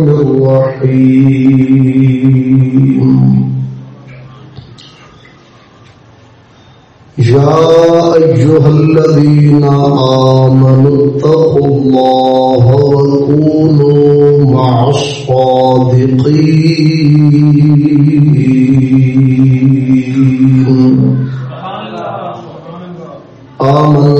الرحمن الرحيم. يا أيها الذين آمنوا اتقوا الله وكونوا مع الصادقين. آمنت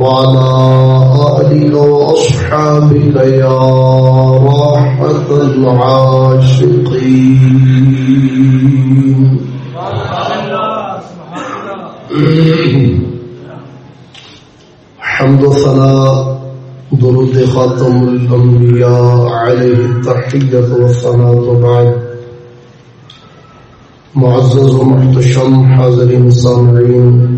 وعلى آلك وأصحابك يا راحة العاشقين. حمد و ثناء درود خاتم الانبیاء علیہ التحیت و ثناء بعد. معزز و محتشم حاضرین سامعین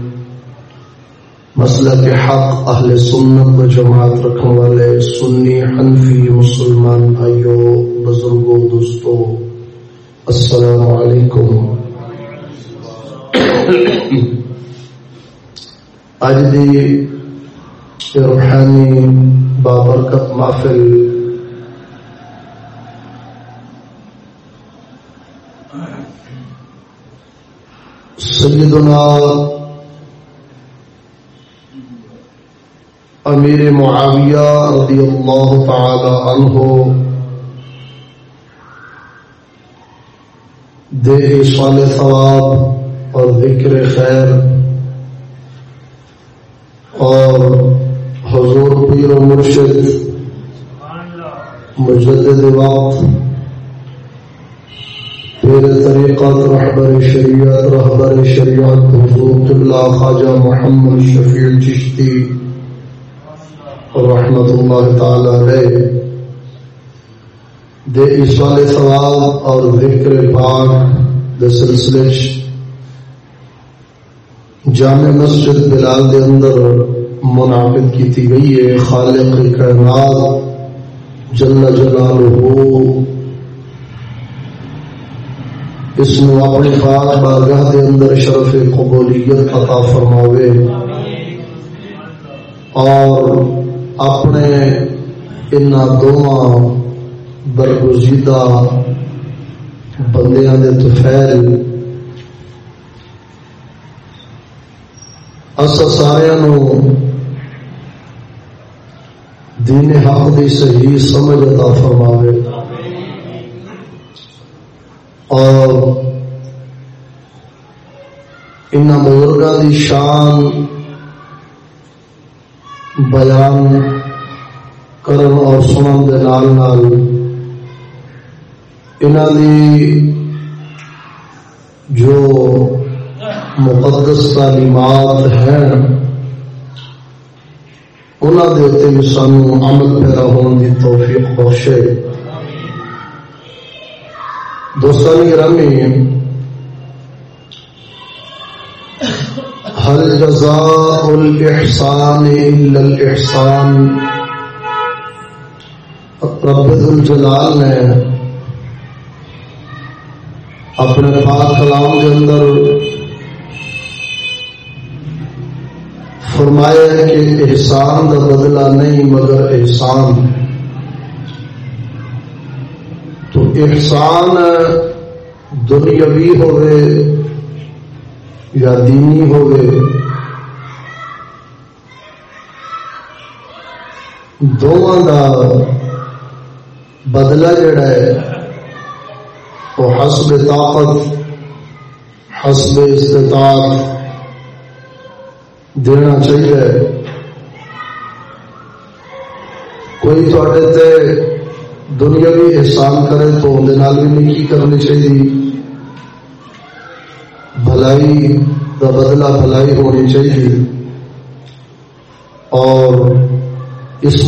مسلک حق، اہل سنت و جماعت رکھنے والے سنی، حنفی، مسلمان بھائیو بزرگوں دوستو، السلام علیکم۔ اج دی روحانی بابرکت محفل سیدنا امیر معاویہ رضی اللہ تعالی عنہ دے سوال ثواب اور ذکر خیر اور حضور پیر و مرشد مجدد وقت پیر طریقت رحبر شریعت رحبر شریعت حضور قبلہ خواجہ محمد شفیع چشتی رحمت اللہ تعالی علیہ، دے اسوال ثواب اور ذکر پاک دے سلسلے جامع مسجد بلال دے اندر منعقد کی گئی ہے، خالق کائنات جل جلالہ۔ اس نو اپنی پاک بارگاہ دے اندر شرف قبولیت عطا فرماوے۔ اور اپنے ان دونوں برگزیدہ بندیاں دے تفیل اصا سارا دین حق دی صحیح سمجھ عطا فرماوے۔ اور ان بزرگوں دی شان بیان کرن اور سنن دے نال نال۔ انہاں دی جو مقدس تعلیمات ہیں انہوں دے اتنے بھی سانو عمل پیدا ہونے کی توفیق بخشے۔ دوستان گرامی هل جزاء الإحسان إلا الإحسان؟ رب الجلال نے اپنے پاک کلام کے اندر فرمایا کہ احسان کا بدلہ نہیں، مگر احسان۔ تو احسان دنیاوی ہوئے یا دینی ہوئے دونوں کا بدلہ جڑا ہے، وہ حسب طاقت، حسب استطاعت دینا چاہیے۔ کوئی تھوڑے دنیا بھی احسان کرے تو بھی نیکی کرنی چاہیے۔ بھلائی، کا بدلہ بھلائی ہونی چاہیے۔ اور اس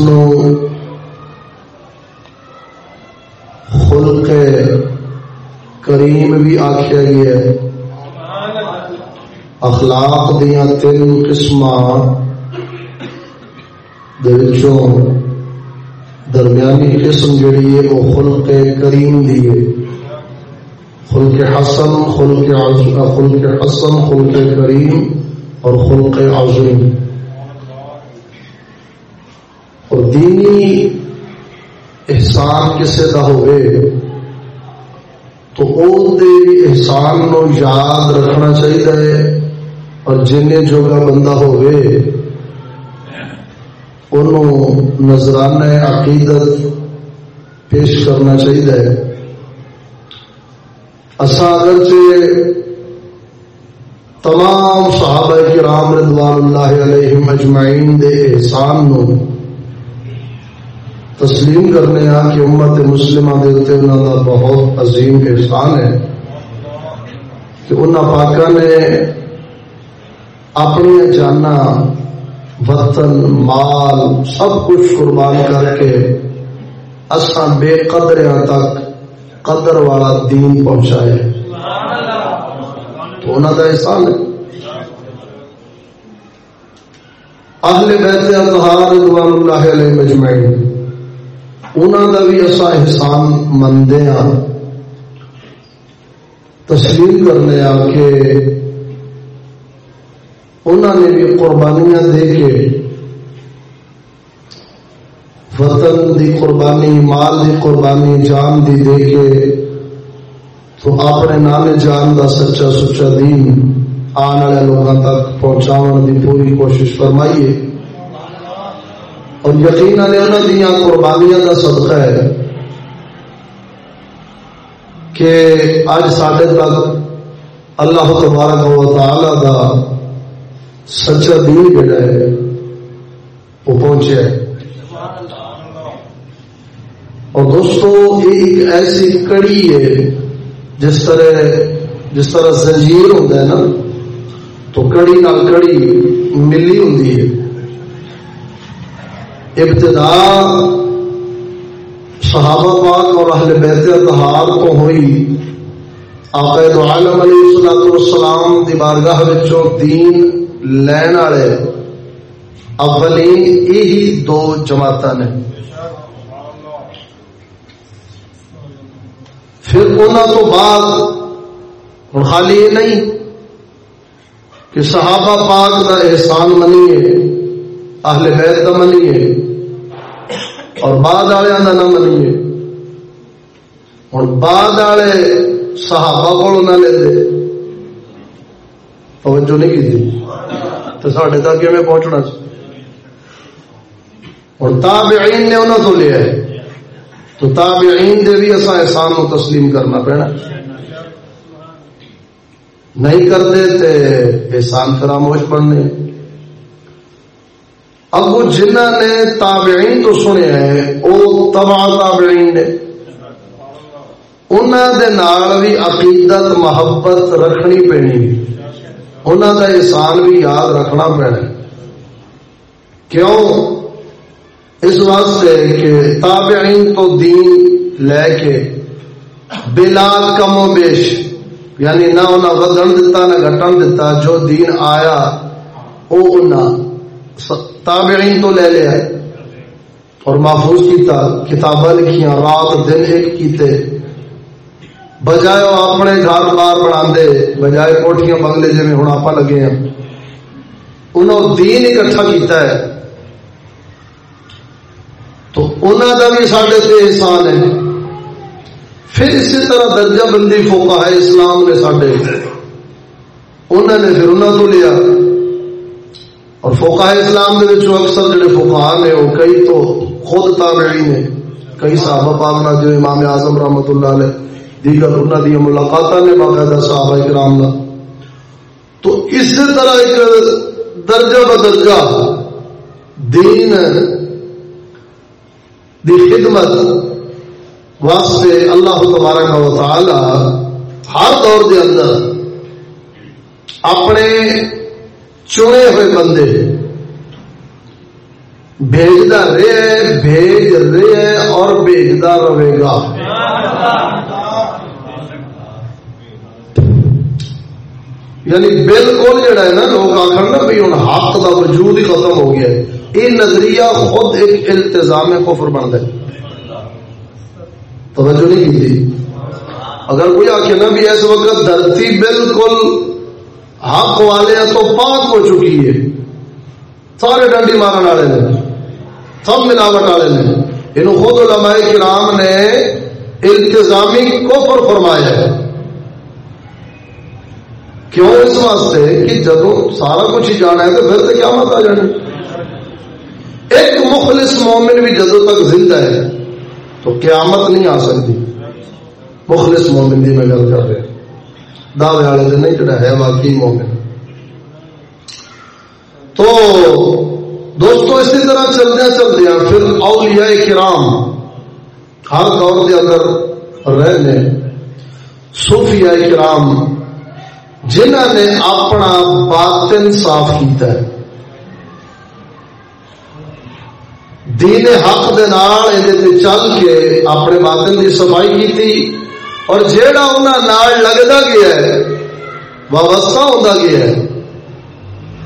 خلق کریم بھی آخیا گیا ہے۔ اخلاق دیا تین قسم درمیانی قسم جڑی ہے، وہ خلق کریم دی ہے۔ خلق حسن، خلق خلق حسن، خلق کریم اور خلق عظیم۔ اور دینی احسان کسے کا ہوئے تو احسان نو یاد رکھنا چاہیے اور جن جوگا بندہ ہوئے انہوں نظرانہ عقیدت پیش کرنا چاہیے۔ اگرچہ تمام صحابہ کرام رضوان اللہ علیہ مجمعین دے احسان نو تسلیم کرنے ہاں کہ امت مسلمہ دے اتنے انہوں کا بہت عظیم احسان ہے کہ انہوں پاکا نے اپنی جانا، وطن، مال، سب کچھ قربان کر کے اصا بے قدریا تک قدر والا دین پہنچائے۔ تو انہوں کا احسان ہے۔ اہل بیت اطہار رضوان اللہ علیہ مجمعین انہوں کا بھی ایسا احسان مندے ہاں۔ تسلیم کرنے آ کہ انہوں نے بھی قربانیاں دے کے وطن دی قربانی، مال دی قربانی، جان دی دے کے تو اپنے نانے جان دا سچا سچا دین آنے والے لوگوں تک پہنچاؤ دی پوری کوشش فرمائیے۔ اور یقین نے انہوں دیا قربانیاں دا صدقہ ہے کہ اج سڈے تک اللہ تبارک و تعالی دا سچا دین جڑا ہے، وہ پہنچا ہے اور دوستو، یہ ایک ایسی کڑی ہے، جس طرح جس طرح زنجیر ہوتا ہے نا، تو کڑی نال کڑی ملی ہوں ابتدا صحابہ پاک اور اہل بیت اتحاد تو ہوئی۔ آقا دو عالم علیہ السلام دی بارگاہ وچوں دین لین والے اولین، یہی دو جماعت نے۔ پھر انہوں تو بعد ہوں خالی یہ نہیں کہ صحابہ پاک کا احسان منیے، اہل بیت کا منیے اور بعد والوں کا نہ منیے۔ ہوں بعد والے صحابہ کو نہ لے توجہ نہیں کی تو سڈے تک کیون پہنچنا اور تابعین نے انہوں تو لیا ہے تو تابعین دے بھی اصا احسان کو تسلیم کرنا پینا۔ نہیں کرتے تے احسان فراموش پڑنے اب وہ جنہ نے تابعین تو سنیا ہے وہ تبا تابعین نے۔ انہوں دے نال بھی عقیدت، محبت رکھنی پینی۔ انہوں کا احسان بھی یاد رکھنا پینا۔ کیوں؟ اس واسطے کہ تابعین تو دین لے کے بلا کم و بیش یعنی نہ انہیں ودن دتا، نہ گٹن دتا، جو دین آیا وہ تابعین تو لے لیا اور محفوظ کیتا، کتاباں لکھیاں، رات دن ایک کیتے۔ بجائے وہ اپنے گھر بار بنا دے بجائے کوٹیاں بنگلے جی ہوں آپ لگے ہیں انہوں دین اکٹھا کیتا ہے۔ تو انہوں کا بھی سارے سے احسان ہے۔ پھر اسی طرح درجہ بندی فوکا ہے اسلام نے سڈے انہوں نے پھر انہوں تو لیا۔ اور فوکا اسلام کے اکثر جڑے فوکا نے وہ کئی تو خود تابعی نے کئی صحابہ پاک جو امام اعظم رحمت اللہ علیہ، دیگر انہوں دیا ملاقات نے باقاعدہ صحابہ کرام کا تو اس طرح ایک درجہ بدرجہ دین دی خدمت واسطے اللہ تبارک و تعالی ہر دور دے اندر اپنے چنے ہوئے بندے بھیجتا رہے، بھیج رہے اور بھیجتا رہے گا۔ یعنی بالکل جڑا ہے نا، لوگ آخر نا بھی ہوں حق کا وجود ہی ختم ہو گیا یہ نظریہ خود ایک التظام کفر بنتا ہے۔ توجہ نہیں کی اگر کوئی آخر نا بھی اس وقت دھرتی بالکل حق والے تو پاک ہو چکی ہے۔ سارے ڈنڈی مارن والے نے سب ملاوٹ والے نے یہ خود علماء کرام نے التظامی کفر فرمایا ہے۔ کیوں اس واسطے کہ جب سارا کچھ ہی جانا ہے تو پھر تو کیا مت آ جانا ایک مخلص مومن بھی جدو تک زندہ ہے تو قیامت نہیں آ سکتی۔ مخلص مومن کی میں گل کر رہا دعوے والے دن نہیں جڑا ہے واقعی مومن۔ تو دوستو، اسی طرح چلدیا چلدیا پھر اولیاء کرام ہر دور کے اندر رہنے صوفیاء کرام جنہ نے اپنا باطن صاف کیتا ہے۔ دین حق دے نال تے چل کے اپنے باطن دی صفائی کی تھی اور جیڑا انہاں نال لگدا گیا ہے، وابستہ ہوندا گیا ہے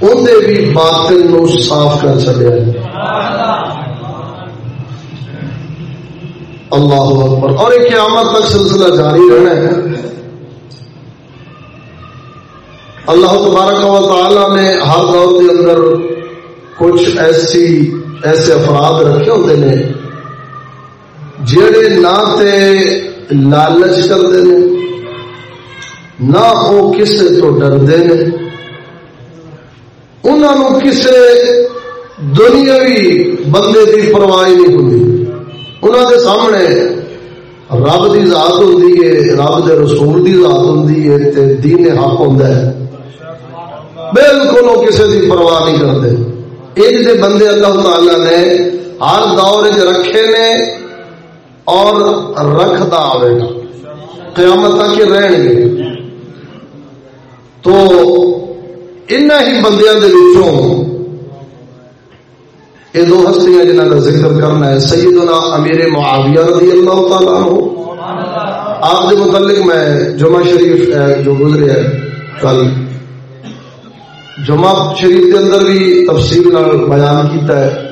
اندے بھی باطن نو صاف کر چلیا ہے۔ اللہ اکبر۔ اور ایک قیامت تک سلسلہ جاری رہنا ہے۔ اللہ تبارک و تعالی نے ہر دور کے اندر کچھ ایسی ایسے افراد رکھے ہوتے ہیں جڑے نہ تے لالچ کرتے ہیں نہ وہ کسی تو ڈرتے ہیں انہوں کسی دنیاوی بندے کی پرواہ نہیں ہوتی انہوں کے سامنے رب کی ذات ہوں رب کے رسول کی ذات ہوں دین حق ہوں بالکل وہ کسی کی پرواہ نہیں کرتے ایک دے بندے اللہ تعالی نے ہر دور رکھے نے اور رکھتا آئے گا۔ قیامت تک رہن گے۔ تو ان ہی بندیاں دے وچوں یہ دو ہستیاں جنہ کا ذکر کرنا ہے، سیدنا امیر معاویہ رضی اللہ تعالیٰ عنہ۔ آپ کے متعلق میں جمعہ شریف، جو گزرے ہے کل جمع شریف کے اندر بھی تفصیل بیان کیتا ہے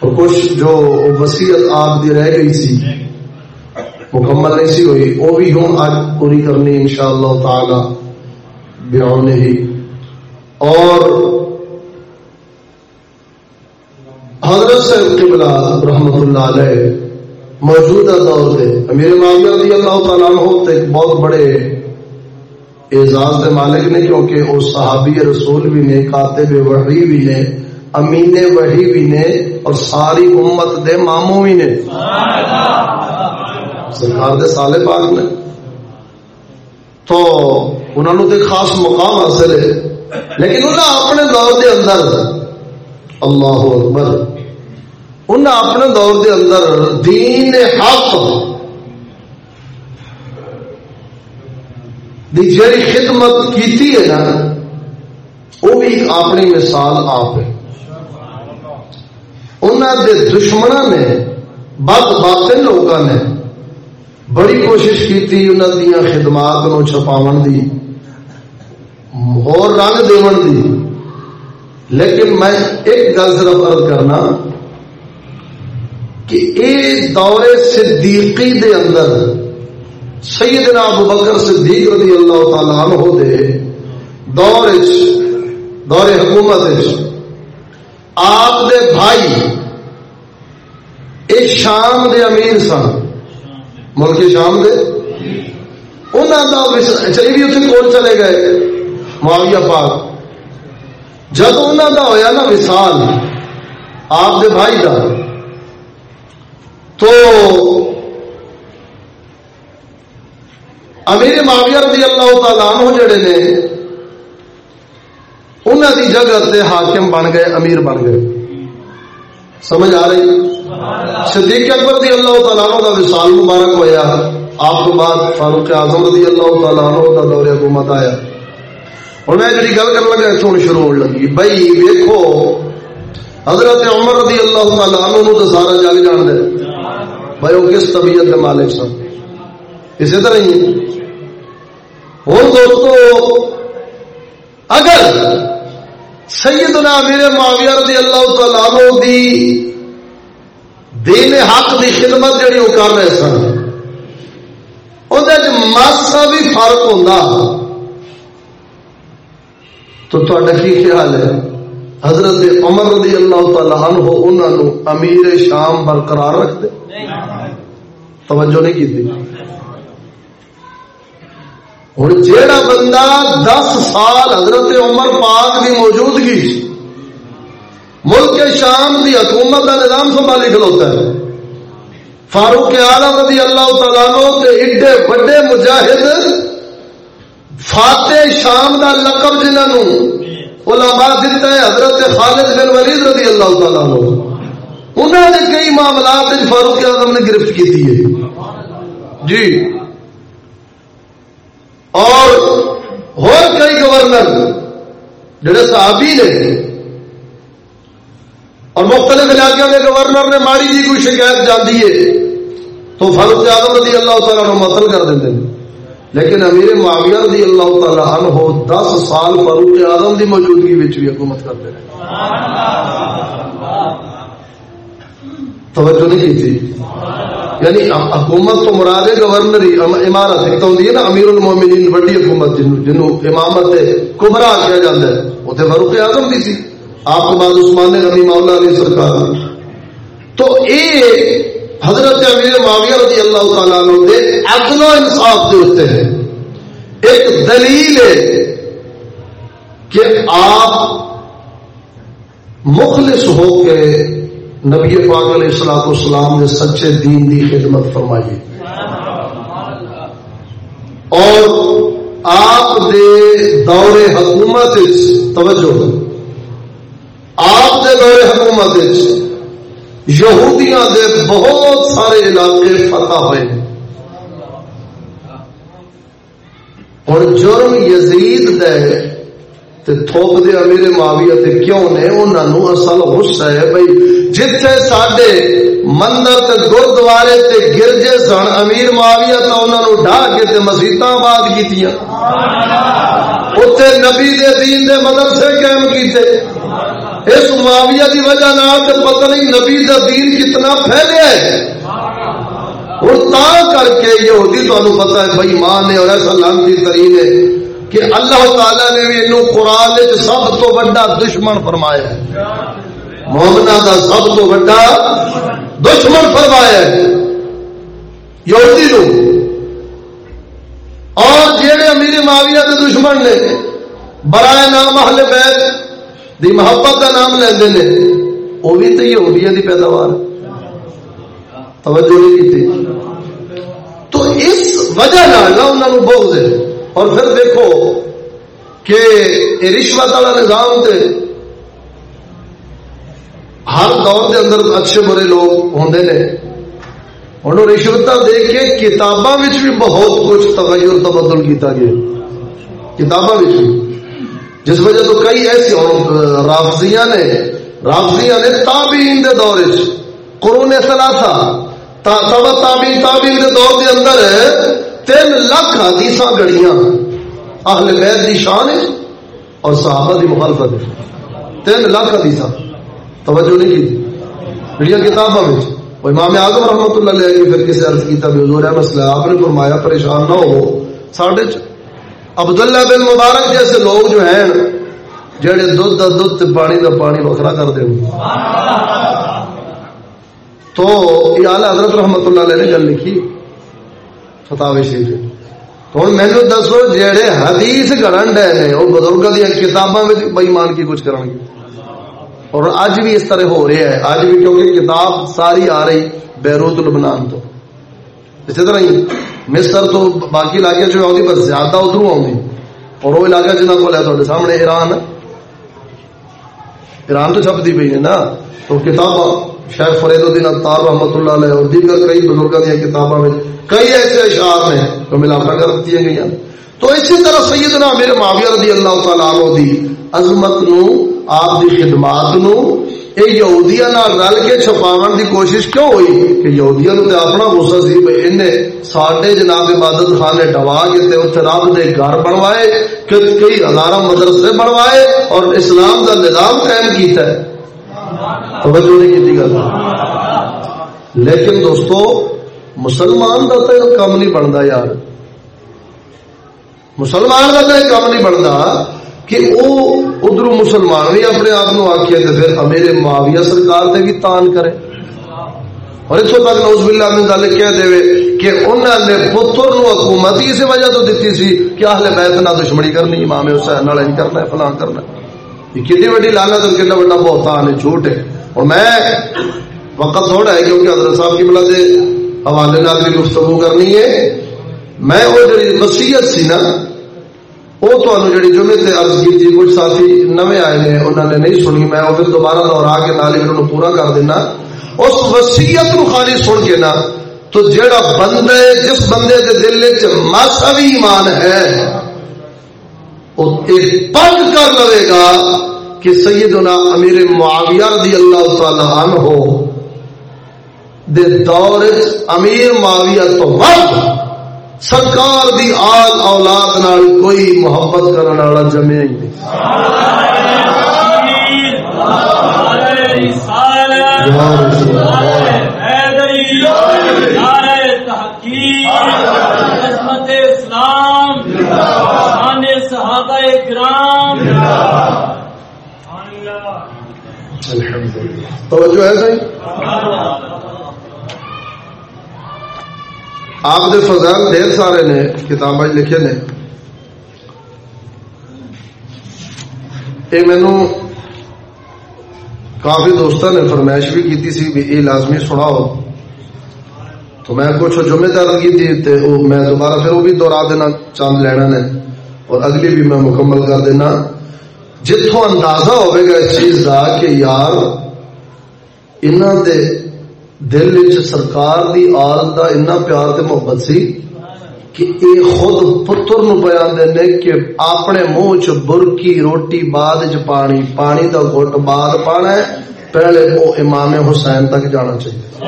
اور کچھ جو وسیعت آپ دی رہ گئی سی، مکمل نہیں سی ہوئی، وہ بھی ہوں آج پوری کرنی ان شاء اللہ تعالی بیاؤں ہی۔ اور حضرت سے قبلہ رحمت اللہ علیہ موجودہ دور سے میرے معاملہ رضی اللہ تعالیٰ عنہ ایک بہت بڑے اعزاز دے مالک نے، کیونکہ وہ صحابی رسول بھی نے، کاتب وحی بھی نے، امین وحی بھی نے، اور ساری امت دے ماموں بھی نے۔ سرکار دے سالے پاک نے۔ تو انہوں نے تو خاص مقام حاصل ہے۔ لیکن انہوں اپنے دور دے اندر، اللہ اکبر انہوں اپنے دور دے اندر دین حق دی جڑی خدمت کیتی ہے نا یہی اپنی مثال آپ ہے۔ انہوں دے دشمنوں نے، بد باطن لوگوں نے بڑی کوشش کی انہوں دیا خدمات نو چھپاو دی اور رنگ دیون دی۔ لیکن میں ایک گل صرف عرض کرنا کہ یہ دور صدیقی دے اندر سیدنا ابو بکر صدیق رضی اللہ تعالیٰ عنہ دے دور دور حکومت آپ دے بھائی ایک شام دے امیر سن۔ ملک شام دے۔ انہوں کا اچھا یہ بھی اتنے کون چلے گئے، معاویہ پاک۔ جب انہوں کا ہوا نا وسال آپ دے بھائی کا تو امیر معاویہ رضی اللہ تعالیٰ عنہ جڑے نے انہوں دی جگہ تے حاکم بن گئے، امیر بن گئے۔ سمجھ آ رہی؟ صدیق اکبر رضی اللہ تعالیٰ عنہ کا وصال مبارک ہویا۔ آپ کو بعد فاروق اعظم رضی اللہ تعالیٰ عنہ کا دور حکومت آیا۔ اور میں جڑی گل کر لگا اتوں شروع ہونے لگی۔ بھائی ویکو حضرت عمر رضی اللہ تعالیٰ عنہ تو سارا جگ جان دے۔ بھائی، وہ کس طبیعت کے مالک سن؟ اسی طرح ہی ہوں دوستو اگر سیدنا میرے معاویہ رضی اللہ تعالیٰ عنہ دی دین حق دی خدمت جڑی وہ کر رہے سن اندر ماسا بھی فرق ہوتا تو تا کی خیال ہے؟ حضرت عمر رضی اللہ تعالیٰ عنہ انہوں امیر شام برقرار رکھ دے۔ توجہ نہیں کی ہوں جیڑا بندہ دس سال حضرت عمر پاک کی موجودگی ملک شام کی حکومت کا نظام سنبھالی کھلوتا ہے، فاروق آلم رضی اللہ تعالیٰ تے ایڈے بڑے مجاہد فاتح شام کا لقب جنہوں علماء دیتا ہے، حضرت خالد بن ولید رضی اللہ تعالیٰ انہوں نے کئی معاملات فاروق اعظم نے گرفت کی تھی جی۔ اور اور کئی گورنر جڑے صحابی نے اور مختلف علاقوں کے گورنر نے ماڑی جی کوئی شکایت جاتی ہے، تو فاروق اعظم رضی اللہ تعالیٰ عنہ مطل کر دیتے ہیں۔ لیکن امیر معاویہ رضی اللہ تعالیٰ عنہ دس سال فاروق اعظم کی موجودگی بھی حکومت کرتے رہے توجہ نہیں کی تھی؟ یعنی حکومت تو مراد ہے گورنر عمارت ایک تو ہوتی ہے نا امیر المومنین بڑی حکومت جنہوں امامت کمرا کیا جاتا ہے۔ وہ تو فاروق اعظم بھی سی۔ آپ کے بعد عثمان غنی مولا علی سرکار تو یہ حضرت امیر معاویہ رضی اللہ تعالیٰ عنہ دے عدل و انصاف دے ہوتے ہیں۔ ایک دلیل ہے کہ آپ مخلص ہو کے نبی پاک علیہ السلام اسلام نے سچے دین دی خدمت فرمائی اور آپ دے دور حکومت توجہ، آپ دے دور حکومت یہودیاں دے بہت سارے علاقے فتح ہوئے۔ اور جرم یزید دے تے تھوپ دے امیر معاویہ تے کیوں نے؟ انہوں اصل غصہ ہے بھائی جتھے ساڈے مندر تے گردوارے تے گرجے سن امیر معاویہ تے انہوں نے ڈھا کے تے مسیتاں آباد کیتیاں۔ اوتھے نبی دے دین دے مدرسے قائم کیتے۔ اس معاویہ دی وجہ نال تے پتہ نہیں نبی دا دین کتنا پھیلیا ہے۔ اور تا کر کے یہودی تانوں پتہ ہے بھائی ماں نے اور ایسا لانتی ترین ہے۔ کہ اللہ تعالی نے بھی قرآن سب تو بڑا دشمن فرمایا ہے۔ مومنا دا سب تو بڑا دشمن فرمایا ہے۔ یہودی نو۔ اور جہے امیر معاویہ دے دشمن نے، برائے نام اہل بیت دی محبت کا نام لیندے نے، وہ بھی تو یہودیاں دی پیداوار۔ توجہ نہیں کی تو اس وجہ نال انہوں نے بغض ہے اور پھر دیکھو کہ رشوت والا نظام تے ہر دور دے اندر اچھے برے لوگ ہوندے نے۔ ہوں رشوت دے کے کتاباں بھی بہت کچھ تغیر تبدل کیتا گیا۔ کتاباں بھی۔ جس وجہ تو کئی ایسی رافضیاں نے رافضیاں نے تابعین دے دور قرون ثلاثہ تبا تابعین تابعین دے دور دے اندر تین لاکھ حدیث گڑیاں اہل بیت دی شان ہے اور صحابہ دی مخالفت ہے۔ تین لاکھ حدیث توجہ نہیں کی۔ جڑیاں کتاباں میں امام اعظم رحمت اللہ علیہ کی پھر کسی عرض کیتا بھی حضور ہے مسئلہ آپ نے فرمایا پریشان نہ ہو۔ ساڈے عبداللہ بن مبارک جیسے لوگ جو ہیں جڑے دودھ دا دودھ پانی دا پانی وکھرا کر دیں تو یہ آل حضرت رحمت اللہ علیہ نے گل لکھی۔ فتح شریف ہوں مینو دسو جہے حدیث گڑن ڈے نے وہ بزرگوں دیا کتاباں بئیمان کی کچھ کریں گے اور اج بھی اس طرح ہو رہا ہے اج بھی کیونکہ کتاب ساری آ رہی بیروت لبنان تو اسی طرح ہی مصر تو باقی علاقے جو آؤں بس زیادہ ادھر آؤں اور وہ علاقہ جنہ کو ہے تھوڑے سامنے ایران ایران تو چھپتی پی ہے نا تو کتاب شاید فرید الدین اطار رحمت اللہ علیہ اور دیگر کئی بزرگوں دیا کتابوں میں کئی ایسے اشعار ہیں جو ملافہ کر دیے گئی تو اسی طرح سیدنا میرے معاویہ رضی اللہ تعالیٰ عنہ دی عظمت نو، آپ دی خدمات نو، اے یہودیاں نال رل کے چھپاون دی کوشش کیوں ہوئی؟ کہ یہودیاں نو تے اپنا غصہ سی بھئی انہیں ساڈے جناب عبادت خانے ڈوا کے تے اوتھے رب دے گھر بنوائے کئی ہزاراں مدرسے بنوائے اور اسلام دا نظام قائم کیتا ہے۔ توجہ نہیں کیتی گل۔ لیکن دوستو، مسلمان دا تے کم نہیں بندا یار۔ مسلمان کا تو کام نہیں بنتا کہ وہ ادھر مسلمان بھی اپنے آپ کو آخیا تو پھر میرے معاویہ سرکار سے بھی تان کرے۔ اور اتوں تک نوز بلا میں گل کہہ دے کہ انہوں نے پتر نو حکومت اسی وجہ تو دیتی سی کہ اہل بیت نہ دشمنی کرنی، امام حسین کرنا ہے، فلاں کرنا یہ کتنی بڑی لانت اور کتنا بڑا بہتان ہے ہاں، جھوٹ ہے۔ اور میں وقت تھوڑا ہے کیونکہ حضرت صاحب کی بلا دے حوالے نال بھی گفتگو کرنی ہے۔ میں وہ جی وسیعت سی نا، وہ تمہیں جی جمعے سے ارض کی تھی، کچھ ساتھی نوے آئے نے انہوں نے نہیں سنی، میں وہ پھر دوبارہ دوہرا کے نالی انہوں پورا کر دینا۔ اس وسیعت نو خالی سن کے نا، تو جڑا جیڑا بندے جس بندے کے دل چ مذہبی ایمان ہے، وہ پنج کر لے گا۔ کہ سیدنا امیر معاویہ رضی اللہ تعالی عنہ دے دور امیر معاویہ تو مرد سرکار دی آل اولاد نال کوئی محبت کرنے والا جمے ہی نہیں۔ اسلام صحابہ کرام توجہ ہے صحیح آپ دے فضائل ڈیر سارے نے کتاب جی لکھے نے۔ یہ مینو کافی دوستوں نے فرمائش بھی کی سی بھی یہ لازمی سناؤ۔ تو میں کچھ جمعے درد کی تھی میں دوبارہ پھر وہ بھی دوہرا دینا چاند لینا نے اور اگلی بھی میں مکمل کر دینا۔ جتوں اندازہ ہوئے گا اس چیز کا کہ یار انہوں دے دل سرکار دی آل دا اتنا پیار تے محبت سی کہ اے خود پتر نو بیان دینے کہ اپنے منہ چ برکی روٹی بعد چ پانی پانی دا گھٹ بعد پانا ہے پہلے وہ امام حسین تک جانا چاہیے۔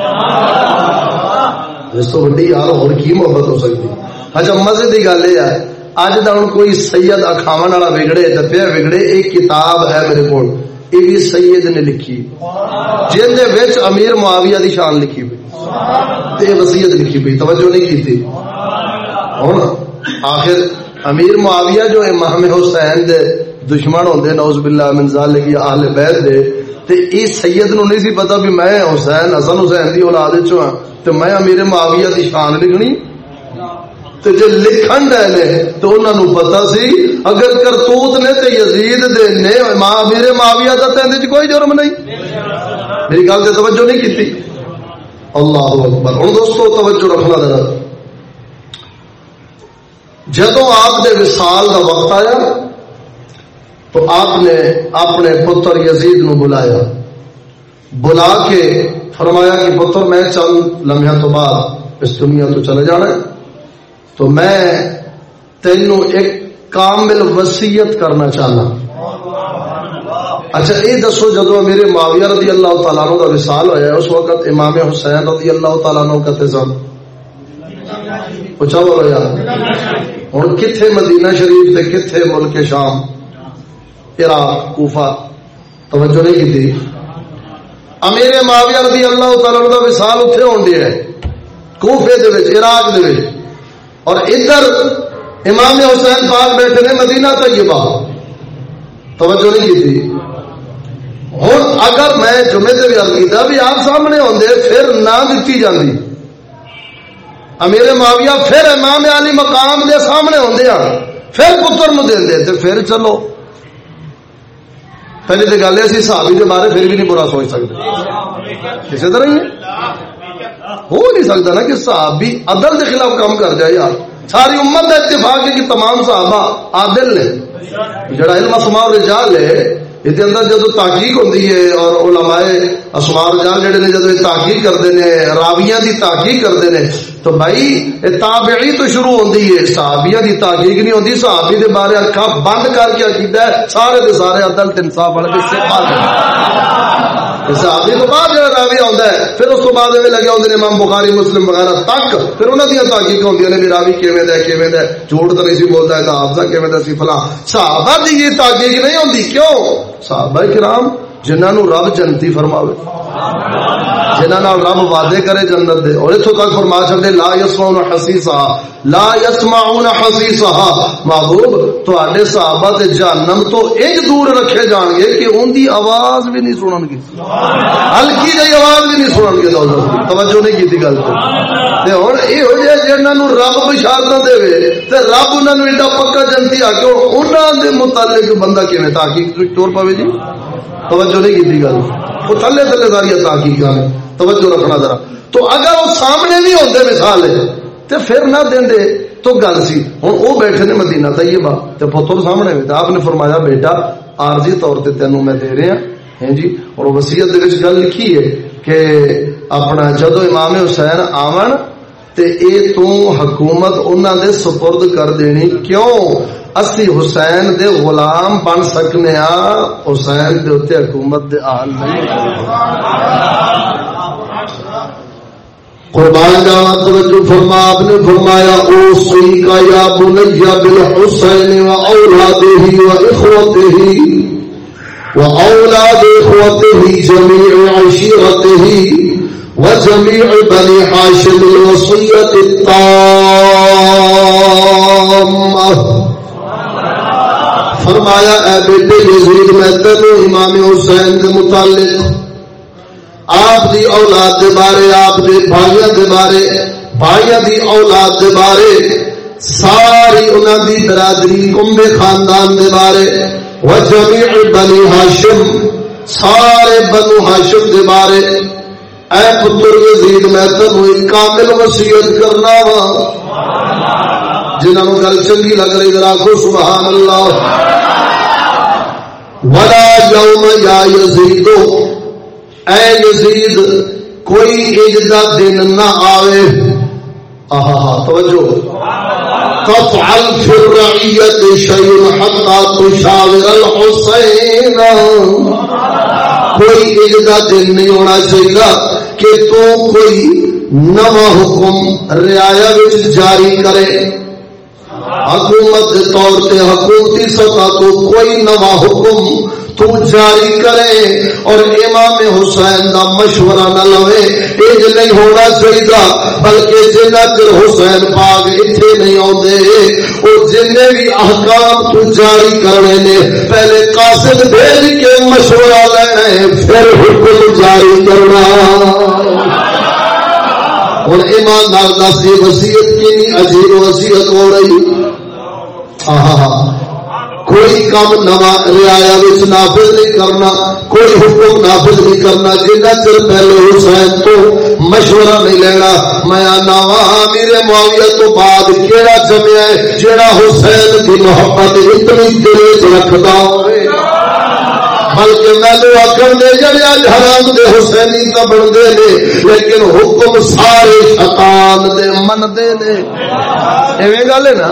اس تو وڈی یار اور کی محبت ہو سکتی؟ اچھا مزے کی گل یہ ہے اج تک کوئی سید اکھاو والا وگڑے تو پھر وگڑے ایک کتاب ہے میرے کو یہ بھی سید نے لکھی جن دے وچ امیر معاویہ دی شان لکھی ہوئی تے وصیت لکھی ہوئی توجہ نہیں کی تھی ہن آخر امیر معاویہ جو امام حسین دے دشمن ہوندے نوز باللہ من ذالک یا اہل بیت دے تے ای سید نو نہیں سی پتہ بھی میں حسین حسن حسین دی اولاد چوں ہاں تے میں امیر معاویہ دی شان لکھنی تو جو لکھن دے نے تو انہوں نے پتا سی، اگر کرتوت نے تو یزید دے نے ماں میرے معاویہ دا تیندے کوئی جرم نہیں۔ میری گل سے توجہ نہیں کیتی۔ اللہ اکبر۔ ہوں دوستو، توجہ رکھنا ذرا۔ جدو آپ دے وصال دا وقت آیا، تو آپ نے اپنے پتر یزید نو بلایا۔ بلا کے فرمایا کہ پتر، میں چند لمحہ تو بعد اس دنیا تو چلے جانا ہے۔ تو میں تینوں ایک کامل وسیعت کرنا چاہنا۔ اچھا یہ دسو جدو میرے معاویہ رضی اللہ تعالیٰ کا وصال ہوا اس وقت امام حسین رضی اللہ تعالیٰ کتے سن۔ پوچھا بولو یار ہوں کتنے مدینہ شریف سے کتنے ملک شام؟ عراق، کوفہ۔ توجہ نہیں کی امیر معاویہ رضی اللہ تعالیٰ کا وصال اتنے ہون دیا ہے۔ کوفے دے وچ، عراق دے وچ۔ اور ادھر امام حسین پاک بیٹھے نے مدینہ طیبہ۔ توجہ نہیں کی تھی؟ ہوں اگر میں جمعے سے بھی عرض بھی آپ سامنے ہوندے، پھر نہ دیتی جاندی۔ امیر معاویہ پھر امام علی مقام دے سامنے ہوندے ہیں پھر پتر نو دے تے پھر چلو۔ پہلی تو گل ہے اسی صحابی کے بارے پھر بھی نہیں برا سوچ سکتے کسی طرح ہی ہو نہیں سکتا نا کہ صحابی عدل کے خلاف کام کر جائے یار۔ ساری امت کا اتفاق ہے کہ تمام صحابہ عادل نے۔ جڑا علم اسماء رجال ہے، یہ اندر جدو تحقیق ہوتی ہے اور علماء اسماء رجال جڑے نے جدو تحقیق کرتے ہیں راویاں دی تحقیق کرتے ہیں تو بھائی تابعی تو شروع ہوتی ہے۔ صحابیہ دی تحقیق نہیں ہوتی صحابی دے بارے اکھا بند کر کے عقیدہ ہے، سارے دے سارے عدل انصاف والے سے صحابی تو بعد جڑا راوی آتا ہے، پھر اس کو بعد لگے ہوتے امام بخاری، مسلم وغیرہ تک، پھر انہوں نے تحقیق ہوتی ہیں بھی راوی کیویں دے کیویں دے، جھوٹ تو نہیں سی بولتا ہے، تو حافظہ کیویں دے سی، فلاں صحابہ دی یہ تحقیق نہیں ہوتی کیوں؟ صحابہ کرام جنہوں نے رب جنتی فرماوے۔ جنہوں رب وعدے کرے جنت دے۔ اور اتوں تک فرما چلتے لا یسمعون حسیسا۔ لا یسمعون حسیسا۔ محبوب، تواڈے صحابہ تے جہنم تو انج دور رکھے جان گے کہ ان دی آواز بھی نہیں سنن گے۔ ہلکی جی آواز بھی نہیں سنن گے دوستو توجہ نہیں کیتی گل تو۔ تے ہن اے ہو جے جنہاں نو رب بشارت دے وے، تے رب انہاں نو ایڈا پکا جنتی آ کے انہاں دے متعلق بندہ کیویں تحقیق ٹور پاوے جی؟ توجہ نہیں کی گل. وہ تھلے تھلے ساری تحقیق ہے توجہ رکھنا ذرا. تو اگر وہ سامنے نہیں ہوتے مثال ہے تو پھر نہ دیں دے تو گل سی. ہوں وہ بیٹھے نے مدینہ طیبہ، تے پتر سامنے ہوئے آپ نے فرمایا، بیٹا، عارضی طور تے تینوں میں دے رہا ہیں ہاں جی. اور وسیعت دے گل لکھی ہے کہ اپنا جدو امام حسین آون، تے اے تو حکومت انہاں دے سپرد کر دینی، کیوں؟ اسی حسین دے غلام بن سکنے ہاں حسین دے اتنے حکومت دے آل نہیں۔ قربان جانا، توجہ فرما، آپ نے فرمایا، او سی کا یا بنیا بالحسین و اولادہ و اخوتہ و اولاد اخوتہ جميع عشیرتہ و جميع بنی حاشم الوصیت فرمایا، اے بیٹے یزید میں تینو امام حسین کے متعلق، آپ دی اولاد دے بارے، آپ دے بھائیاں دے بارے، بھائیاں دی اولاد دے بارے، ساری انہاں دی برادری کمبے خاندان دے بارے، و جمیع بنی ہاشم، سارے بنو ہاشم دے بارے، اے پتر یزید، میں تینو کامل وصیت کرنا وا۔ جنہوں گل چنگی لگ رہی، ذرا کو سبحان اللہ۔ ولا یوم یا یزید. اے یزید، کوئی اجدا دن نہ آوے. آہا توجہ. تفعل فی الرعیت شیء حتی تشاور الحسین. کوئی اجدا دن نہیں ہونا چاہیے کہ تو کوئی نوا حکم رعایا جاری کرے. حکومت کے طور پہ حکومتی سطح تو کوئی نوا حکم تو جاری کرے اور امام حسین کا مشورہ نہ لوے یہ نہیں ہونا چاہیے بلکہ جنہ چر حسین پاک اتنے نہیں آتے وہ جن بھی احکام تو جاری کرنے نے پہلے قاصد بھیج کے مشورہ لینا ہے پھر حکم جاری کرنا۔ اور ایماندار دس یہ وسیعت کی عجیب وسیعت ہو رہی۔ کوئی کام نوا ریا نافذ نہیں کرنا، کوئی حکم نافذ نہیں کرنا، جنہ چر پہلے حسین تو مشورہ نہیں لینا۔ میں نوا ہاں، میرے معاویہ تو بعد کیڑا جمیا ہے جڑا حسین کی محبت اتنی دل رکھتا ہوئے۔ بلکہ مینو آخر دے جڑے اج حرام دے حسینی تو بنتے نے، لیکن حکم سارے شیطان دے من دے نے۔ ایویں گل ہے نا؟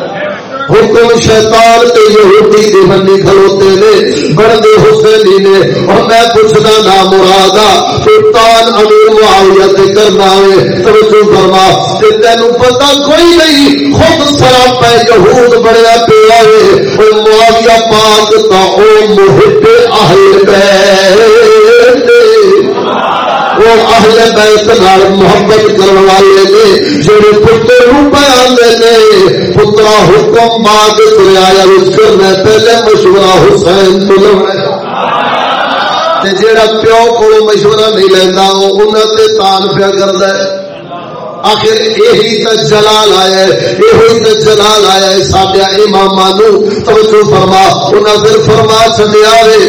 حکم شیطان تے یہودی دی منی کھلوتے نے بڑے حسینی نے، اور میں پوچھنا نا مرادا، سلطان امیر معاویہ تے کرنا ہے، توجہ فرما، تے تینوں پتہ کوئی نہیں، خود سراپا یہود بڑیا پیا ہے، اور معاویہ پاک تا او محب اہل بیت۔ وہ اہل بیت نال محبت کرنے والے نے جڑے پتر نو بیان نے، پترا حکم بعد رعایا اس کرنا پہلے مشورہ حسین کو تے جیڑا پیو کو مشورہ نہیں لینا وہ انہاں تے تان پیا کردا ہے۔ آخر یہی تو جلال آیا ہے یہی تو جلال آیا ہے سابیا امام توجہ فرما انہیں پھر فرما چلیا رے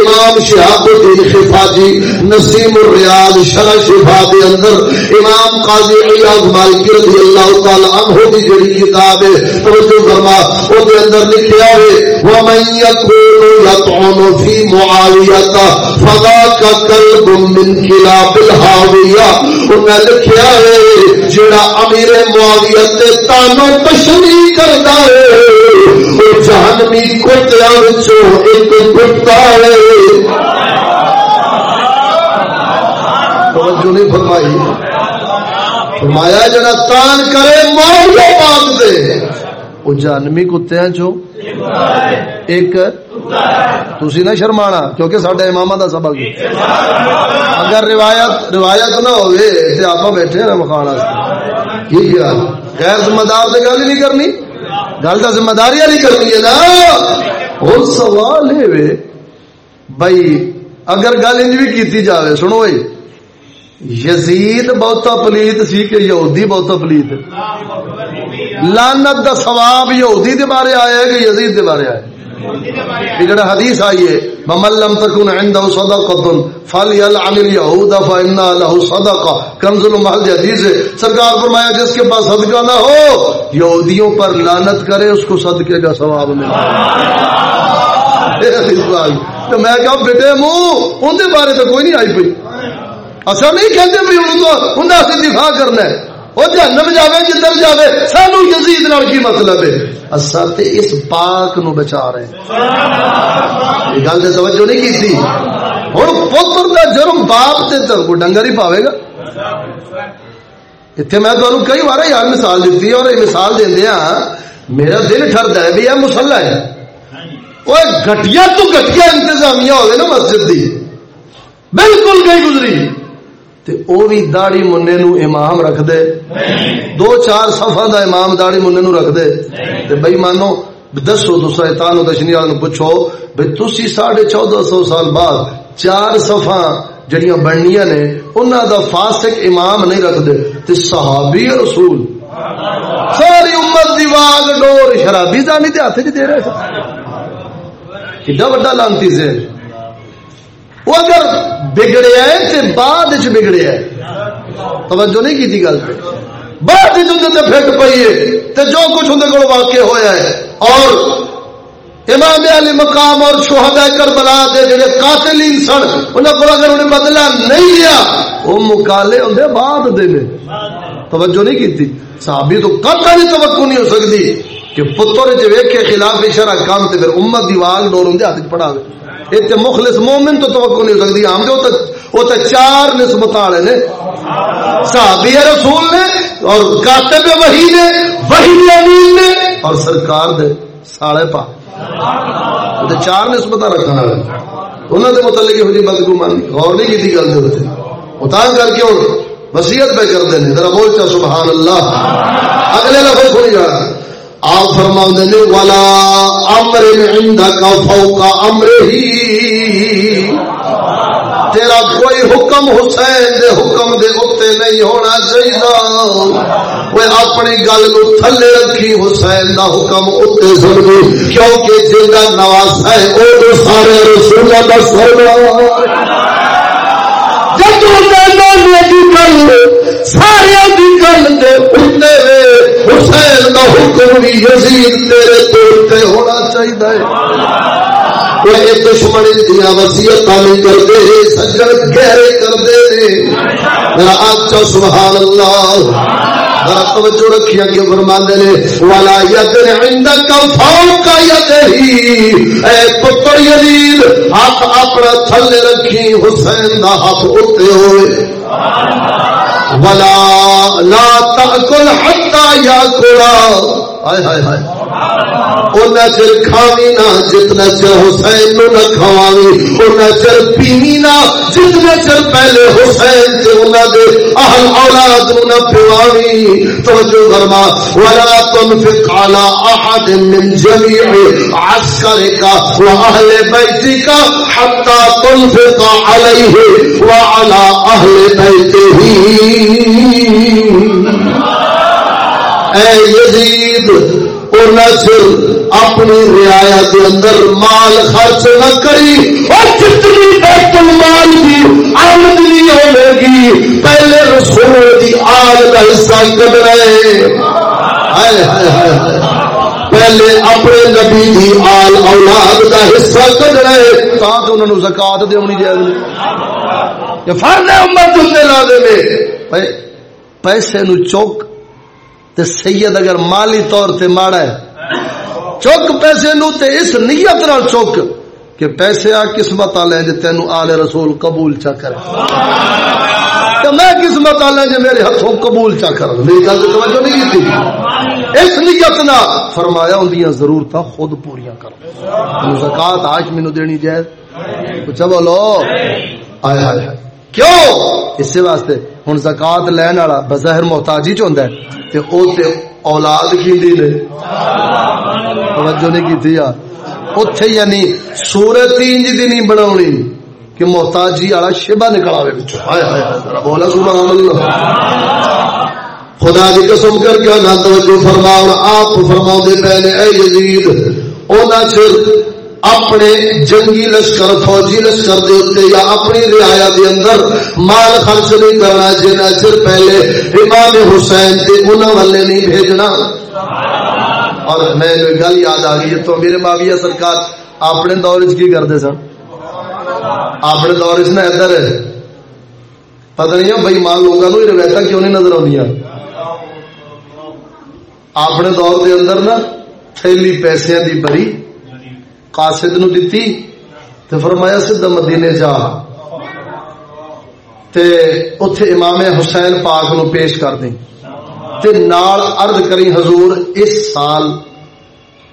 امام شہاب الدین خفا جی نسیم الریاض شرح شفا دے اندر۔ امام قاضی ایاز مالکی رضی اللہ تعالی عنہ دی جڑی کتاب ہے، توجہ فرما، او دے اندر لکھیا ہے، ومن یکون یطعن فی معاویہ فذاک قلب من کلاب الحاویہ انہیں لکھیا ہے، جڑا امیر معاویت تانو تشریح کرتا ہے۔ وہ جہنمی کتیا ایک کتا ہے۔ توجہ نہیں فرمائی۔ فرمایا جڑا تان کرے معاویہ پاک دے۔ وہ جہنمی کتیا چو ایک تھی نہ شرمانا، کیونکہ سڈے امام کا سبق اگر روایت روایت نہ ہوئے تو آپ بیٹھے نا مکھانا کی کیا غیر ذمہ دار سے گل نہیں کرنی۔ گل تو ذمہ داری نہیں کرنی ہے نا۔ اور سوال ہے بھائی، اگر گل انج بھی کی جائے سنو یزید بہتا پلیت سی کہ یہودی بہتا پلیت لانت دا ثواب یہودی دے بارے آیا ہے کہ یزید دے بارے آیا ہے؟ جڑا حدیث آئی ہے، ممن لم تكن عنده صدقه فليلعن اليهود فان له صدقه کنز المحل حدیث ہے۔ سرکار فرمایا، جس کے پاس صدقہ نہ ہو، یہودیوں پر لعنت کرے، اس کو صدقے کا ثواب ملے۔ تو میں کہا، بیٹے منہ، ان دے بارے تو کوئی نہیں آئی پئی۔ اصل نہیں کہتے بھی ان کو انہاں سے دفاع کرنا ہے۔ وہ جہنم جاوے جدھر جاوے، سانو یزید نال کی مطلب ہے؟ اسا تے اس پاک نو بچا رہے ہیں۔ یہ گل تے توجہ نہیں کی تھی ہن پتر دا جرم باپ تے تے کو ڈنگر ہی پاوے گا۔ اتنے میں تمہیں کئی بار یار مثال دیتی ہے اور یہ مثال دیندیا ہاں، میرا دل ٹھردا ہے بھی یہ مسلح ہے۔ وہ گٹیا تو گٹیا انتظامیہ ہوگی نا مسجد دی۔ بالکل گئی گزری۔ تے او بھی داڑی مننے نو امام رکھ دے۔ دو چار صفحہ دا امام داڑی مننے نو رکھ دے۔ تے بھائی مانو، دسو دوسرا تانو دشنی والے پوچھو، بھائی تسی ساڑھے چودہ سو سال بعد چار صفحہ جڑیاں بننیاں نے، انہاں دا فاسق امام نہیں رکھ دے، تے صحابی رسول۔ ساری امت دی واگ ڈور، شرابی زانی تے ہاتھ دے رہے۔ کڈا بڑا لانتی سے وہ اگر بگڑیا ہے تے بعد چ بگڑیا ہے توجہ نہیں کی گل؟ پہ بعد پھٹ پی ہے۔ تے جو کچھ اندر کو واقع ہویا ہے۔ اور امام علی مقام اور شہداء کربلا دے جڑے قاتلین سن، انہاں کو اگر انہیں بدلہ نہیں لیا، وہ مکالے ہوندے بعد دے نے۔ توجہ نہیں کیتی صحابی تو قطع توقع نہیں ہو سکتی۔ کہ پتر چ ویکھ کے خلاف شرع کام تے پھر امت دی وال ڈور ہوندے ہاتھ پڑھاوے اتنے مخلص مومن تو توقع نہیں ہو سکتی، ہم جو وہ تو چار نسبت والے نے۔ صحابی رسول نے اور کاتب وہی نے وہی امین نے اور سرکار دے ساڑے پا۔ تے چار نسبت رکھنے والے انہوں نے متعلق یہ جی بدگمانی غور نہیں کی گل دے اتنا کر کے وسیعت پہ کرتے ہیں ذرا بول چا، سبحان اللہ۔ اگلے لفظ سنی جا۔ آپ فرما نے والا امر کا فوکا امر ہی تیرا کوئی حکم حسین دے حکم دے اتنے نہیں ہونا چاہیے وہ اپنی گل نو تھلے رکھی حسین دا حکم اتنے سن کیونکہ جا نواز ہے وہ تو سارے رسول کا سونا سارے گل حسین کا حکم بھی یزید تیرے تو ہونا چاہیے دشمن دیا وسیعت نہیں کرتے سجن گہرے کرتے آچا سبحان اللہ توجہ رکھی اگے فرماندے نے والا یدن عندك فوق اے پتر یزید ہاتھ اپنا رکھی حسین دا حق ہوئے ولا لا تاکل یا کوڑا۔ ہائے ہائے ہائے۔ چر کھاوی نہ جتنا چر حسین نو نہ کھواوی اُنہ چر پیوی نہ جتنا چر پہلے حسین تے انہاں دے اہل اولاد نو نہ پیواوی توجہ فرما، ولا تنفق على احد من جميع عسكرك واهل بيتك حتى تنفق عليه وعلى اهل بيته اے یزید اپنی رعایا کے اندر مال خرچ نہ کری۔ اور جتنی بیت المال کی آمد نہیں ہوے گی، پہلے رسول کی آل کا حصہ کر رہے۔ ہائے ہائے ہائے پہلے اپنے نبی کی آل اولاد کا حصہ کر رہے۔ تاں تاکہ انہوں نے زکات دینی چاہیے فرد امت دے لا دے پیسے نو چوک تے سید اگر مالی طور تے ماڑا ہے، چک پیسے نو تے اس نیت نال چک کہ پیسے آ قسمت والے جے تینو آل رسول قبول چا کر تو میں قسمت والے جے میرے ہاتھوں قبول چا کر میری گل توجہ نہیں کی اس نیت نہ فرمایا اندیاں ضرورتاں خود پوریاں کر زکات آج مینوں دینی جائز۔ کچھ بولو آئے ہائے کیوں؟ اس واسطے ہن زکات لین والا بظاہر محتاجی چ ہوندا ہے تے او تے اولاد کی نے۔ توجہ نہیں کیتی یار۔ اوتھے یعنی صورت انج دی نہیں بناونی کہ محتاجی والا شبہ نکل آوے وچ۔ ہائے ہائے بولا سبحان اللہ خدا دی قسم کر کے نہ توجہ فرماؤ آپ فرماؤ دے پہلے، اے یزید، اونا چر اپنے جنگی لشکر، فوجی لشکر دے اتنے یا اپنی رعایا دے اندر مال خرچ نہیں کرنا جنا چر پہلے امام حسین تے انہاں والے نہیں بھیجنا۔ اور میں گل یاد آ گئی تو میرے معاویہ سرکار، اپنے دور وچ کی کرتے سن؟ اپنے دور وچ نا ادھر۔ پتہ نہیں بھائی مان لوگوں کو روایت کیوں نہیں نظر آدی اپنے دور دے اندر نا تھیلی پیسے دی بری قاصد نو دتی تے فرمایا سیدھا مدینے جا۔ تے اوتھے امام حسین پاک نو پیش کر دیں۔ تے نال عرض کری حضور، اس سال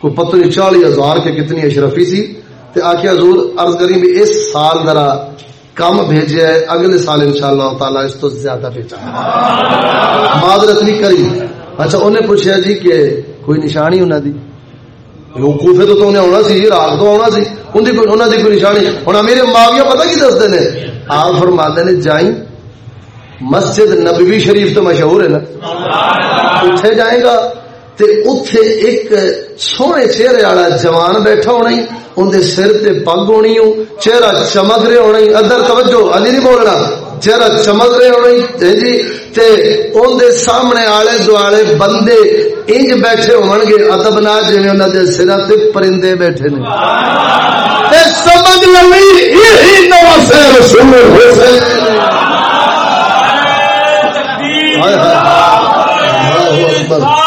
کو پتہ نہیں چالی ہزار کے کتنی اشرفی سی۔ تے آخیا حضور، عرض کری بھی اس سال ذرا کم بھیجے ہے اگلے سال انشاءاللہ تعالی اس تو زیادہ بھیجا معذرت نہیں کری۔ اچھا انہیں پوچھا جی کہ کوئی نشانی انہوں دی؟ کوفے تو تو انہیں آنا سی، رات تو آنا سی۔ انہوں کی کوئی نشانی۔ ہوں میرے ماویہ پتہ کی دستے نے؟ آپ فرماتے نے، جائیں۔ مسجد نبوی شریف تو مشہور ہے نا۔ اتے جائے گا تے اتے ایک سونے چہرے والا جوان بیٹھا ہونا ہی۔ اندر سر تے پگ ہونی ہوں، چہرہ چمک رہے ہونا ہی۔ ادھر توجہ، علی نہیں بولنا۔ چہرہ چمک رہے ہونا جی تے اندر سامنے آلے دوالے بندے انج بیٹھے ہون گے ادب نہ جی انہوں دے سرا تے پرندے بیٹھے نے تے سمجھ لوی یہی نواسے رسول حسین ہائے ہائے اللہ اکبر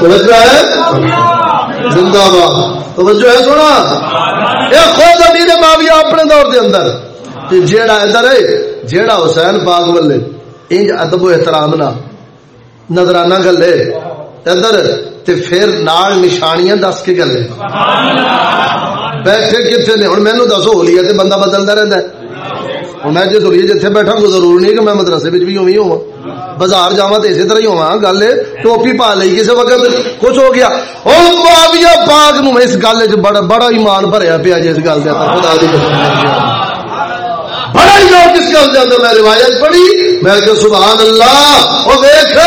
توجہ ہے؟ زندہ باد۔ توجہ ہے سونا؟ یہ خود امیر معاویہ اپنے دور دے اندر۔ تے جیڑا ادھر ہے جیڑا حسین پاک والے انج ادب و احترام نہ نظرانہ گلے۔ ادھر تے پھر نال نشانیاں دس کے گلے۔ بیٹھے کتنے نے؟ ہن مینوں دسو ہولی تے بندہ بدلدا رہندا ہے۔ میں جس ہولی جتھے بیٹھا کوئی ضرور نہیں کہ میں مدرسے وچ بھی ہوویں بازار جا تو اسی طرح ہی ہوا گل ٹوپی پا لی کسی وقت کچھ ہو گیا۔ پاک نو اس گل بڑا بڑا ایمان بھریا پیا جی اس گل کے۔ میں پڑھی۔ میں کہ سبحان اللہ دیکھ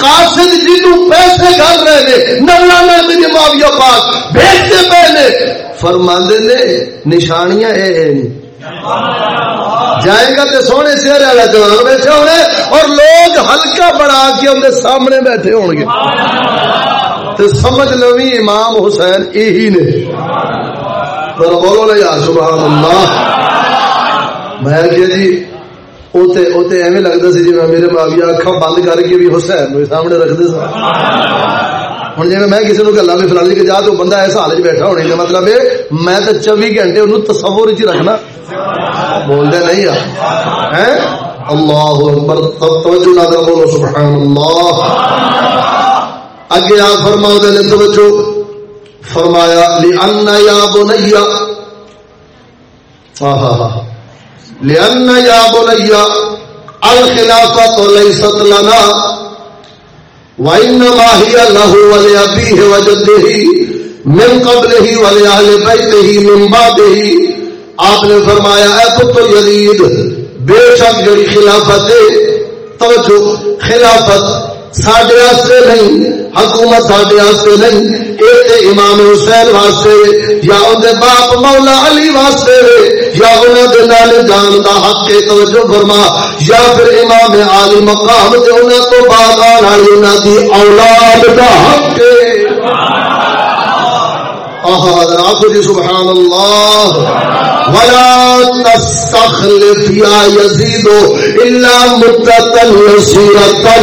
قاصد جی پیسے کر رہے ہیں نلا میری معاویہ پاک، بھیجتے پے نے۔ فرماندے نے، نشانیاں اے اے جائے گا تو سونے چہرے والا جوان بیٹھے ہونے اور لوگ ہلکا بڑا کے اندر سامنے بیٹھے ہو گے۔ تو سمجھ لو امام حسین یہی نے۔ بولو نا یار سبحان اللہ میں کہ جی ایویں لگتا سی جی میں میرے ماویا اکھا بند کر کے بھی حسین میرے سامنے رکھتے سن ہوں جی میں کسی نے گلا بھی فلاں کہ جا تو بندہ ایسا حال بیٹھا ہونے کا مطلب ہے میں تو چوبی گھنٹے انہوں تصور چ رکھنا بولتے نہیں ہے اللہ اکبر توجہ نہ بولو سبحان اللہ اگے آ فرما دے توجہ فرمایا لأن یا بنیا ہاں ہاں ہاں لأن يا بني الخلافة ليست لنا آپ نے فرمایا، اے یزید، بے شک جڑی خلافت ہے، توجہ، خلافت ساڈے واسطے نہیں، حکومت ساڈے واسطے نہیں یہ امام حسین واسطے یا اندر باپ مولا علی واسطے یا انہوں دے نال جان دا حق کے توجہ فرما۔ یا پھر امام عالی مقام تے انہوں تو بعد آن والی انہوں دی اولاد دا حق کے آخو سبحان اللہ ولا تستخلف یا یزید الا مدتا یسیرتا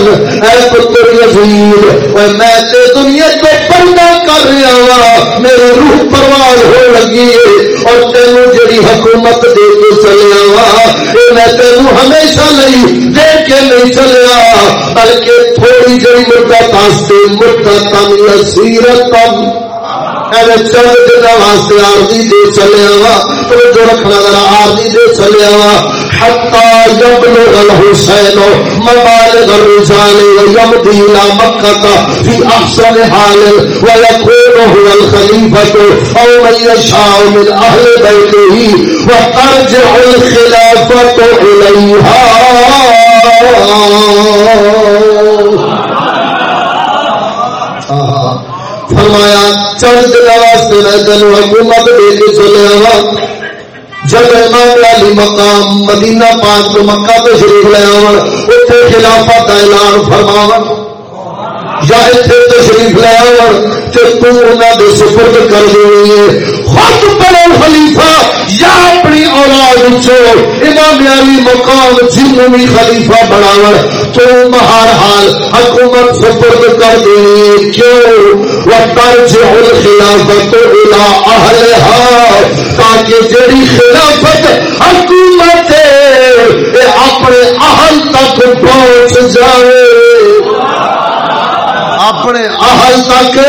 اے پتر یزید اے میں تے دنیا کو پردہ کر رہا ہوں میری روح پرواز ہو لگی ہے اور تینوں جڑی حکومت دے کے چلیا وا اے میں تینوں ہمیشہ نہیں، دے کے نہیں چلیا بلکہ تھوڑی جڑی مدت واسطے مدتا یسیرتا چند دن واسطے آرتی دے چلے وا تو رکھنا ذرا آرتی دے چلے وا حتى يبلغ الحسين مبالغ الرجال ويمضي الى مكة في احسن حال ويكون هو الخليفة او من يشاء من اهل بيته وترجع الخلافة اليها فرمایا چند دن واسطے میں تین حکومت دے کے چلے وا جب امام علی مقام مدینہ پاک تو مکہ تو شریف لے آن اتنے خلافت کا اعلان فرماو یا اتنے تشریف لے آن تو تم انہوں نے سپرد کر دینی ہے خود بڑا خلیفہ، یا اپنی اولاد چو امام علی مقام جنوں بھی خلیفہ بناو تو مہار حال حکومت سپرد کر دینی ہے کیوں؟ وترجع الخلافت الى اهلها تاکہ جڑی خلافت حکومت اپنے اہل تک پہنچ جائے۔ اپنے اہل تک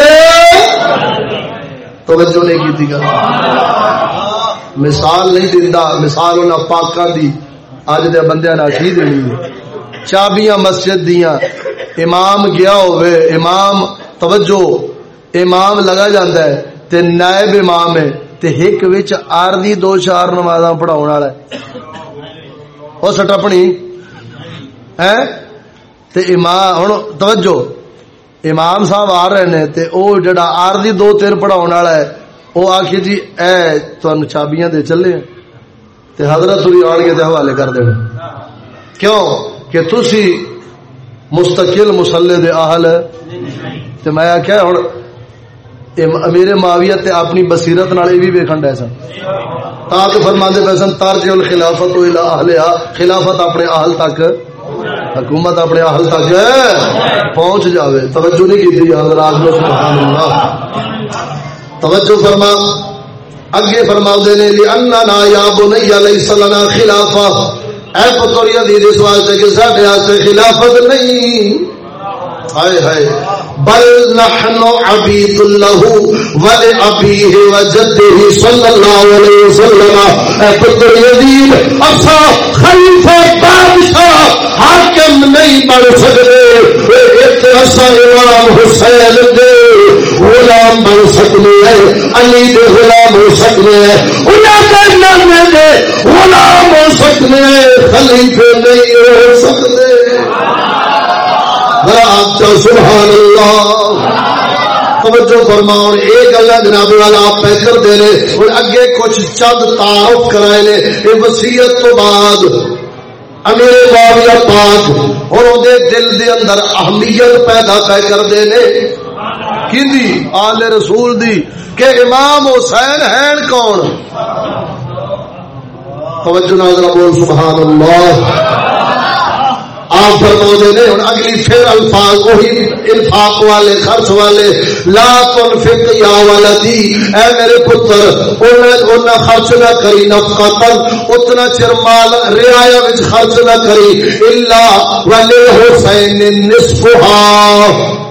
توجہ نہیں کی گل مثال نہیں دینا مثال انہیں پاکا دی۔ اج دے بندے نہ کی دینی ہے؟ چابیاں مسجد دیاں۔ امام گیا ہوئے امام، توجہ، امام لگا جاندہ ہے۔ تے نائب امام ہے۔ تے ہک وچ آردی دو چار نمازاں پڑھاون والا ہے۔ او سٹپنی ہیں؟ تے امام، ہن توجہ۔ امام صاحب آ رہے نے تے او جڑا آرزی دو تین پڑھاؤ والا ہے وہ آخی جی اے تہن چابیاں دے چلے تے حضرت ہوئی آن کے تے حوالے کر دینا کیوں؟ کہ تسی مستقل مسلے دے اہل تے میں آخیا ہوں میرے معاویہ تے اپنی بصیرت نال بھی ویکھن ڈے سن۔ تا کہ فرماندے پے سن ترجع الخلافت الى اہلھا خلافت اپنے اہل تک حکومت اپنے اہل تک پہنچ جاوے۔ توجہ نہیں کی حضرات نے سبحان اللہ۔ توجہ فرما۔ اگے فرما دے نے لی اننا نا یا بنی لیس لنا خلافہ اے پتر یزید اس واسطے کہ ساڈے واسطے خلافت نہیں۔ ہائے ہائے۔ بل نحن عبید اللہ له ولابيه وجده صلى الله عليه وسلم. اے پتر یزید اسا خلیفہ، بادشاہ، حاکم نہیں بن سکتے۔ ایک اسا امام حسین دے، غلام بن سکتے ہیں، علی دے غلام ہو سکتے ہیں، انہاں دے نامے دے غلام ہو سکتے ہیں خلیفہ نہیں ہو سکتے۔ سبحان اللہ توجہ فرماؤ اللہ جناب والا آپ پہ اگے کچھ چند تعارف کرائے نے یہ وسیعت تو بعد امیر پاک اور دے دل دے اندر اہمیت پیدا پہ کر دے نے کی آل رسول دی۔ کہ امام حسین ہیں کون؟ توجہ بول، سبحان اللہ۔ آپ فرما نے ہوں اگلی پھر الفاظ، وہی الفاق والے خرچ والے۔ لا تنفق یا والا ولدی، اے میرے پتر اونا خرچ نہ کری نفقا تن اتنا چر مال رعایا وچ خرچ نہ کری، الا ولی حسین نصفها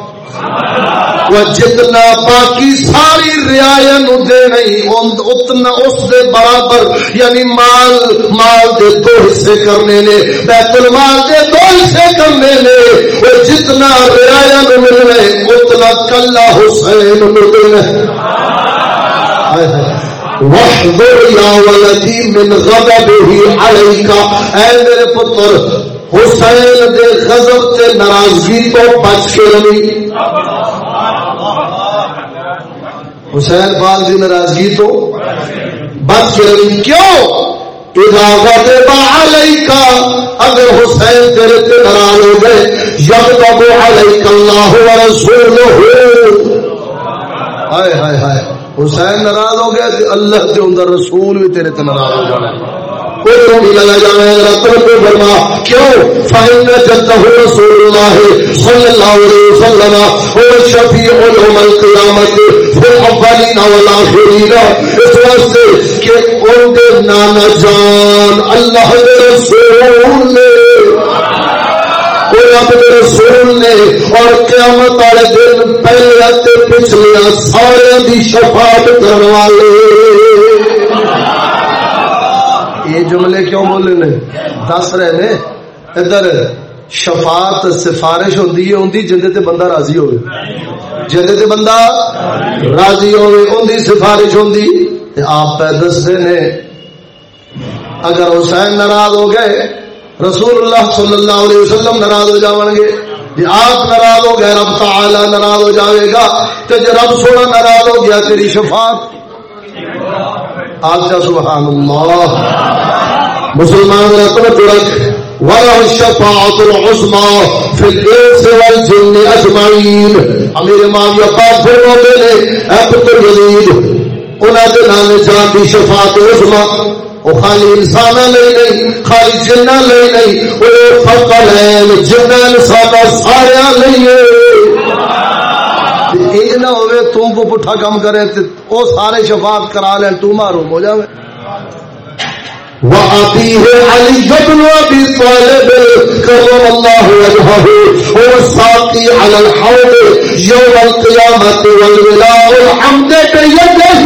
وہ جتنا باقی ساری ریا دے نہیں اتنا اس دے برابر یعنی مال مال دے دو حصے کرنے نے بیت المال دے دو حصے کرنے نے وہ جتنا ریا مل رہے، اتنا کلا حسین مل رہے۔ وحضر یا ولدی من غضبه علیکا اے میرے پتر، حسین دے غضب تے ناراضگی تو بچ کے رہی۔ حسین پاک کی ناراضگی تو؟ بچ گئی کیوں؟ کا اگر حسین تیرے تے ناراض ہو گئے جب تب علیک اللہ رسول ہائے ہائے ہائے، حسین ناراض ہو گیا تو اللہ کے اندر رسول بھی تیرے تے ناراض ہو جانا کوئی بھی لگا جانا ہے رتن کو فرما۔ کیوں؟ فائن جد رسول اللہ صلی اللہ علیہ وسلم هو شفیع یوم القیامت الاولین والآخرین اس واسطے کہ ان کے نانا جان اللہ کے رسول نے رب رسول نے اور قیامت والے دن پہلے پچھلے سارے دی شفاعت کرنے والے۔ یہ جملے کیوں بولے نے؟ دس رہے نے، ادھر شفاعت سفارش ہوندی ہے ہوندی جندے تے بندہ راضی ہوے جندے تے بندہ راضی ہوے اوندی سفارش ہوندی، تے آپ پہ دسدے نے، اگر حسین ناراض ہو گئے، رسول اللہ صلی اللہ علیہ وسلم ناراض ہو جاون گے جی آپ ناراض ہو گئے، رب تعالی ناراض ہو جاوے گا، تے جے رب سونا ناراض ہو گیا، تیری شفاعت۔ آپ کا سبحان اللہ۔ مسلمان رتب رکھ والشفاعت العظمى في والجن امیر فرماتے اے پتر یزید، انہاں دے نام جان دی شفاعت عظمى وہ خالی انسان نہیں خالی جنہ لے نہیں وہ فقل ہے جنہ انسان سارے لیے یہ جی، نہ ہوئے کو پٹھا کم کرے وہ سارے شفاعت کرا لیں تو معروم ہو جاوے. وأبيه علي بن أبي طالب كرم الله وجهه هو الساقي على الحوض يوم القيامة والولاء الحمد بيده.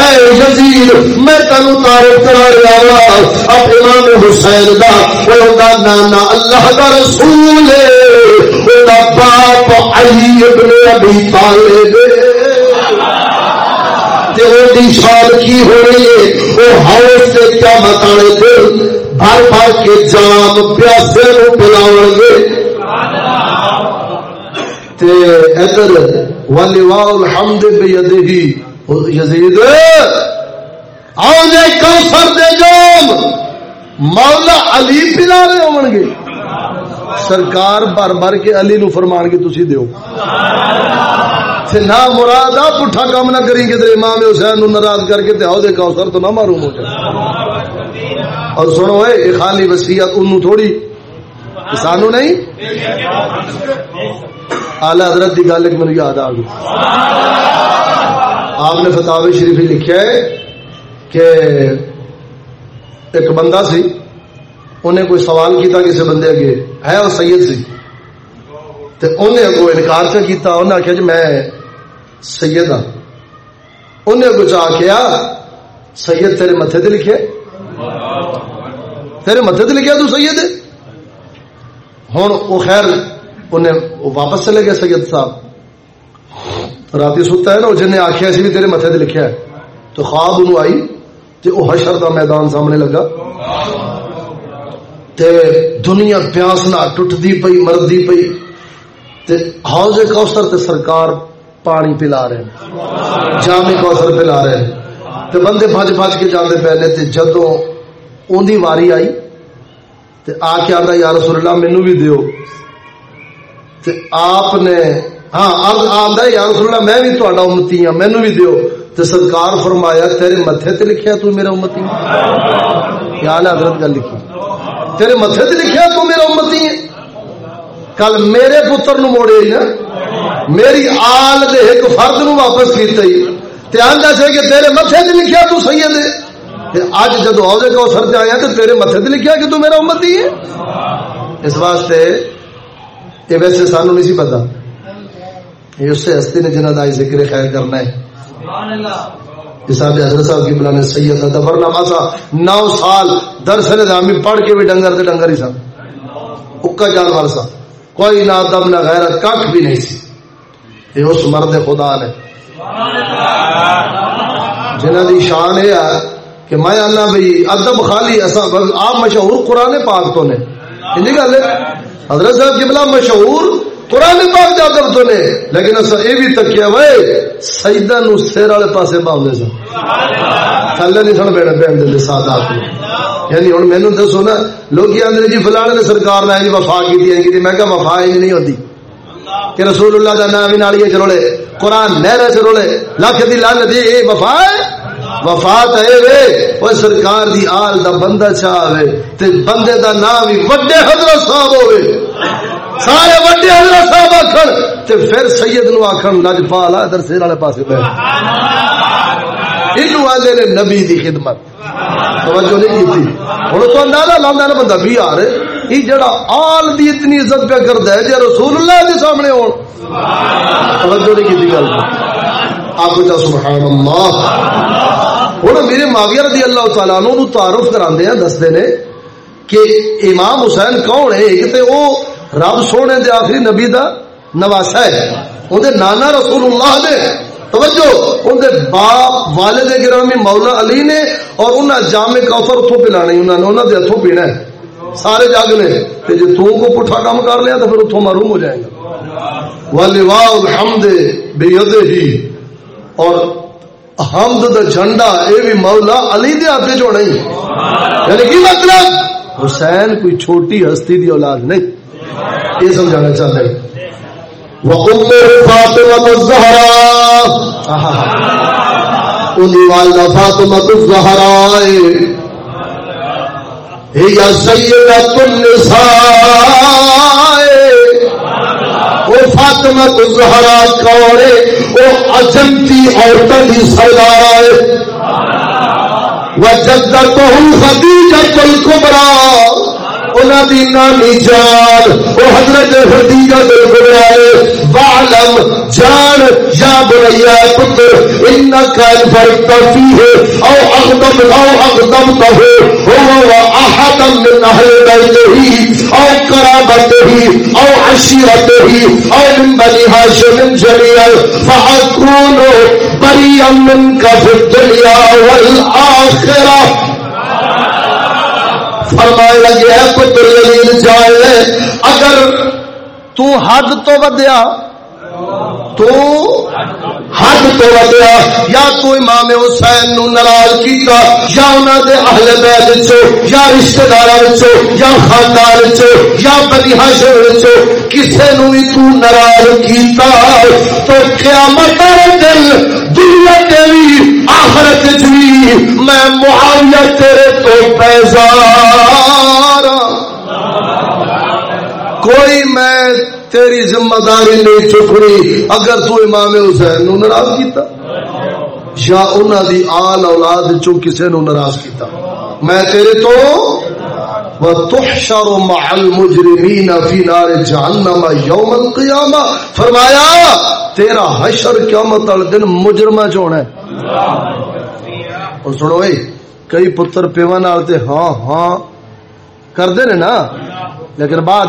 اے یزید میں تینو تعارف کرا رہا ہوں اب امام حسین دا او دا نانا اللہ دا رسول ہے او دا باپ علی ابن ابی طالب شال کی ہو رہی ہے وہ ہاؤس سے کیا متانے تھے بھر بھر کے جام پیاسے کو پلاؤ گے۔ ادھر والی واؤ الحمد بیدہی یزید، آؤ جے کوثر دے جام۔ مولا علی پلا رہے ہون گے۔ سرکار بھر بھر کے علی نو فرمان کے تسی دیو۔ سے نہ مراد آ پٹھا کام نہ کریں کدھر امام حسین ناراض کر کے ہو دے کوثر تو نہ معروم ہو جائے۔ اور سنو اے یہ خالی وصیت انہوں تھوڑی۔ سانو نہیں؟ اعلی حضرت کی گل ایک میری یاد آ گئی۔ آپ نے فتح شریفی لکھا ہے کہ ایک بندہ سی، انہیں کوئی سوال کیتا کسی بندے اگے، ہے وہ سید سی۔ تے انہیں اگو انکار سے کیتا انہیں آخیا جی میں سید ہاں انہیں کچھ آخیا سید تیرے متے تے لکھے۔ تیرے متے تے لکھیا تو سید۔ ہوں وہ خیر، انہیں واپس چلے گئے سید صاحب۔ رات ستا ہے نا جن آخیا سی بھی تیرے متے تے لکھیا ہے۔ تو خواب انہوں آئی تو وہ حشر دا میدان سامنے لگا۔ تے دنیا پیاس نہ ٹوٹتی پئی، مردی پئی۔ تے حوض کوثر تے سرکار پانی پلا رہے ہیں۔ جامع کوثر پلا رہے ہیں۔ تے بندے بھج بھج کے جاندے پہلے تے جدوں اون دی واری آئی، تے آ کے آندا، یا رسول اللہ، مینوں بھی دیو۔ تے آپ نے ہاں آندا یا رسول اللہ، میں بھی تہاڈا امتی ہاں مینوں بھی دیو۔ تے سرکار فرمایا، تیرے متھے تے لکھیا تو میرا امتی ہاں۔ یا حضرت گل لکھی۔ تیرے متھے تے لکھیا تو میرا امتی ہے کل میرے پتر نو موڑے نا۔ میری آل دے ایک فرد نو واپس کیتا ہی۔ تے آندا سے کہ تیرے متھے تے لکھیا تو سید ہے تے۔ اج جدو عہدے کو سر تے آیا تے تیرے متھے تے لکھیا کہ تو میرا امتی ہے۔ اس واسطے یہ ویسے سانو نہیں سی پتا یہ اس سے ہستی نے جنہ دا ذکر خیر کرنا ہے۔ سبحان اللہ۔ حضرت صاحب کی بلانے سید دفر نمازا نو سال درس نظامی پڑھ کے بھی ڈنگر تے ڈنگر ہی سا۔ اکا جانور سا۔ کوئی نہ دم نہ غیرت کک بھی نہیں سی۔ یہ اس مرد خدا نے جنہ دی شان یہ ہے کہ میں اللہ بھائی ادب خالی ایسا آپ مشہور قرآن پاک تو نے گل ہے حضرت صاحب کی بلا مشہور قرآن پاک جا کر تو نے لیکن اصا یہ بھی تکیا وے سیدا نو سیر والے پاسے باؤ سن تھلے نہیں سن بیٹھے پہن دے سادہ یعنی ہوں مینو دسو نا لوگ آدھے جی فلاں نے سرکار نے جی وفا کی میں کہا وفا ہی نہیں ہوتی کہ رسول اللہ کا نام بھی نالیے چرولے قرآن نہرے چرولے لکھ دی لال دی اے وفا ہے۔ وفات ہے وے۔ وہ سرکار دی آل دا بندہ چاہے تے بندے دا نام بھی وڈے حضرت صاحب ہوئے۔ سارے وڈے حضرت صاحب آخر تے پھر سید نو آخر لج پالا ادھر سیر والے پاسے پہ یہ آدھے نے نبی دی خدمت۔ توجہ نہیں کی ہوں تو اندازہ لانا نا بندہ، بھی آ رہے۔ یہ جڑا آل دی اتنی عزت پہ کرتا ہے جی رسول اللہ کے سامنے ہو۔ توجہ نہیں کی گل۔ آپ کو سبحان اللہ۔ ہوں میرے ماویہ رضی اللہ تعالیٰ نو تعارف کرا دستے نے کہ امام حسین کون ہے؟ ایک تے وہ رب سونے دے آخری نبی دا نواسا ہے۔ اندر نانا رسول اللہ دے۔ توجہ اندر باپ والد گرامی مولا علی نے اور انہیں جامع کوثر اتوں پلانی انہوں نے انہوں نے ہاتھوں پینا ہے۔ سارے جگ نے جی تو کو پٹھا کام کر لیا تو پھر اتوں معروم ہو جائے گا۔ والوا الحمد بے ہی اور حمد دا جھنڈا، اے بھی مولا علی دے ہاتھ جو نہیں۔ یعنی کی مطلب؟ حسین کوئی چھوٹی ہستی دی اولاد نہیں۔ یہ سمجھانا چاہتے ہیں فاطمہ الزہرا انہی والدہ فاطمہ الزہرا یا سیدت النساء. وہ فاطمہ الزہرا کوڑے وہ اجنتی عورتوں کی سردار ہے. وجدتہ خدیجہ الکبرى انہاں دی نانی جان، او حضرت خدیجہ دے گھرائے بعلم، جان، یا بنیا پتر انک الفرت فیہ، او اغدم او اغدم تہو هو احد من اهل بیته او قرابته او عشیرته او من بنی بني هاشم جميعا فاكون بريئا منك في الدنيا والاخره فرمائے لگے ہے پتر جائے اگر تو حد تو ودیا تو حد تو ودیا یا تو امام حسین نو ناراض کیتا، یا انہاں دے اہل بیت وچوں، یا رشتہ داراں وچوں، یا خاندان وچوں، یا بنی ہاشم وچوں، کسے نو بھی تو ناراض کیتا۔ تو قیامت دے دن دنیا تے بھی آخرت وچ بھی میں معاویہ تیرے تو بیزار ہاں۔ کوئی میں تیری ذمہ داری نہیں چکنی اگر تو امام حسین نو ناراض کیتا یا انہوں دی آل اولاد چو کسے نو ناراض کیتا۔ میں تیرے تو وتحشر مع المجرمین فی نار جہنم یوم القیامہ۔ فرمایا، تیرا حشر قیامت والے دن مجرمہ چونا ہے۔ اور سنو اے کئی پتر پیوا نال تے ہاں ہاں کردے نے نا، لیکن بعد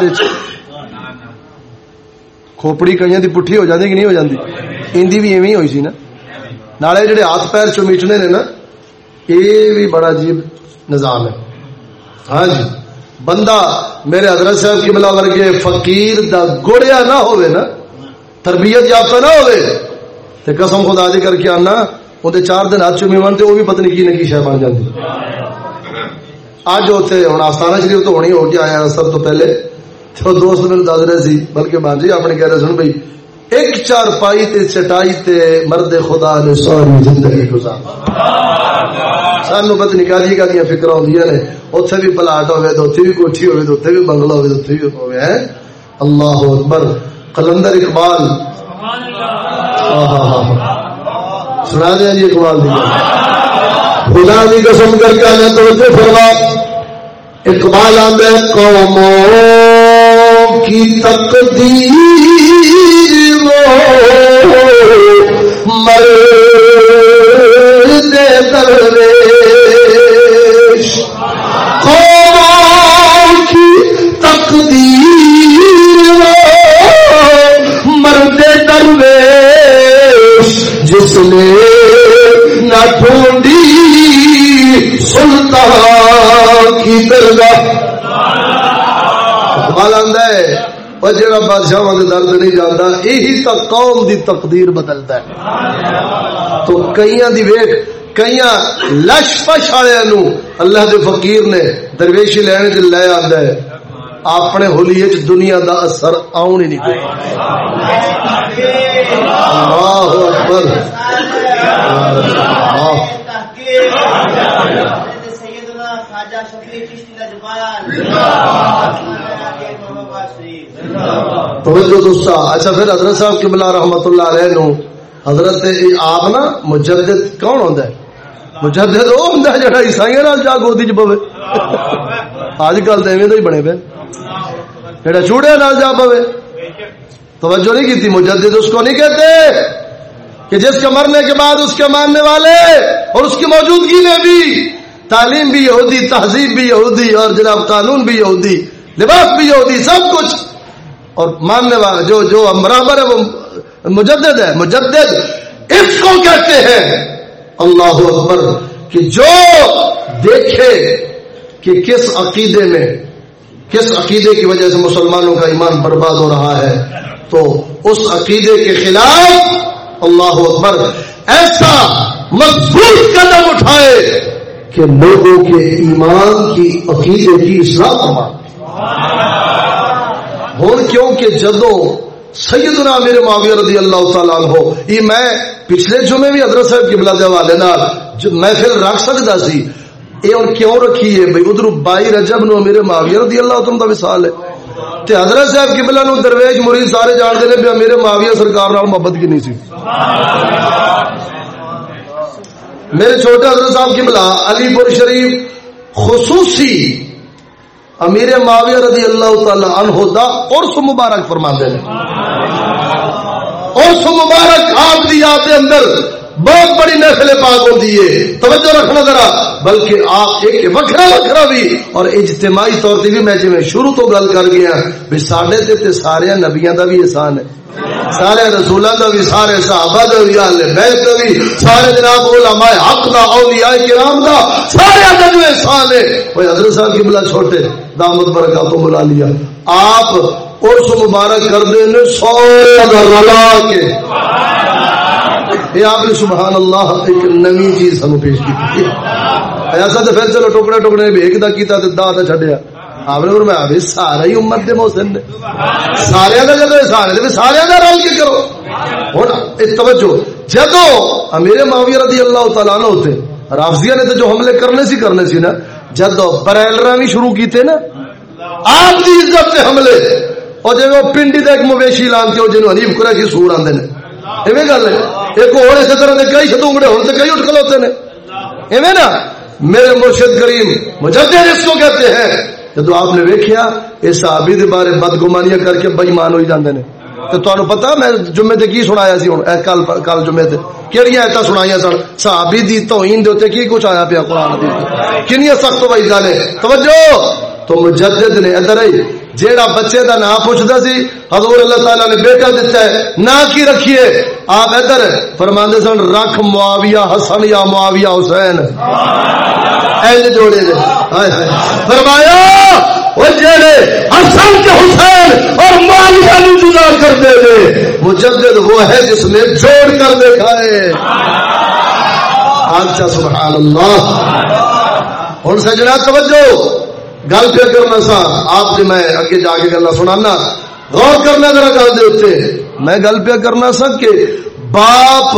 کھوپڑی کئی دی پٹھی ہو جاتی کہ نہیں ہو جاتی اندی بھی ایویں ہوئی سی نا نالے جڑے ہاتھ پیر چمیٹنے نے نا یہ بھی بڑا عجیب نظام ہے ہاں جی بندہ میرے حضرت صاحب کی بلا ورگے فقیر دا گڑیا نہ ہوئے نا تربیت یافتہ نہ ہوئے تے قسم خدا دی کر کے آنا وہ چار دن ہاتھ چومی بنتے وہ بھی پتہ کی نکی شہ بن جاتی اج اتنے ہوں آستانہ شریف تو ہونی ہو کے آیا سب تو پہلے تو دوست میرے دس رہے سی، بلکہ بانجی اپنے کہہ رہے سن بھائی، ایک چار پائی تے چٹائی تے مرد خدا نے ساری زندگی گزار سانو پتہ نہیں کالی کا دیا فکر آدی نے۔ اتنے بھی پلاٹ ہوئے تو اتنے بھی کوٹھی ہوئے تو اتنے بھی بنگلہ ہوئے تو اتنے بھی ہوئے اللہ اکبر۔ قلندر اقبال۔ سنا دیا جی اقبال دی۔ خدا کی قسم کر کے آنے تو فرما۔ اقبال آدھے قوموں کی تقدیر مر دے درویش۔ قوموں کی تقدیر وہ مرد درویش۔ جس نے نہ ڈھونڈی سلطان کی درگاہ اقبال آندا ہے اور جڑا بادشاہ دے درد نہیں جاندا یہی تو قوم دی تقدیر بدلتا ہے۔ تو کئیاں دی ویکھ کئیاں لش پش والے نو اللہ دے فقیر نے درویشی لینے تے لے آندا ہے۔ اپنے ہولیے چ دنیا دا اثر آون ہی نہیں کوئی اللہ اکبر۔ اللہ۔ توجہ دوستا اچھا پھر حضرت صاحب قبلہ رحمت اللہ علیہ نو، حضرت آپ نا مجدد، کون ہوتا ہے؟ مجدد وہ ہوتا ہے جڑا عیسائی نال جا گودی چ پوے۔ اج کل تو ایویں ہی بنے پے۔ جڑا چوڑے نال جا پوے۔ توجہ نہیں کی مجدد اس کو نہیں کہتے۔ کہ جس کے مرنے کے بعد اس کے ماننے والے اور اس کی موجودگی میں بھی، تعلیم بھی یہودی، تہذیب بھی یہودی اور جناب قانون بھی یہودی، لباس بھی یہودی، سب کچھ۔ اور ماننے والا جو جو برابر ہے وہ مجدد ہے مجدد۔ اس کو کہتے ہیں، اللہ اکبر، کہ جو دیکھے کہ کس عقیدے میں، کس عقیدے کی وجہ سے مسلمانوں کا ایمان برباد ہو رہا ہے، تو اس عقیدے کے خلاف اللہ اکبر ایسا مضبوط قدم اٹھائے کہ لوگوں کے ایمان کی عقیدے کی اصلاح فرما ہوں کیوں کہ جدو سیدنا میرے معاویہ رضی اللہ تعالیٰ عنہ، یہ میں پچھلے جمعے بھی حضرت صاحب کی بلا دے حوالے نال محفل رکھ سکتا سی، اے اور کیوں رکھی ہے؟ بھائی ادھر بائی رجب نو میرے معاویہ رضی اللہ تعالیٰ کا وصال ہے۔ تے حضرت صاحب کی بلا نو درویش مرید سارے جان دے نے میرے معاویہ سرکار نال محبت کی نہیں سی۔ میرے چھوٹے حضرت صاحب کی بلا علی پور شریف خصوصی امیر معاویہ رضی اللہ تعالی عنہ دا عرس مبارک فرما دے عرس مبارک آپ دی یاد دے اندر بہت بڑی نسل پاک ہوتی ہے۔ توجہ رکھنا ذرا، بلکہ آپ ایک وکھرا وکھرا بھی اور اجتماعی طور پہ بھی میں جی میں شروع تو گل کر گیا ہاں، بھی ساڈے تے سارے نبیاں دا بھی احسان ہے۔ سارے رسولوں کا بھی، سارے صحابہ کا بھی آل بیت کا بھی، سارے جناب علماء حق دا، اولیاء کرام دا، سارے کا احسان ہے۔ وہ حضرت صاحب کی بلا چھوٹے، دامت برکاتوں بلا لیا۔ آپ عرس مبارک کر دیں سو رلا کے۔ یہ آپ نے سبحان اللہ ایک نئی چیز سانو پیش کی۔ ایسا تو پھر چلو ٹکڑے ٹکڑے بھی، ایک دا کیتا تے دا تے چھڈیا۔ آپ نے فرمایا بھی سارا ہی امت دے محسن نے سارے کا جدو سارے دے سارے کا رل کے کرو۔ ہوں توجہ۔ جدو امیر معاویہ رضی اللہ تعالیٰ عنہ ہوتے، رافضیہ نے تو جو حملے کرنے سی کرنے سی نا، جدو برائلرا بھی شروع کیتے نا، آپ کی عزت سے حملے۔ اور جب وہ پنڈی ایک مویشی لانتے ہو جنہوں حنیف کرا کی سور آتے ہیں ایویں گل ہے۔ ایک اور اسی طرح کے کئی شتونگڑے ہوتے کئی اٹھ کھلوتے ہیں ایویں نا، میرے مرشد کریم مجدد اس کو کہتے ہیں جدو آپ نے ویکیا یہ صحابی دے بارے بدگمانیاں کر کے بےمان ہوئی جاندے نے۔ تو تمہیں پتا میں جمعے تے کی سنایا سی ہوں کل کل جمعے تے۔ کہڑی ایت سنائی سن؟ صحابی دی توہین دے کی کچھ آیا پیا قرآن دی کنیا سخت بھائی گل ہے توجہ! تو مجدد نے ادھر آئی۔ جیڑا بچے دا نام پوچھتا سی، حضور اللہ تعالی نے بیٹا دیتا ہے، نا کی رکھیے؟ آپ ادھر فرماندے سن، رکھ معاویہ حسن یا معاویہ حسین۔ ایسے جوڑے دے۔ فرمایا، وہ جڑے حسن کے حسین اور معاویہ نو جدا کر دے دے۔ مجدد وہ ہے جس نے جوڑ کر دکھائے اچھا سبحان اللہ ہوں سجنا، توجہ۔ گل پہ کرنا سا۔ آپ سے میں اگے جا کے گلا سنانا۔ غور کرنا ذرا گل دے اتنے میں گل پہ کرنا سا کہ باپ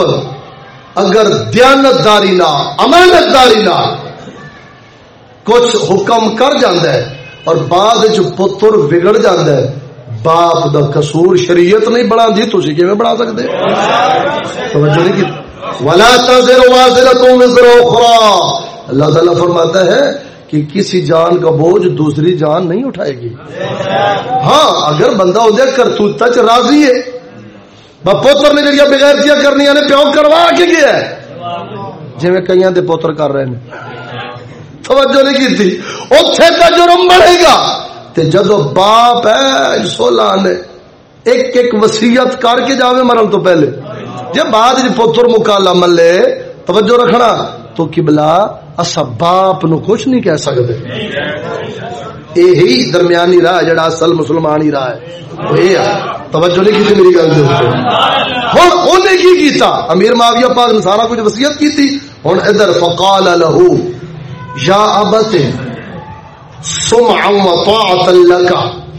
اگر دیانت داری نہ امانت داری نہ کچھ حکم کر جاندہ ہے اور بعد جو پتر بگڑ جاندہ ہے۔ باپ دا قصور شریعت نہیں بڑھا دی تھی کیون بڑھا سکتے توجہ نہیں کی؟ ولا تزر وازرۃ وزر اخرى اللہ تعالی فرماتا ہے کہ کسی جان کا بوجھ دوسری جان نہیں اٹھائے گی۔ ہاں اگر بندہ ادھر کرتوتا چ راضی ہے پوتر نے جڑیاں بغیر کیا کرنی نے، پیو کروا کے گیا ہے۔ جی کئی دے پوتر کر رہے ہیں۔ توجہ نہیں کی اتے کا جرم بڑھے گا۔ تے جدو باپ ہے، سولہ نے ایک ایک وسیعت کر کے جاوے مرن تو پہلے۔ جب بعد پوتر مکالا ملے، توجہ رکھنا۔ تو کبلا اصا باپ نو کچھ نہیں کہہ سکتے یہی درمیانی راہ جڑا اصل مسلمان ہی راہ ہے۔ توجہ نہیں کی میری گل ہوں انہیں کی کیتا؟ امیر معاویہ پاک نے سارا کچھ وصیت کی تھی ہوں ادھر فقال له یا ابت سمعا وطاعتا لك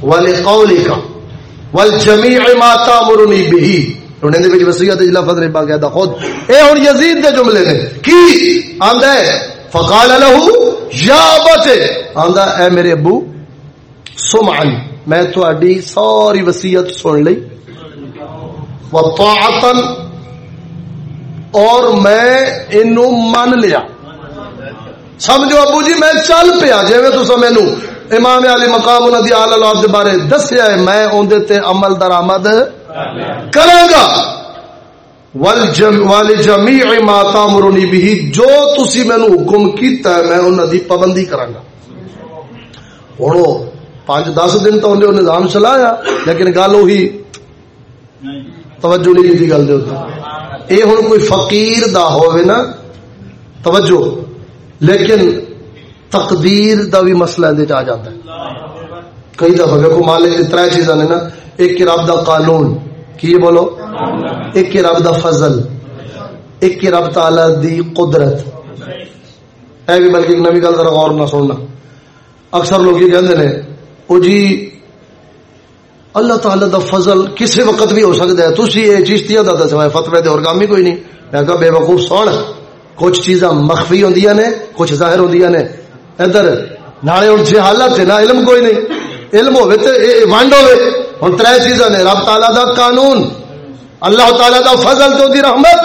ولقولك والجميع ما تامرني به انہیں دے وچ وصیت اج لفظ نے باقی خود اے ہن یزید دے جملے نے، کی؟ آندا ہے، فقال له یا ابت، آندا اے میرے ابو سمعا میں تہاڈی ساری وصیت سن لئی وطاعتا، اور میں انو من لیا۔ سمجھو ابو جی میں چل پیا جی تو مینو امام علی مقام انہوں دی آل اللہ بارے دسیا ہے، میں اندر تے عمل درآمد کروں گا۔ والی جمیع ما تامرنی بھی جو تسی مینو حکم کیتا ہے، میں انہوں دی پابندی کراں گا۔ ہوں پانچ دس دن تو انہیں نظام چلایا، لیکن گل وہی توجہ نہیں کی گل دے اے ہوں کوئی فقیر دا ہوئے نا؟ توجہ۔ لیکن تقدیر دا بھی مسئلہ اندر آ جاتا ہے۔ کئی دفعہ دیکھو مالک کی تر چیزاں نے نا، ایک رب دا قانون، کی بولو؟ ایک رب دا فضل، ایک رب تعالی دی قدرت۔ اے بھی بلکہ ایک نوی گل ذرا غور نہ سننا۔ اکثر لوگ یہ کہتے ہیں او جی اللہ تعالی دا فضل کسی وقت بھی ہو سکتا ہے۔ تھی یہ چیشتیاں دا دسوا فتوی دے اور کام ہی کوئی نہیں۔ میں کہا بے وقوف سن کچھ چیزاں مخفی ہوں نے، کچھ ظاہر ہوں نے۔ ادھر، نالے ہوں جی حالت ہے نا علم کوئی نہیں۔ علم ہوئے تو ونڈ ہوئے ہوں تر چیزاں نے، رب تعالی دا قانون، اللہ تعالی دا فضل تو دی رحمت،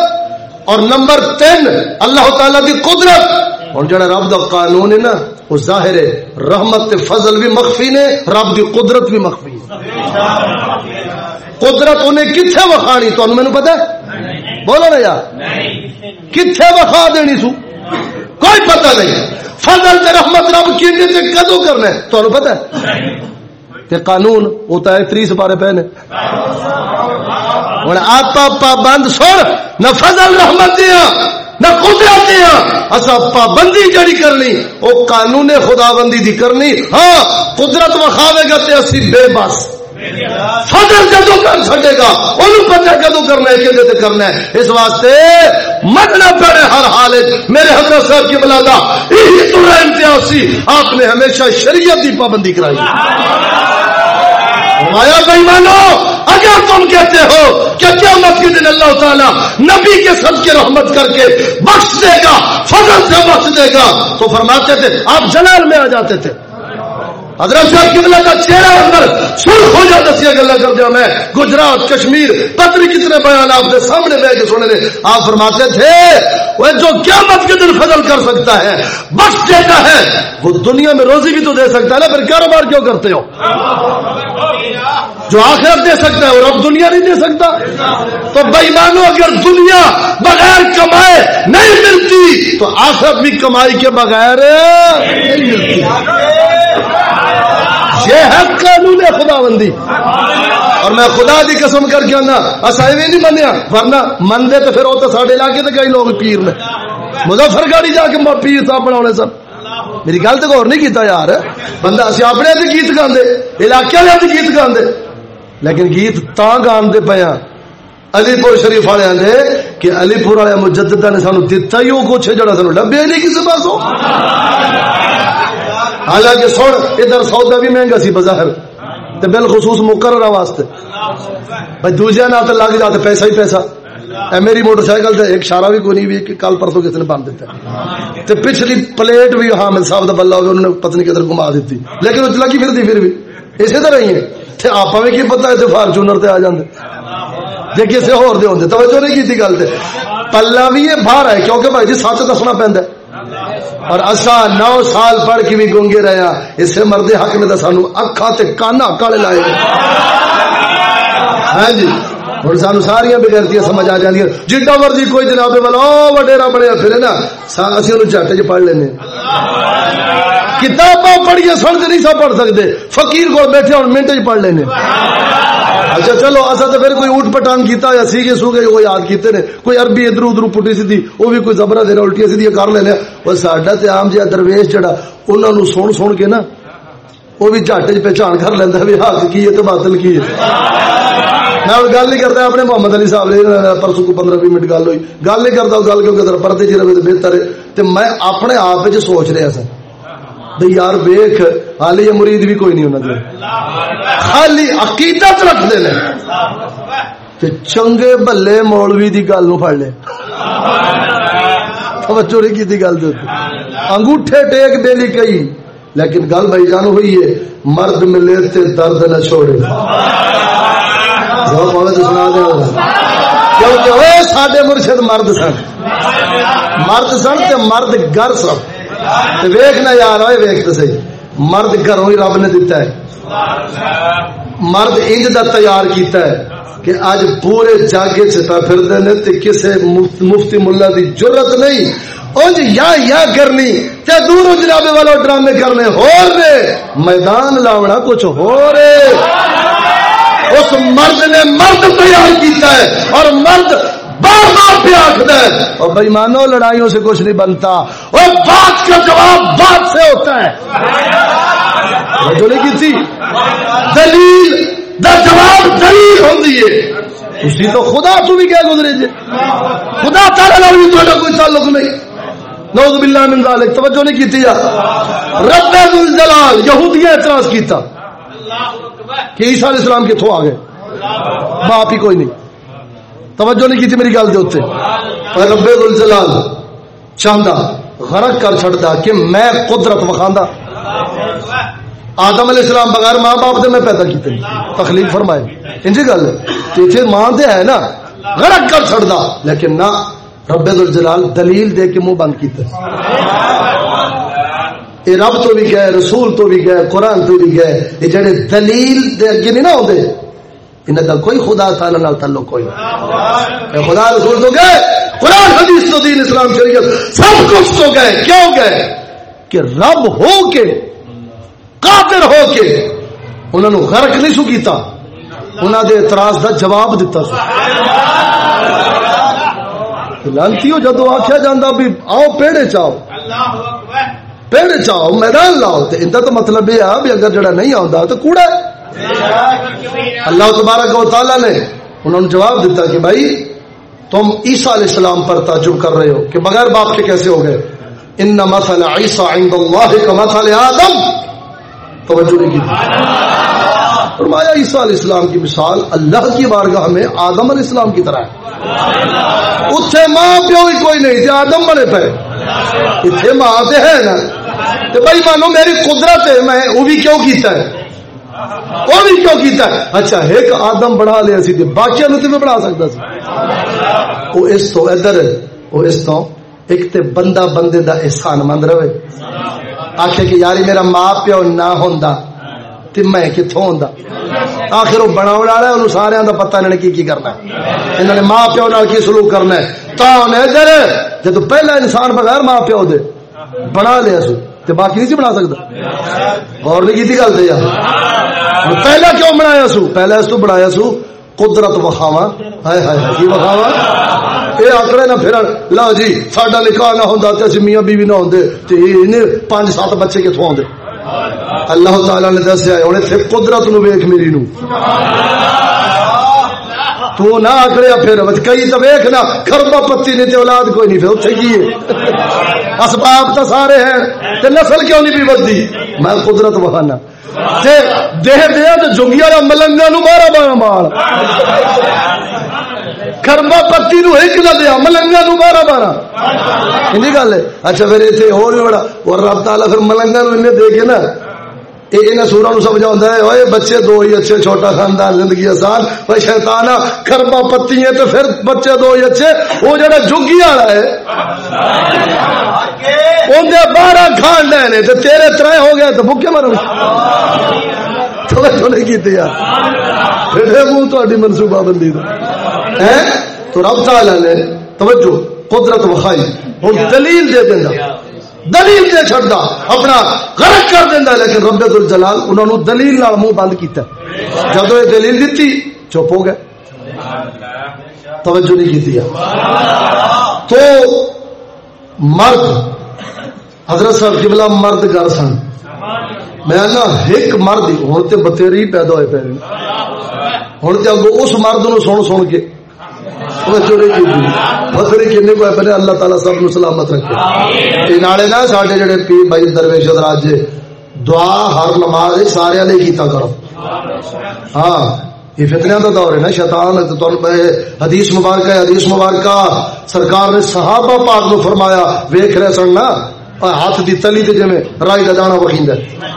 اور نمبر تین، اللہ تعالی دی قدرت۔ ہوں جڑا رب دا قانون ہے نا وہ ظاہر ہے۔ رحمت فضل بھی مخفی نے، رب دی قدرت بھی مخفی قدرت انہیں کتنے وکھانی؟ تو مینو پتا بولو نا یار. کتنے وکھا دینی سو؟ کوئی پتہ نہیں. فضل تے رحمت رب کی کدو کرنا ہے تو پتا تے قانون ہوتا ہے تری سپارے پہ نے. ہوں آپ پابند سن، نہ فضل رحمت دیا ہاں، نہ قدرت اصا ہاں. پابندی جڑی کرنی، وہ قانون خدا بندی دی کرنی. ہاں قدرت وکھاوے گا تے اسی بے بس. فضل جدو کر سکے گا، انہوں پتہ کدو کرنا ہے کہ کرنا ہے۔ اس واسطے مننا پڑے ہر حال میرے حضرت صاحب کی بلادا یہی تو امتیاز سی آپ نے ہمیشہ شریعت کی پابندی کرائی۔ آیا بھائی مانو، اگر تم کہتے ہو کہ کیا مسجد دن اللہ تعالیٰ نبی کے سب کے رحمت کر کے بخش دے گا، فضل سے بخش دے گا، تو فرماتے تھے، آپ جلال میں آ جاتے تھے۔ حضرت صاحب کی کا چہرہ اندر سرخ ہو جاتا سی گلا کر دیا میں، گجرات، کشمیر پتری کتنے بیان آپ کے سامنے لے کے سننے آپ فرماتے تھے، وہ جو کیا مت کے دن فضل کر سکتا ہے، بخش دیتا ہے۔ وہ دنیا میں روزی بھی تو دے سکتا ہے نا، پھر کاروبار کیوں کرتے ہو؟ جو آخرت دے سکتا ہے اور اب دنیا نہیں دے سکتا۔ تو بھائی مانو اگر دنیا بغیر کمائے نہیں ملتی، تو آخرت بھی کمائی کے بغیر یہ ہے قانون خدا بندی اور میں خدا دی قسم کر کے آنا اصا نہیں منیا، ورنہ منتے تو پھر وہ تو سارے علاقے تو کئی لوگ پیر نے۔ مظفر گاڑی جا کے پیر صاحب بنا سن۔ میری گل تو غور نہیں کیتا یار۔ بندہ اسی اپنے ہاتھ گیت گاندے، علاقے والے ہاتھ گیت گاندے۔ لیکن گیت تا گاندے پیا علی پور شریف والے آدھے کہ علی پور والے مجددہ نے سانو دتا ہی وہ کچھ جڑا سانو لبیا نہیں کسی پاسوں۔ حالانکہ سن ادھر سودا بھی مہنگا سی بظاہر۔ تو بالخصوص مقرر واسطے۔ بھائی دوسرے نہ تو لگ جاتے پیسہ ہی پیسہ۔ اے میری موٹر سائیکل ایک شارا بھی کوئی نہیں بھی کل پرسوں کسی نے بن دیتا تے پچھلی پلیٹ بھی حامد صاحب کا بلا ہوگا، انہوں نے پتنی کدھر گھما دیتی۔ لیکن وہ لگی پھر پھر بھی۔ اسی طرح ہی ہے۔ تے آپ بھی کی پتا ہے فارچونر تے آ جاندے۔ جی کسی ہور دے ہوندے۔ توجہ نہیں کی گل تے۔ پلا بھی یہ باہر ہے کیونکہ بھائی جی سچ دسنا پہنتا اور اصا نو سال پڑھ کے بھی گونگے رہا اسے مرد حق نے تو سانو اکھا تے کانا کالے لائے۔ ہاں جی۔ ہوں سانو ساریا بغیرتی سمجھ آ جی جا مرضی کوئی جناب والا وڈیرا بڑے پھر نا۔ اسی انہوں جٹ چ پڑھ لینے۔ کتاباں پڑھیے سن نہیں سب پڑھ سکتے فقیر کو بیٹھے ہوں منٹ چ پڑھ لینے۔ اچھا چلو اصا تو پھر کوئی اوٹ پٹانگ کیتا یا سیگے سوگے وہ یاد کیتے نے۔ کوئی عربی ادھر ادھر پٹی سی وہ بھی کوئی زبرا دے الٹیاں سیدھی کر لینے وہ ساڈا تے عام جہاں درویش جڑا انہوں نے سن سن کے نا وہ بھی جٹ چ پہچان کر لینا بھی حق کی ہے تو باطل کی ہے۔ میں گل نہیں کرتا اپنے محمد علی صاحب نے پرسوں کو پندرہ بھی منٹ گل ہوئی۔ گل نہیں کرتا گل کیوں کہ پردے چ رہے تو بہتر ہے۔ تو میں اپنے آپ سوچ رہا سا بھائی یار ویخ حالی یا مرید بھی کوئی نہیں انہوں خالی عقیدت رکھتے ہیں چنگے بلے مولوی دی گل نو پڑ لے۔ توجہ نہیں کی گل انگوٹھے ٹیک دے لی کئی۔ لیکن گل بھائی جان ہوئی ہے، مرد ملے تے درد نہ چھوڑے۔ سڈے مرشد مرد سن مرد سن تے مرد گر سن ویخنا یار ہوئے ویخ تو سی مرد گھروں ہی رب نے دتا ہے مرد انج دا تیار کیتا ہے کہ اج پورے جاگے چپا پھر کسے مفتی ملا دی ضرورت نہیں انج یا یا کرنی تے دور جنابے والے ڈرامے کرنے ہو رہے میدان لاؤنا کچھ ہو رہے اس مرد نے مرد تیار کیتا ہے اور مرد بار بار پہ آخر ہے۔ اور بھائی مانو، لڑائیوں سے کچھ نہیں بنتا۔ اور بات کا جواب بات سے ہوتا ہے۔ جو نہیں کی تھی؟ دلیل، دا جواب دلیل ہوتی ہے۔ اسی تو خدا تو بھی کیا گزرے جی۔ خدا تعالی بھی تو کوئی تعلق نہیں۔ نوز باللہ من ذالک۔ توجہ نہیں کی تھی رب الجلال یہودیاں اعتراض کیتا۔ کہ عیسیٰ علیہ السلام کتوں آ گئے۔ باپ ہی کوئی نہیں۔ توجہ نہیں کی تھی میری گل دے اتنے رب الجلال چاہتا غرق کر چھڑتا کہ میں قدرت وکھاندہ آدم علیہ السلام بغیر ماں باپ دے میں پیدا کیتے۔ تخلیق فرمائے۔ انجی گل ہے۔ تے ماں دے ہے نا غرق کر چھڑدا۔ لیکن نہ رب الجلال دلیل دے کے منہ بند کیتے۔ یہ رب تو بھی گئے، رسول تو بھی گئے، قرآن تو بھی گئے یہ جڑے دلیل دے اگے نہیں نہ ہوتے انہیں کا کوئی خدا تعالی نال تعلق کوئی نہیں۔ خدا رسول تو گئے، قرآن، حدیث تو دین اسلام شریعت سب کچھ تو گئے۔ کیوں گئے؟ کہ رب ہو کے، قادر ہو کے انہوں نے غرق نہیں سو کیتا انہوں نے اعتراض دا جواب دیتا سو۔ لانتی ہو جدو آخیا جانا بھی آؤ پیڑے چاہو پیڑ چاہو میدان لاؤ تو ان تو مطلب یہ ہے بھی اگر جڑا نہیں آتا تو کوڑا اللہ تبارک و تعالی نے انہوں نے جواب دیتا کہ بھائی، تم عیسیٰ علیہ السلام پر تعجب کر رہے ہو، کہ بغیر باپ کے کیسے ہو گئے؟ ان مسل عیسیٰ عند اللہ کا مسل آدم۔ توجہ نہیں کی۔ فرمایا، عیسیٰ علیہ السلام کی مثال اللہ کی بارگاہ میں آدم علیہ السلام کی طرح ہے۔ اتنے ماں پیو ہی کوئی نہیں تھے آدم بڑے پہ اتنے ماں تے ہے نا۔ تو بھائی مانو میری قدرت ہے، میں وہ بھی کیوں کیتا ہے؟ وہ بھی کیوں کیتا ہے؟ اچھا ایک آدم بڑھا لیا سی باقی نو تو بڑھا سکتا سی؟ وہ اس تو ادھر وہ اس تو ایک تے بندہ بندے دا احسان مند رہے۔ آخر کہ یاری میرا ماں پیو نہ ہوندا، تے میں کتوں ہوندا؟ آخر وہ بنا والا انہوں سارے دا پتہ انہوں نے کی کی کرنا ہے۔ انہوں نے ماں پیو نال کی سلوک کرنا ہے۔ تا ادھر جب پہلا انسان بغیر ماں پیو دے بنا لیا سو تے باقی نہیں بنا سکتا۔ اور نہیں کی گل دے پہلا کیوں بنایا سو پہلا اس تو بنایا سو قدرت وخاوا ہائے ہائے کی وخاوا یہ آکڑے نہ پھر، لا جی ساڈا نکاح نہ ہوندا تے اسی میاں بیوی نہ ہوندے، تے انہیں پانچ سات بچے کتھوں آندے؟ اللہ تعالی نے دسیا ہن ایتھے قدرت نو ویکھ میری نو تو نہ آکڑیا پھر کئی تو ویکھ نہ کھربا پتی نہیں تے اولاد کوئی نہیں، پھر اوتھے کی ہے؟ اسباب تو سارے ہیں، تے نسل کیوں نہیں بھی بدی میں قدرت وہانا تے دیہ دیا تے جنگی ملنگا نو مارا بارا مار کھربا پتی نو ایک نہ دیا، ملنگا نو مارا مارا انہی گل ہے؟ اچھا پھر ایتھے اور بھی بڑا، اور رب تعالی پھر ملنگا نو دے کے نا سورا نو سمجھا ہے بچے دو ہی اچھے چھوٹا خاندان زندگی آسان وہ شیطان کربا پتی ہیں تو پھر بچے دو ہی اچھے وہ جڑا جگی والا ہے اندر بارہ کھان لے تو تیرے تر ہو گیا تو بکے مرو توجہ نہیں کی منہ تاری منصوبہ بندی تو رب تعالی نے توجہ قدرت وکھائی ہوں دلیل دے دینا دلیل دے چڑھتا اپنا غرق کر دینا لیکن رب الجلال انہوں نے دلیل نال منہ بند کیتا جب یہ دلیل دیتی چپ ہو گئے۔ توجہ نہیں کی تو مرد، حضرت صاحب قبلہ مرد گھر سن۔ میں نا ایک مرد ہوں تو بتھیری پیدا ہوئے پہ ہوں تو اس مرد نو سن سن کے۔ اللہ تعالی سب نو سلامت رکھے۔ نالے نا سارے جڑے پیر بھائی درویش راج دعا، ہر نماز سارے لیے کیتا کرو۔ ہاں یہ فتنیا کا دور ہے نا، شیطان حدیث مبارکہ حدیث مبارکہ۔ سرکار نے صحابہ پاک نو فرمایا ویخ رہے سن نا ہاتھ دی تلی تے جویں رائی دا دانا وکھیندا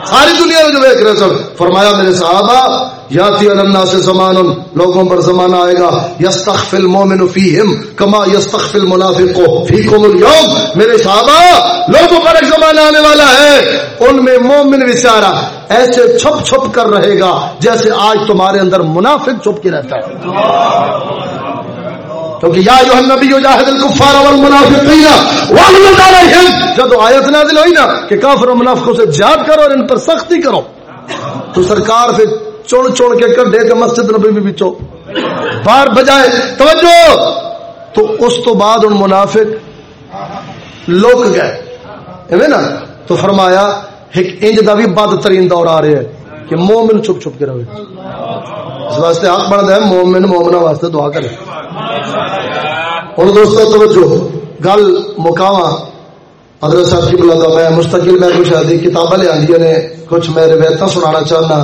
ساری دنیا میں جو ویکھ رہے سن۔ فرمایا میرے صحابہ یاتی النا سے زمان لوگوں پر زمانہ آئے گا۔ یستخف المومن فیہم کما یستخف المنافق فیکم اليوم میرے صحابہ، لوگوں پر ایک زمانہ آنے والا ہے۔ ان میں مومن بیچارہ ایسے چھپ چھپ کر رہے گا جیسے آج تمہارے اندر منافق چھپ کے رہتا ہے۔ کیونکہ یا جو نبی جاہد الکفار والمنافقین والمد علیہم، جب آیت نازل ہوئی نا کہ کافر و منافقوں سے جہاد کرو اور ان پر سختی کرو، تو سرکار پھر چون چون کے کر دے کہ مسجد نبی بھی بچو بار بجائے، توجہ! تو اس تو بعد ان منافق لوک گئے۔ ایویں نا، تو فرمایا، ایک انج دا بھی بد ترین دور آ رہے ہیں کہ مومن چھپ چھپ کے رہے۔ اس واسطے حق بنتا ہے مومن مومنا واسطے دعا کرے۔ ہوں دوستوں توجہ گل مکاوا حضرت صاحب کی بلا میں مستقل میں کچھ ادھی کتابیں لیا نے کچھ میں روایت سنانا چاہنا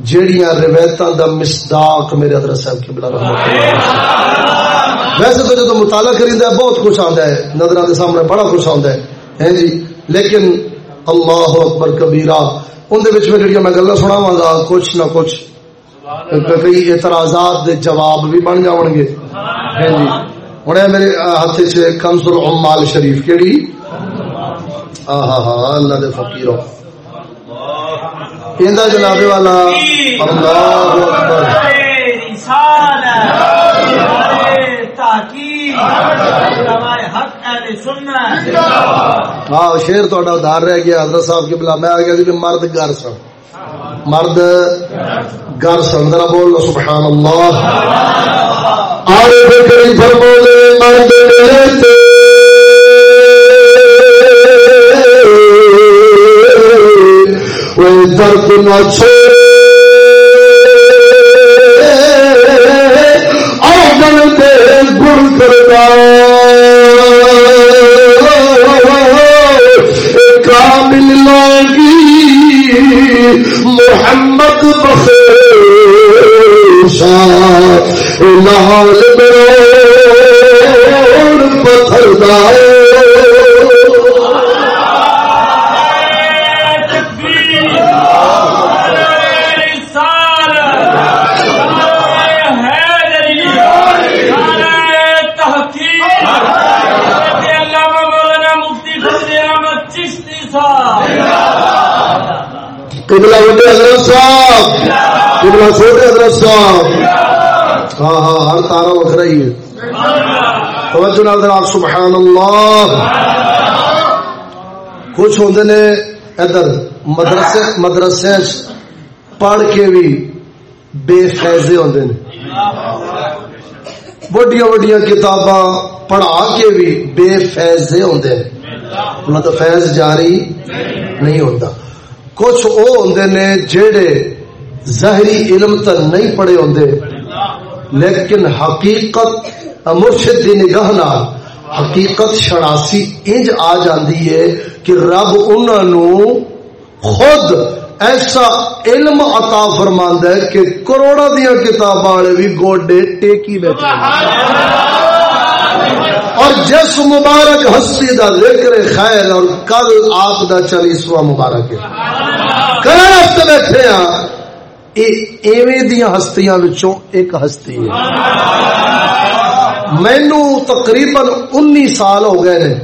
جیڑیاں روایت دا مصداق میرے حضرت صاحب کی بلا ویسے تو جب مطالعہ کریدا ہے بہت کچھ آتا ہے نظر کے سامنے بڑا کچھ آتا ہے ہیں جی؟ لیکن اللہ اکبر کبیرہ اندر میں میں گلا سناواں گا کچھ نہ کچھ۔ کئی اعتراضات دے جواب بھی بن جاؤ گے۔ جی؟ ہوں میرے ہاتھ سے کنز العمال شریف کیڑی؟ ہاں ہاں ہاں اللہ دے فقیر ایندا جناب والا اللہ اکبر۔ ہاں شیر تھوڑا ادھار رہ گیا حضرت صاحب کی بلا۔ میں آ گیا مرد گھر سن۔ مرد گھر سن ذرا بول سبحان اللہ۔ آئے بکری فرمولے مرد رہتے وہ درد نہ چھوڑے۔ آگن دے گل کرتا۔ کامل لاگی، محمد بخیر۔ بخشا لال پتھر قبلہ بڑے حضرت صاحب قبلہ چھوٹے حضرت صاحب ہاں ہاں ہر تارا وکھرا ہی ہے۔ توجہ نال جناب سبحان اللہ۔ کچھ ہوندے نے ادھر مدرسے مدرسے پڑھ کے بھی بے فیضے ہوندے نے۔ وڈیاں وڈیاں کتاباں پڑھا کے بھی بے فیضے ہوندے نے۔ انہاں تو فیض جاری نہیں ہوتا۔ کچھ او ہوندے نے جیڑے ظاہری علم تو نہیں پڑے ہوندے۔ لیکن حقیقت مرشد دی نگاہ نال حقیقت شناسی انج آ جاندی ہے کہ رب انہوں خود ایسا علم عطا فرماندا ہے کہ کروڑا دیا کتاب والے بھی گوڈے ٹیکی بیٹھے اور جس مبارک ہستی دا ذکر خیر اور کل آپ دا چالیسواں مبارک ہے۔ کل ہفتے بیٹھے ہاں ایویں دیا ہستیاں وچوں ایک ہستی ہے مینو تقریباً انی سال ہو گئے نے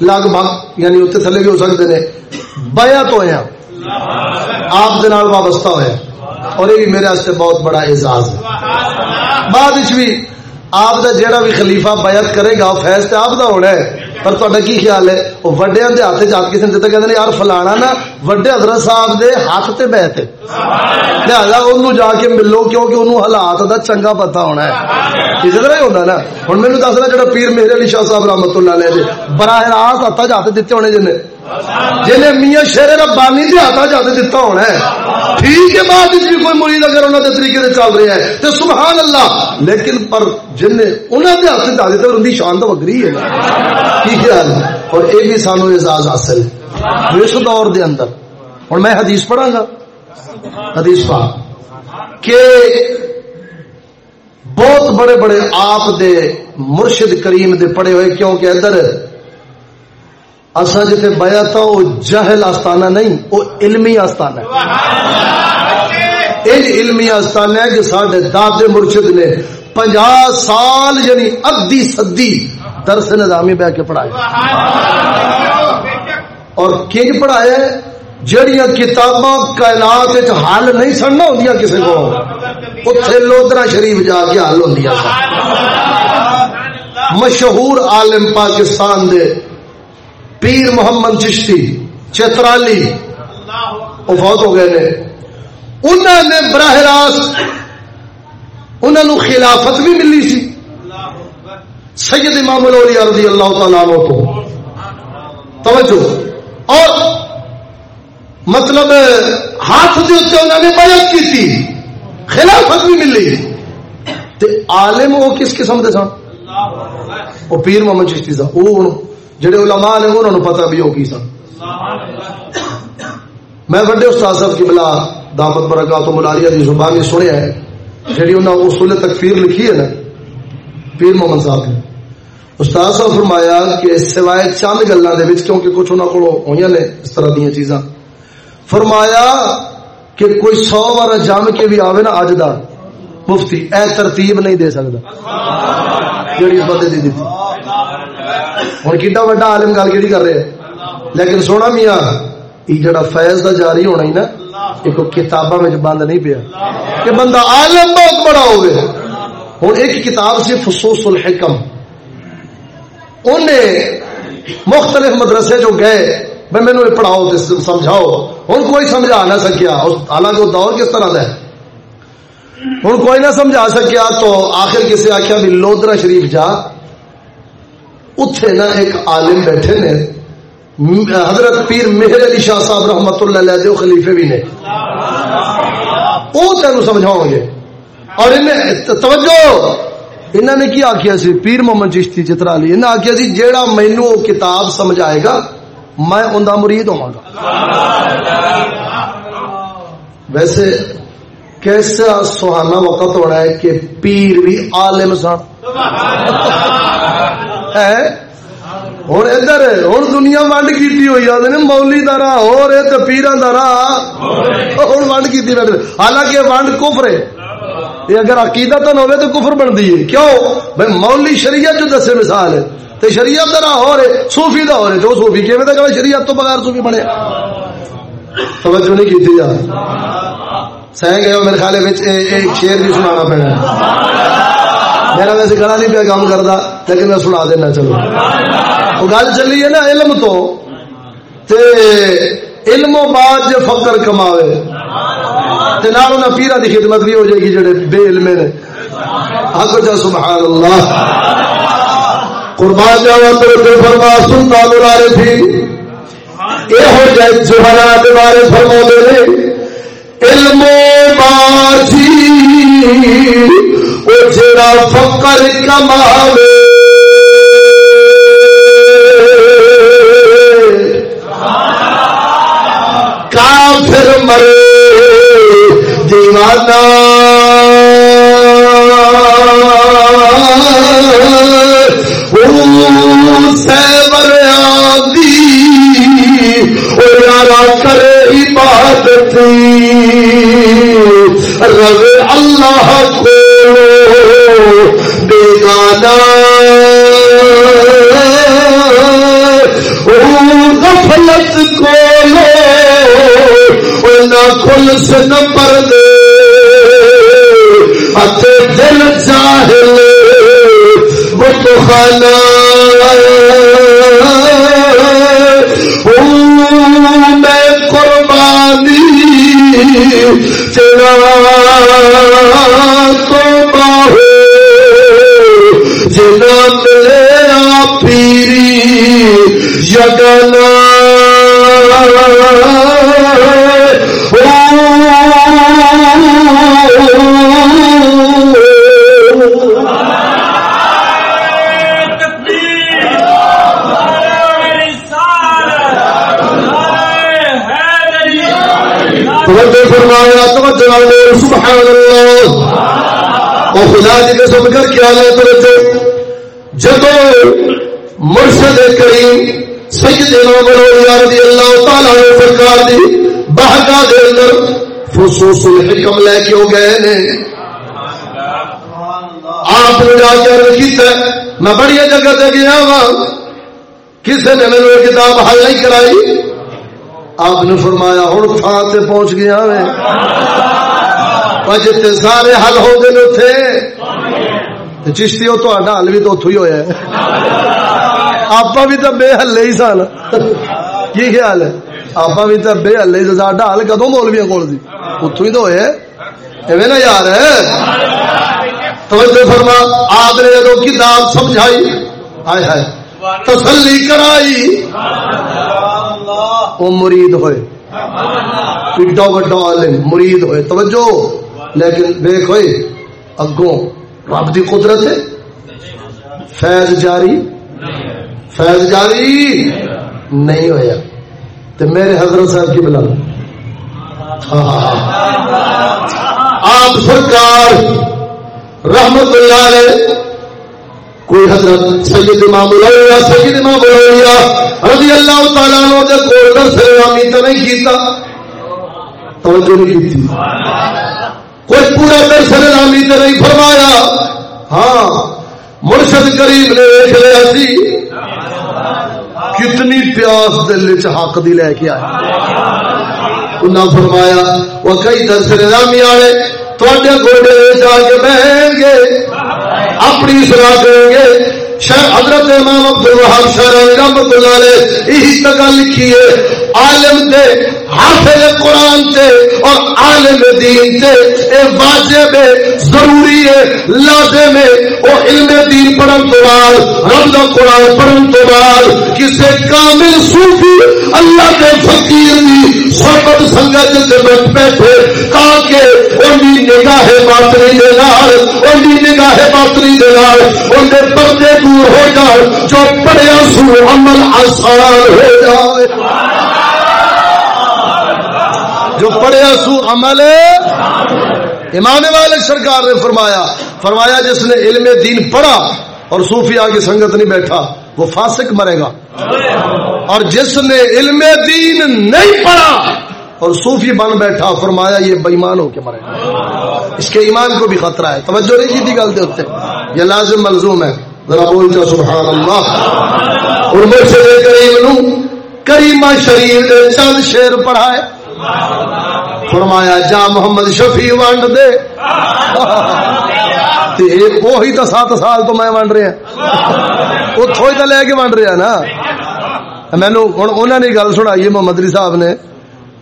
لگ بھگ یعنی اتنے تھلے بھی ہو سکتے ہیں بیا تو ہوا آپ وابستہ ہوا اور یہ بھی میرے بہت بڑا اعزاز ہے بعد بھی آپ کا جہاں بھی خلیفہ بیعت کرے گا فیض تو آپ کا ہونا ہے پر تا کی خیال ہے وہ وڈیا کے ہاتھ چ کسی نے کہتے کہ یار فلانا نا وڈے حضرت صاحب دے ہاتھ تے بیت لہذا انہوں جا کے ملو کیونکہ انہوں حالات دا چنگا پتا ہونا ہے اسی طرح ہی ہوتا نا ہوں میرے دسنا جڑا پیر میرے علی شاہ صاحب رحمت اللہ علیہ براہ راست ہاتھ ہاتھ دیتے ہونے جن جنہیں میاں شیر ربانی کے ہاتھ جات دیتا ہونا ہے۔ ٹھیک ہے، بعد بھی کوئی مرید اگر انہوں نے طریقے سے چل رہا ہے تو سبحان اللہ، لیکن پر جن انہوں نے ہاتھ جا دیتے ان کی شان تو وکری ہے۔ کی خیال اور یہ بھی سانو اعزاز حاصل ہے۔ اس دور دے اندر، اور میں حدیث پڑھا گا۔ حدیث پا کہ بہت بڑے بڑے آپ دے مرشد کریم دے پڑے ہوئے کیونکہ ادھر اصا جتنے بیا تھا وہ جہل آستانہ نہیں وہ علمی آستانہ ہے۔ علمی آستانہ ہے کہ سارے دادے مرشد نے پنجا سال یعنی ادی سدی درس نظامی بہ کے پڑھایا اور کنج پڑھایا جڑیاں کتاباں کائنات حل نہیں سننا ہوں کسی کو اتنے لودرا شریف جا کے حل ہوں مشہور عالم پاکستان دے پیر محمد چشتی، چترالی فوت ہو گئے نے۔ انہوں نے براہ راست انہوں خلافت بھی ملی سی۔ سید امام الاولیاء رضی اللہ تعالیٰ عنہ کو توجہ۔ اور مطلب ہاتھ دے اتنے انہوں نے بیعت کی تھی خلافت بھی ملی تے عالم وہ کس قسم دے سن؟ وہ پیر محمد چشتی صاحب، وہ جڑے علماء نے انہوں نے پتا بھی ہو کی سن۔ میں بڑے استاد صاحب کی بلا دامت برکات ملاریہ کی زبان سنیا ہے، جڑی انہوں نے اصول تکفیر لکھی ہے نا، پیر محمد صاحب نے۔ استاد صاحب فرمایا کہ سوائے چند گلوں کے کیونکہ کچھ انہوں کو ہوئی نے، اس طرح دیا چیزاں۔ فرمایا کہ کوئی سو بار جم کے بھی آوے نا اج دا، مفتی، اے ترتیب نہیں دے سکتا جڑی اس دی دیتی۔ ہوں کڈا وا عالم گل کہ کر رہے؟ ہیں لیکن سونا میاں یہ جڑا فیض دا جاری ہونا ہی نا ایک کتاباں میں بند نہیں پیا۔ کہ بندہ عالم بہت بڑا ہوگا ہوں ایک کتاب سی فسوس الحکم۔ انہیں مختلف مدرسے جو گئے میں مینو پڑھاؤ سمجھاؤ۔ ہوں کوئی سمجھا نہ سکیا۔ حالانکہ وہ دور کس طرح کا ہے؟ ہوں کوئی نہ سمجھا سکیا تو آخر کسی آخیا بھی لودرا شریف جا۔ اتے نا ایک عالم بیٹھے نے۔ حضرت پیر مہر علی شاہ صاحب رحمت اللہ علیہ دے خلیفے بھی نے۔ وہ تینوں سمجھاؤ گے۔ اور انہیں توجہ! انہوں نے کی آخیا سی؟ پیر محمد چشتی چترا علی انہیں آخیا سی، جیڑا مینو کتاب سمجھ آئے گا میں ان مرید ہوا گا۔ ویسے کیسا سہانا وقت ہونا ہے کہ پیر بھی عالم سن۔ ہوں ادھر ہوں دنیا ونڈ کی ہوئی آدھے مولی کا راہ ہو رہے تو پیران کا راہ۔ ہوں ونڈ کی حالانکہ ونڈ کفر ہے۔ یہ اگر عقیدہ تو ہوئے تو کفر بنتی ہے۔ کیوں؟ بھائی مولی شریعت جو دسے مثال ہے۔ تو شریعت کا راہ ہو رہے، صوفی کا ہو رہے تو صوفی کی کہ شریعت تو بغیر صوفی بنے۔ توجہ نہیں کی یار سہ گئے میرے خیال ایک شیر بھی سنا پینا۔ میرا ویسے گلا نہیں پیا کام کرتا لیکن میں سنا دینا، چلو۔ وہ گل چلی ہے نا علم تو۔ تے علم و بعد جو فکر کماوے۔ تے نال انہاں پیرا دی خدمت بھی ہو جائے گی جڑے بے علمے نے۔ حق جا، سبحان اللہ۔ قربان جاوا تیرے فرما سنتا مرارے تھی۔ جائے بارے فرما دے علم و باسی جڑا فقر کماوے۔ کافر مرے، دیوانہ۔ کرے عبادت رب اللہ کو بیگانا غفلت کو نہ کھل سے نمبر دے دل میں قربانی تیرا تو باہو جنا ملے پیری یگنا فرمایا، توجہ سبحان اللہ۔ اور خدا جی نے سن کر کیا لے توجہ جب مرشد کریم سید امام رضی اللہ تعالی عنہ سرکار دی بہگا دے اندر فصوص الحکم لے کے ہو گئے نے۔ آپ نے جا کے عرض کیتا، میں بڑی جگہ تے گیا وا کسی نے میرے کتاب حل نہیں کرائی؟ آپ نے فرمایا، ہوں تھان سے پہنچ گیا جتنے سارے حل ہو گئے تھے چشتی وہ تا حل بھی تو اتو ہی ہوا آپ بھی تو بے ہلے ہی سن۔ کی خیال ہے؟ آپ بھی تو بے ہلے ساڈا حل کدو مولویا کول سی؟ اتو ہی تو ہوئے ایویں نا یار۔ توجہ فرما، آپ نے جدو کتاب سمجھائی، ہائے ہائے، تسلی کرائی۔ وہ مرید ہوئے۔ ایڈا وڈا عالم مرید ہوئے۔ توجہ۔ لیکن دیکھ ہوئے، اگوں رب دی قدرت ہے۔ فیض جاری۔ فیض جاری۔ نہیں ہویا۔ تو میرے حضرت صاحب کی بلا۔ آپ سرکار رحمت اللہ علیہ کوئی حضرت سید امام الولیا سید امام الولیا رضی اللہ تعالیٰ عنہ دے کول در سلامی تو نہیں کیتا۔ توجہ نہیں کی تھی کوئی پورا در سلامی تو نہیں فرمایا۔ ہاں مرشد کریم نے دیکھ لیا سی۔ کتنی پیاس دل چ حق دی لے کے آئے۔ انہاں فرمایا وہ کئی در سلامی والے تھوڑے گوڈے جا کے بہن گے اپنی سلاح کریں گے۔ حضرت امام عبد الوہاب شہرانی رحمت اللہ علیہ یہی تگا لکھی ہے، عالم دے حافظ قرآن تے اور عالم دین تے۔ اے واجب ہے ضروری ہے، لازم ہے۔ او علم دین پڑھن تو بعد، رب دا قرآن پڑھن تو بعد، کسے کامل صوفی اللہ دے فقیر دی صحبت سنگت تے بیٹھ بیٹھے، تاکہ اونی نگاہ باطنی دے نال اونی نگاہ باطنی دے نال اون دے پردے دور ہو جائے جو پڑھیا سو عمل آسان ہو جائے جو پڑھیا سو عمل امام والے سرکار نے فرمایا فرمایا جس نے علم دین پڑھا اور صوفی آگے سنگت نہیں بیٹھا، وہ فاسق مرے گا۔ اور جس نے علم دین نہیں پڑھا اور صوفی بن بیٹھا، فرمایا یہ بےمان ہو کے مرے گا۔ اس کے ایمان کو بھی خطرہ ہے۔ توجہ نہیں کی تھی گل ہوتے۔ یہ لازم ملزوم ہے۔ ذرا بولتا سبحان اللہ اور مرشد کریم نو کریمہ شریف دے چند شیر پڑھائے۔ فرمایا، جا محمد شفیع ونڈ دے۔ تے وہی تو سات سال تو میں ونڈ رہا۔ اتوں ہی تو لے کے ونڈ رہا نا۔ مینو ہوں انہوں نے گل سنائی محمد علی صاحب نے۔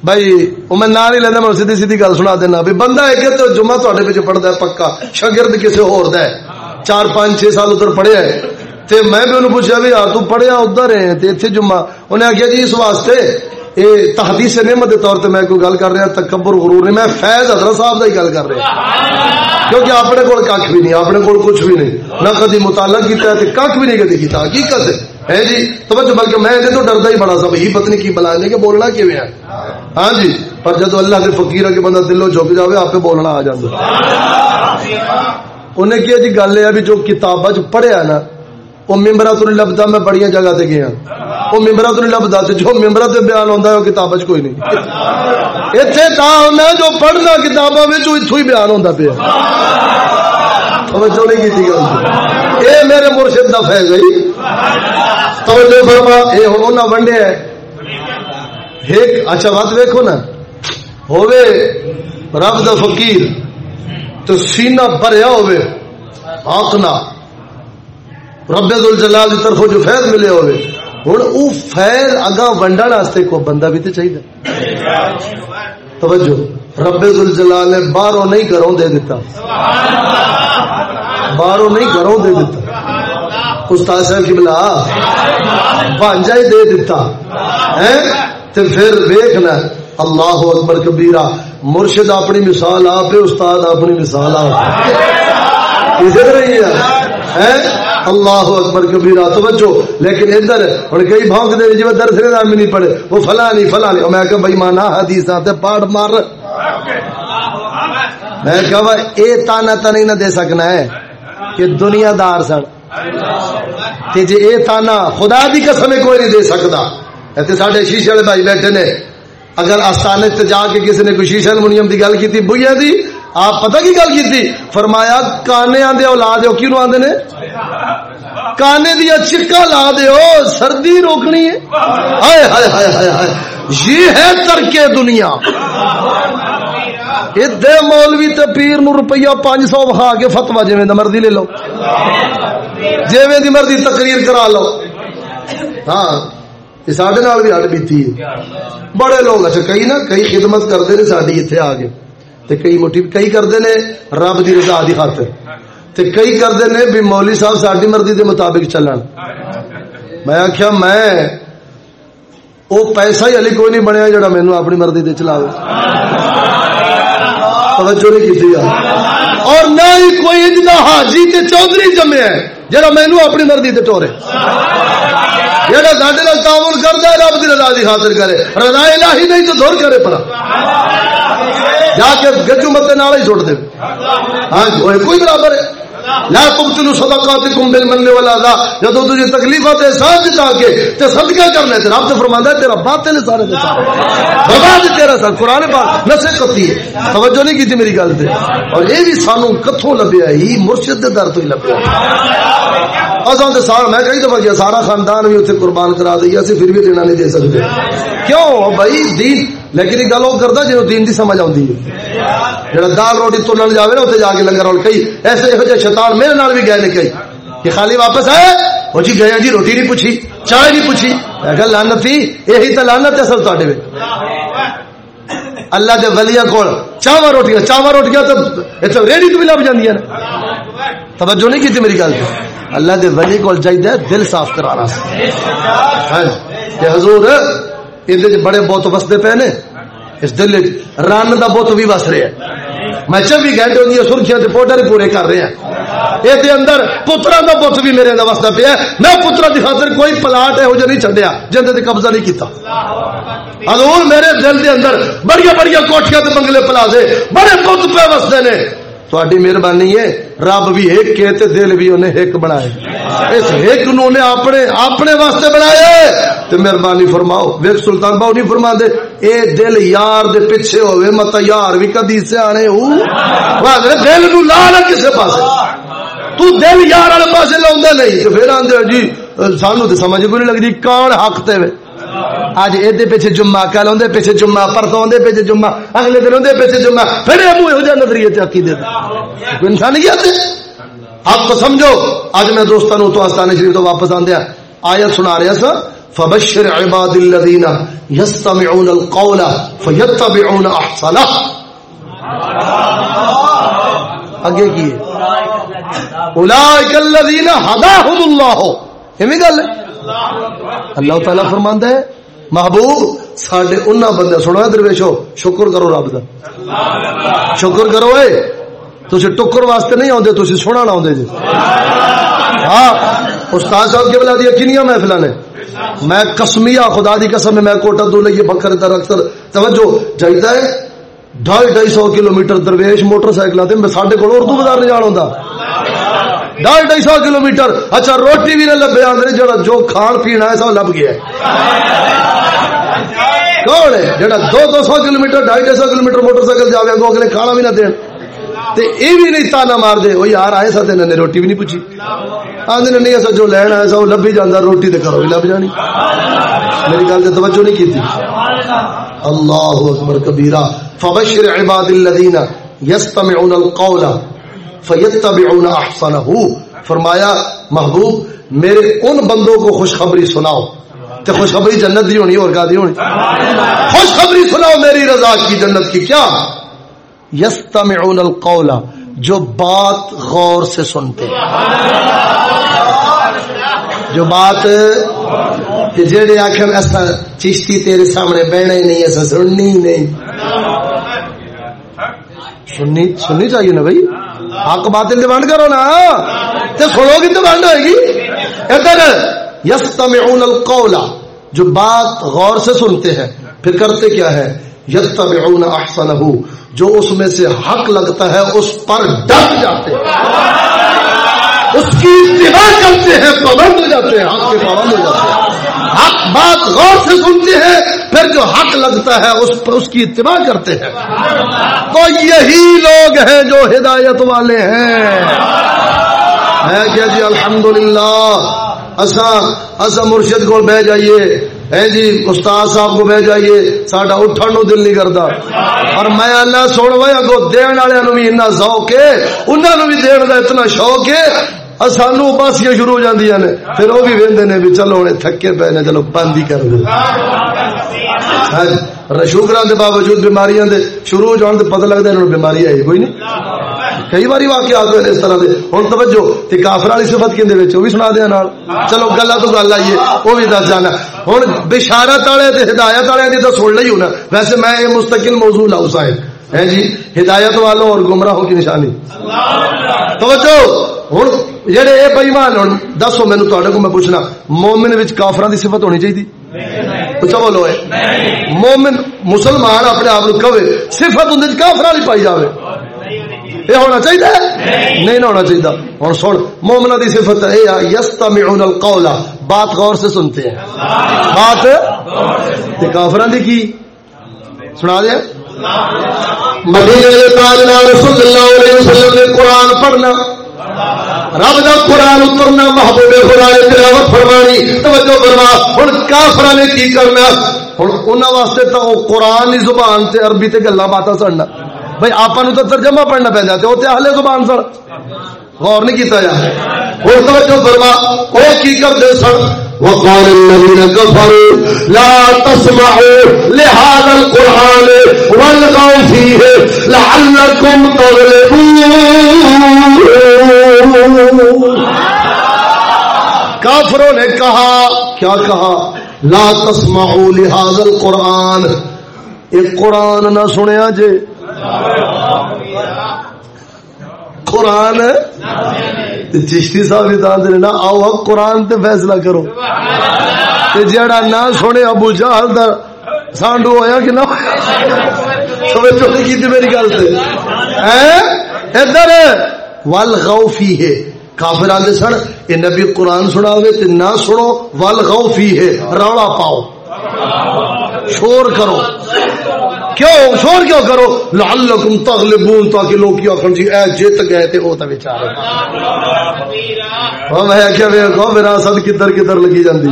بھائی، وہ میں نہ نہیں لینا، میں سیدھی سیدھی گل سنا دینا۔ بھی بندہ ہے تو جمعہ تے پڑھتا ہے، پکا شگرد کسی ہور ہے۔ چار پانچ چھ سال ادھر پڑھیا ہے تے میں بھی انہوں پوچھا بھی یار تو پڑھیا ادھر ہے، تے جمعہ۔ انہیں آخیا جی اس واسطے یہ تحدیث نعمت کے طور پہ میں کوئی گل کر رہا، تکبر، غرور نہیں۔ میں فیض حضرت صاحب کا ہی گل کر رہا۔ کیونکہ اپنے کو کھ بھی نہیں، اپنے کو کچھ بھی نہیں۔ نہ کدی مطالعہ کیا ہے تے کھ بھی نہیں کدی کیا حقیقت ہے۔ جی؟ تو بلکہ میں تو ڈردا ہی بڑا سا بھائی، پتنی کی بلا لے کے بولنا کی ہے؟ ہاں جی؟ پر جدو اللہ کے فقیر کے بندہ دلوں جھک جائے آپ بولنا آ جائے انہیں کیا جی گل یہ بھی جو کتابیں پڑھیا نا، وہ ممبرا تو نہیں لبتا میں بڑی جگہ تے گیا۔ وہ ممبرا تو نہیں لبتا جو ممبرا تے بیان ہوتا ہے، وہ کتاب کوئی نہیں۔ اتنے تا ہونا جو پڑھنا کتابوں میں اتو ہی بیان ہوتا پیا۔ توجہ نہیں کی گل اے میرے مرشد دا فیض ہے۔ توجہ فرما۔ اے ہونا ونڈے ہے ایک اچھا بات ویکھو نا۔ ہوے رب دا فقیر۔ تو سینہ بھریا ہوے آکنا رب الجلال کی طرف جو فیض ملے ہوئے۔ ہوں وہ فیض اگا ونڈن واسطے کو بندہ بھی تو چاہیے توجہ، رب الجلال نے باہروں نہیں گھروں دے دیتا۔ باہروں نہیں گھروں دے دیتا۔ استاد صاحب کی بلا۔ بانجا ہی دے دیتا۔ ہے تو پھر ویکھنا اللہ اکبر کبیرہ۔ مرشد اپنی مثال آپ استاد اپنی مثال آپ کسی طرح ہے۔ اللہ اکبر کبیرہ توجہ، لیکن ادھر ہن کئی بھونک دے جے جی درس نام نہیں پڑھے۔ وہ فلاں نہیں فلاں نہیں میں کہ بھائی مانا حدیثاں تے پاڑ مار۔ میں کہا اے تانا تا نہیں نہ دے سکنا ہے کہ دنیا دار سن۔ تے جے اے تانا خدا دی قسم کوئی نہیں دے سکدا تے ساڈے شیشے والے بھائی بیٹھے نے۔ اگر آستانے تے جا کے کسی نے کوئی شیشہ المونیم دی گل کیتی بویا دی، آپ پتہ کی گل کی فرمایا، کانے آدھے اولاد کیوں آدھے نے؟ کانے دیا چکا لا دیو، سردی روکنی ہے۔ ہائے ہائے ہائے ہائے ہائے۔ یہ ہے ترک دنیا۔ ادے مولوی تے پیر نو روپیہ پانچ سو بہا کے فتوا جی مرضی لے لو۔ جی مرضی تقریر کرا لو۔ ہاں۔ یہ سڈے بھی ہٹ بیتی ہے بڑے لوگ اچھا کئی نا کئی خدمت کرتے ہیں ساری اتنے آ کے تے کئی موٹی کئی کرتے نے رب دی رضا دی خاطر تے کئی کرتے نے بھی مولوی صاحب ساری مرضی دے مطابق چلن میں آخیا میں وہ پیسہ ہی علی کوئی نہیں بنیا جڑا مینو اپنی مرضی دے چلا توجہ نہیں کی اور نہ ہی کوئی اتنا حاجی تے چودھری جمے ہے جڑا مینو اپنی مرضی تے ٹورے جڑا سڈے تعاون کرتا ہے، رب کی رضا دی خاطر کرے۔ رضا الہی نہیں تو دور کرے پڑا جا کے گجو مت نال ہی چھوڑ دے۔ ہاں جی کوئی برابر ہے؟ لا تبتلو صدقاتکم بالمن جدو تجھے احسان کے تے صدقہ کرنے تے رب تے فرماندا ہے، تیرا باطل سارے دے سارے۔ برباد تیرا سر قران پاک ہے۔ توجہ نہیں کیتی میری گل تے۔ اور اے بھی سانو کتھوں لبیا ہی مرشد دے در تو ہی لبیا اساں تے سارا میں کئی دفعہ گیا سارا خاندان بھی اوتھے قربان کرا دیا اسی پھر بھی دینا نہیں دے سکتے۔ کیوں؟ بھائی، دین لیکن یہ گل وہ کرتا جی دین کی سمجھ آتی ہے۔ جہاں دال روٹی تلن جائے نا اتنے جا کے لنگر اور کئی ایسے یہو جہ شیطان میرے نال بھی گئے نے کئی کہ خالی واپس آئے وہ جی گیا جی روٹی نہیں پوچھی، چائے نہیں پوچھی۔ گل لانت تھی یہی تو لانت ہے سب تے اللہ دے ولیا کول چاوا روٹیاں چاوا روٹیاں تو ریڑی تو بھی لب جاندی توجہ نہیں کی میری گل اللہ دے ولی کول چاہیے دل صاف کرانا ہاں جی۔ حضور یہ بڑے بت وستے پے نے، اس دل رن کا بت بھی وس رہا ہے میں چوبی گھنٹے ان سرخیاں پوڈر پورے کر رہا یہ دے اندر پترا کا بت بھی میرے وستا پیا میں پترا کی خاطر کوئی پلاٹ یہو جہ نہیں چڈیا جن قبضہ نہیں کیتا۔ حضور میرے دل دے اندر بڑی بڑی کوٹیاں بنگلے پلا دے بڑے بت پہ وستے نے۔ تھوڑی مہربانی ہے رب بھی ایک کے تے دل بھی انہیں ایک بنائے اس ایک نو نے اپنے اپنے واسطے بنائے تے مہربانی فرماؤ ویک سلطان باؤ نہیں فرما دے اے دل یار دے پیچھے ہوئے مت یار بھی کدی سے آنے ہو دل نو لا نہ کسے پاسے تو دل یار والے پاسے لاؤندا نہیں پھر آندے جی سانو تے سمجھ کوئی نہیں لگدی کون حق تے وے اج یہ پیچھے جمعہ، کل اندر پیچھے جمعہ، پرسوں اندر پیچھے جمعہ، اگلے دن اندر پیچھے جمعہ، پھر یہ منہ یہ نظریے چکی دے۔ کوئی انسان نہیں آتے۔ آپ کو سمجھو اج میں دوستوں تو آستانے شریف تو واپس آدھا آیا سنا رہا سا فبشر عباد الذين يستمعون القول فيتبعون احسنه اگے کی اولئک الذين هداهم الله یہ گل اللہ تعالی فرماندا ہے۔ محبوب، ساڈے انہاں بندے سنو درویشو شکر کرو رب دا۔ شکر کرو اے، تسی ٹکر واسطے نہیں اوندے تسی سنن اوندے جی۔ ہاں استاد صاحب کے بلا دیا کنیاں محفلاں نے۔ میں قسمیہ، خدا دی قسم، میں کوٹا دو لئیے بکر در اکثر، توجہ، جائیدہ ہے، ڈھائی ڈھائی سو کلو میٹر درویش موٹر سائیکل آتے میں ساڈے کو اردو بازار نہیں جان ہوندا۔ ڈھائی ڈھائی سو کلو میٹر اچھا روٹی بھی نہ لبے آدھے جڑا جو کھان پینا ہے سب لب گیا کون ہے؟ جڑا دو دو سو کلو میٹر ڈھائی ڈھائی سو کلو میٹر موٹر سائیکل جاوے گو اگلے کھانا بھی نہ دین۔ تے اے بھی نہیں تانا مار دے۔ وہ یار، آئے ساتھ نے روٹی بھی نہیں پوچھی۔ آدھے نے، نہیں، ایسا جو لین لینا ہے سو لبھی جانا روٹی تے کرو بھی لب جانی۔ میری گل سے توجہ نہیں کی تھی اللہ اکبر کبیرہ۔ فبشر عباد الذین یستمعون القول۔ فیت فیتبعون احسنہ فرمایا، محبوب، میرے ان بندوں کو خوشخبری سناؤ۔ تے خوشخبری جنت دی ہونی اور کا دی ہونی؟ خوشخبری سناؤ میری رضا کی جنت کی، کیا؟ یستمعون القول، جو بات غور سے سنتے۔ جو بات جڑے آخر ایسا چشتی تیرے سامنے بہنا ہی نہیں ایسا سننی ہی نہیں۔ سننی سننی چاہیے نا بھائی؟ حق بات ڈیمانڈ کرو نا۔ تو سنو گی ڈیمانڈ ہوئے گی۔ ادھر یستمعون القول، جو بات غور سے سنتے ہیں، پھر کرتے کیا ہے؟ یتبعون احسنہ، جو اس میں سے حق لگتا ہے، اس پر ڈٹ جاتے ہیں۔ اس کی اتباع کرتے ہیں پابند ہو جاتے ہیں، حق کے پابند ہو جاتے ہیں۔ بات غور سے سنتے ہیں، پھر جو حق لگتا ہے اس پر اس کی اتباع کرتے ہیں۔ تو یہی لوگ ہیں جو ہدایت والے ہیں۔ ہے کیا جی الحمدللہ۔ اصا اصا مرشد کو بہ جائیے۔ اے جی استاد صاحب کو بہ جائیے۔ ساڈا اٹھن نو دل نہیں کرتا اور میں اللہ سن وے اگو دین والے بھی اتنا شوق ہے انہوں بھی دین کا اتنا شوق ہے۔ سانو باسیاں شروع ہو جاندی نے۔ پھر وہ بھی وہدے نے بھی، چلو ہوں تھکے پے نے، چلو بند ہی کر دے۔ ہاں جی، شوگر کے باوجود بیماریاں دے شروع ہو جان پتہ لگتا ہے بیماری آئی کوئی نہیں۔ کئی بار واقعات ہوئے اس طرح دے۔ ہوں توجہ، تے کافر والی صفت کیندے وچ او بھی سنا دیا نال۔ چلو گلا تو گل آئیے وہ بھی دس جانا۔ ہوں بشارت والے تے ہدایت والے دی تو سن لئی ہونا ویسے میں یہ مستقل موضوع لاؤ صاحب۔ ہے جی ہدایت والوں اور گمراہوں کی نشانی۔ توجہ! ہوں جہے یہ بئیمان ہوں دسو مینو تے کو میں پوچھنا مومن کافران کی صفت ہونی چاہیے اچھا بولو مومن مسلمان اپنے آپ کو کہے صفت ہوں کافر والی پائی جائے یہ ہونا چاہیے نہیں نہ ہونا چاہیے ہوں سن مومنا کی صفت یہ یستا القول بات غور سے سنتے ہیں بات کافران کی کی سنا دیا مدینے رسول اللہ علیہ وسلم نے قرآن پڑھنا رب دا قرآن اترنا، محبوب خدا نے تلاوت فرمانی، توجہ فرما، ہن کافراں نے کی کرنا؟ ہن انہاں واسطے تو قرآن دی زبان تے عربی تے گلاں باتاں سننا۔ بھائی آپ تو ترجمہ پڑھنا پہنتا تے اوتے اہل زبان سن۔ غور نہیں کیتا جا۔ ہن توجہ فرما، او کی کردے سن؟ وقال الذين كفروا لا تسمعوا لهذا القرآن والغوا فيه لعلكم تغلبون. کافروں نے کہا، کیا کہا؟ لا تسمعوا لهذا القرآن. ایک قرآن نہ سنیا جے. قرآن چشتی صاحب بھی دے نا، آؤ قرآن تے فیصلہ کرو۔ جڑا نہ سنے، ابو جہل دا سانڈو ہویا کہ نہ توجہ نہیں کی میری گل سے ادھر۔ ول غوفی ہے۔ کافر آدھے سن یہ نبی قرآن سنا تے نہ سنو ول غوفی ہے۔ رولا پاؤ۔ شور کرو۔ کیوں شور کیوں کرو؟ لعلکم تغلبون تاکہ لوگ کیا کھن جی اے جیت گئے تے او تے بیچارے۔ او میں کیا وے کو وراثت کدھر کدھر لگی جاندی؟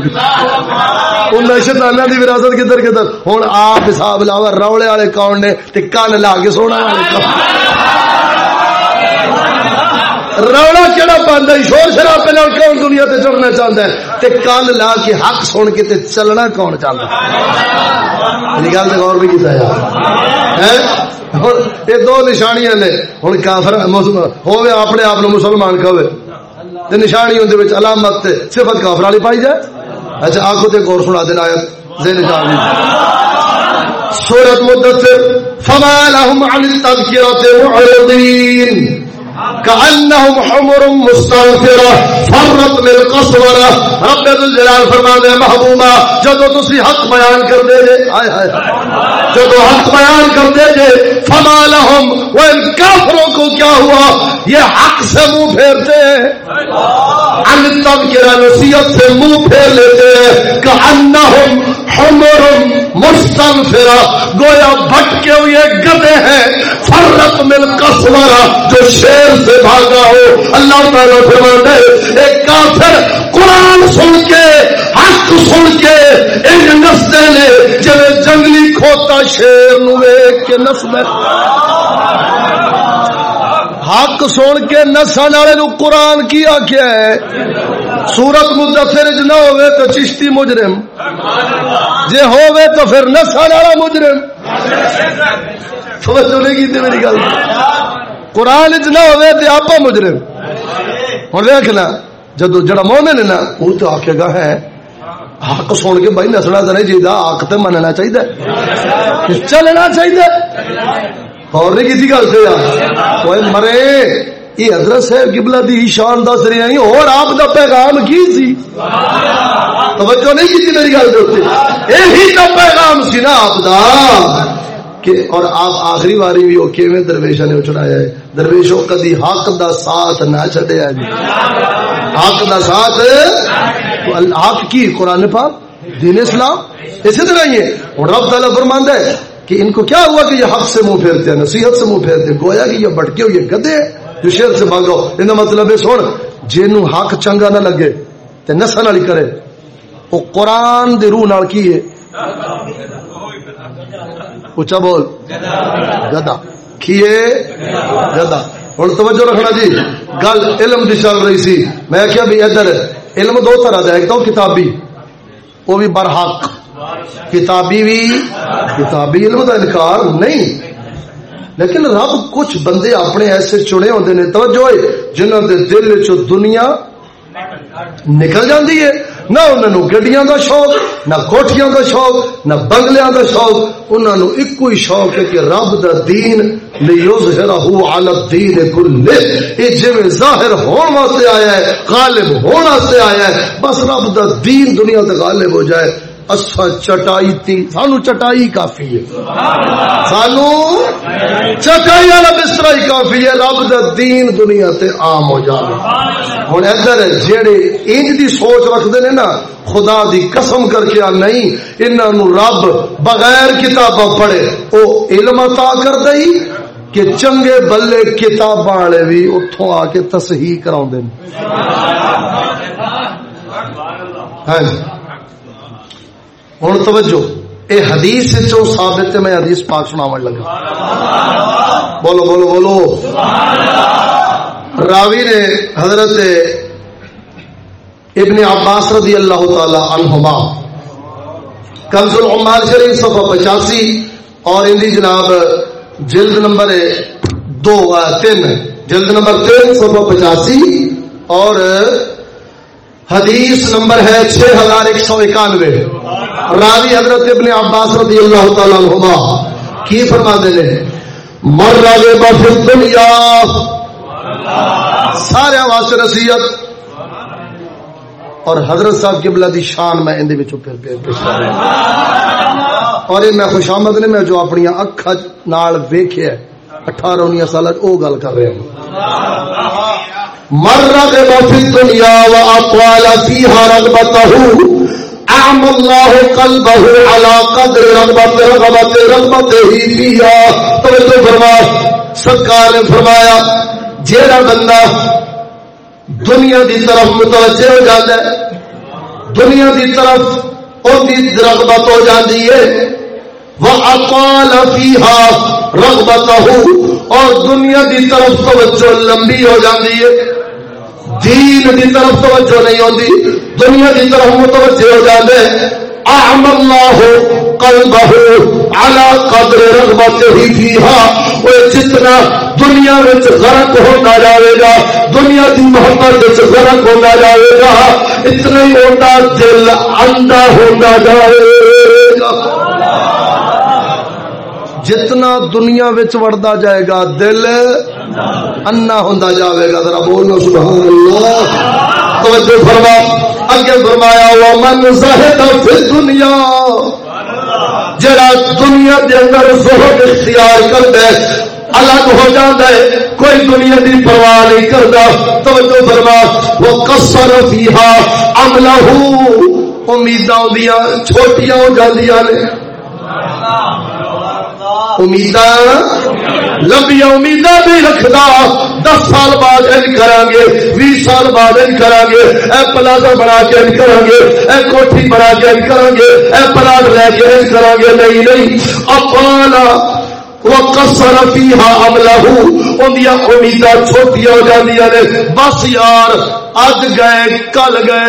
ان شیطاناں دی وراثت کدھر کدھر؟ ہن آپ حساب لاوا، روڑے والے کون نے؟ تے کان لا کے سونا والے روڑا کہڑا پاندا شور شراب پہ کون دنیا تے چڑھنا چاہتا ہے؟ تے کان لا کے حق سن کے تے چلنا کون چاہتا ہے؟ یعنی گل تے غور بھی کیتا ہے یہ دو نشانیاں نے۔ ہوں کافر ہوے اپنے آپ مسلمان کہے تے نشانی اندر علامت صفت کافر والی پائی جائے۔ اچھا آخو تے اور سنا دینا آیت۔ ذہن جان سورت مدثر۔ فما لهم عن التذکرۃ معرضین كأنهم حمر مستنفرة فرت من قصورة رب الجلال فرما دے محبوبہ، جدو تسی حق بیان کر دے جے، آئے آئے جدو حق بیان کر دے جے، فما لهم وہ ان کافروں کو کیا ہوا؟ یہ حق سے منہ پھیرتے ہیں۔ ان تذکرہ نصیحت سے منہ پھیر لیتے ہیں۔ کأنهم حمر مستنفرة گویا بھٹکے ہوئے گدے ہیں۔ فرت مل قصورة جو شیر خیر سے بھاگا ہو۔ اللہ تعالیٰ فرمان ہے ایک کافر، قرآن سن کے، حق سن کے ایک نستے نے جب جنگلی کھوتا شیر نو کے نس میں۔ حق سن کے نسن والے نو قرآن کی آخیا ہے۔ سورت مدثر نہ ہوئے تو چشتی مجرم۔ جے ہوئے تو پھر نسن والا مجرم۔ توجہ نہیں کی میری گل؟ قرآن چ نہ ہوئے تو آپ مجرم۔ ہوں دیکھنا جدو جڑا مومن ہے نا وہ تو آخے گا، ہے، حق سن کے بھائی نسنا جی تو نہیں چاہیے حق تو مننا چاہیے چلنا چاہیے اور نہیں کی گل سے کوئی مرے، یہ حضرت صاحب قبلہ دی شان دس رہی ہیں، اور آپ دا پیغام کی سی؟ توجہ نہیں کی میری گل یہی تو پیغام سی نا آپ دا۔ کہ اور آپ آخری باری بھی اوکے میں درویشہ نے اچھڑایا ہے؟ درویشوں کدی حق دا ساتھ نہ چھڑیا جی حق دا ساتھ؟ حق کی؟ قرآن پاک؟ دین اسلام؟ اسی طرح ہی ہے۔ اور رب تعالیٰ فرماند ہے کہ ان کو کیا ہوا کہ یہ حق سے منہ پھیرتے ہیں، نصیحت سے منہ پھیرتے ہیں؟ گویا کہ یہ بٹکے ہوئے گدے جو شیر سے بھاگو۔ ان کا مطلب ہے، سن، جنوں حق چنگا نہ لگے تے نسل والی کرے۔ وہ قرآن دے روح نال کی ہے۔ اچھا بول؟ گدا۔ کیے گدا۔ ہوں توجہ رکھنا جی گل علم کی چل رہی سی۔ میں کیا بھی ادھر علم دو طرح کا ایک تو کتابی، وہ بھی برحق۔ کتابی بھی، کتابی علم کا انکار نہیں۔ لیکن رب کچھ بندے اپنے ایسے چنے ہوتے ہیں توجہ جنہوں کے دل چ دنیا نکل جاتی ہے۔ نہ انہوں گڈیاں دا شوق، نہ کوٹیاں دا شوق، نہ بنگلیاں دا شوق۔ انہوں نے ایک ہی شوق ہے کہ رب دا دین لیظہرہ علی الدین کلہ۔ یہ جویں ظاہر ہون واسطے آیا ہے، غالب ہون واسطے آیا ہے، بس رب دا دین دنیا تے غالب ہو جائے۔ اصا چٹائی تھی سانو چٹائی کافی ہے۔ سانو چٹائی والا بستر ہی کافی ہے۔ رب دا دین دنیا تے عام ہو جائے ہوں ادھر جہے انج دی سوچ رکھتے ہیں نا، خدا دی قسم کر کے آ نہیں انہوں رب بغیر کتاباں پڑھے۔ وہ علم عطا کر دئی کہ چنگے بلے کتاب والے بھی اتوں آ کے تصحیح کرا ہاں جی۔ ہوں توجہ، اے حدیث چو ثابت ہے، میں حدیث پاک سناو لگا۔ بولو بولو بولو۔ راوی نے حضرت ابن عباس رضی اللہ تعالی عنہما کنز العمال شریف صفحہ پچاسی، اور ان جناب جلد نمبر دو تین، جلد نمبر تین صفحہ پچاسی، اور حدیث نمبر ہے چھ ہزار ایک سو اکانوے۔ راوی حضرت ابن عباس رضی اللہ تعالی عنہما کی فرما دے لے مر راوی بفر دنیا سارے واسطے نصیحت۔ اور حضرت صاحب قبلہ دی شان میں اندے وچوں پھر پھر پیش کر اور میں خوشامد نے، میں جو اپنی اکھا نال ویکھیا 18 19 سال او گل کر رہے ہوں۔ مر رغب في الدنيا وأطوال فيها رغبته قدر رغبت رغبت توجہ فرما. سرکار نے فرمایا، جیڑا بندہ دنیا دی طرف متوجہ ہو جاتا ہے، دنیا دی طرف او دی رغبت ہو جاتی ہے وَأَطَالَ فِيهَا رَغْبَتَهُ اور دنیا دی طرف توجہ لمبی ہو جاتی ہے۔ دین دی طرف توجہ نہیں ہوتی، دنیا دی طرف متوجہ ہو جاتے اعم اللہ قلبہ على قدر رغبت ہی فیہا۔ وہ جتنا دنیا وچ غرق ہوتا جاوے گا، دنیا دی محبت وچ غرق ہوتا جاوے گا، اتنا ہی ہوتا دل اندھا ہوتا جاوے گا۔ جتنا دنیا وچ وڑدا جائے گا، دل انا ہوں جاوے گا۔ ذرا بولنا سبحان اللہ۔ توجہ فرما۔ اگے فرمایا وہ من زہد فی دنیا جڑا دنیا دے اندر زہد اختیار کرتا ہے، الگ ہو جاتا ہے، کوئی دنیا دی پرواہ نہیں کرتا توجہ فرما۔ وہ کسر فیہا عملہ امیداں دیاں چھوٹیاں ہو جاندیاں نے۔ امیداں لمبیا امیداں بھی رکھدا دس سال بعد ان کران گے بیس سال بعد ان کران گے اے پلازا بنا کے ان کران گے اے کوٹھی بنا کے ان کران گے اے پلاٹ لے کے ان کران گے نہیں نہیں اپانا وقصر فيها عمله اندیا امیداں چھوٹیاں ہو جاندیاں نے بس یار اج گئے کل گئے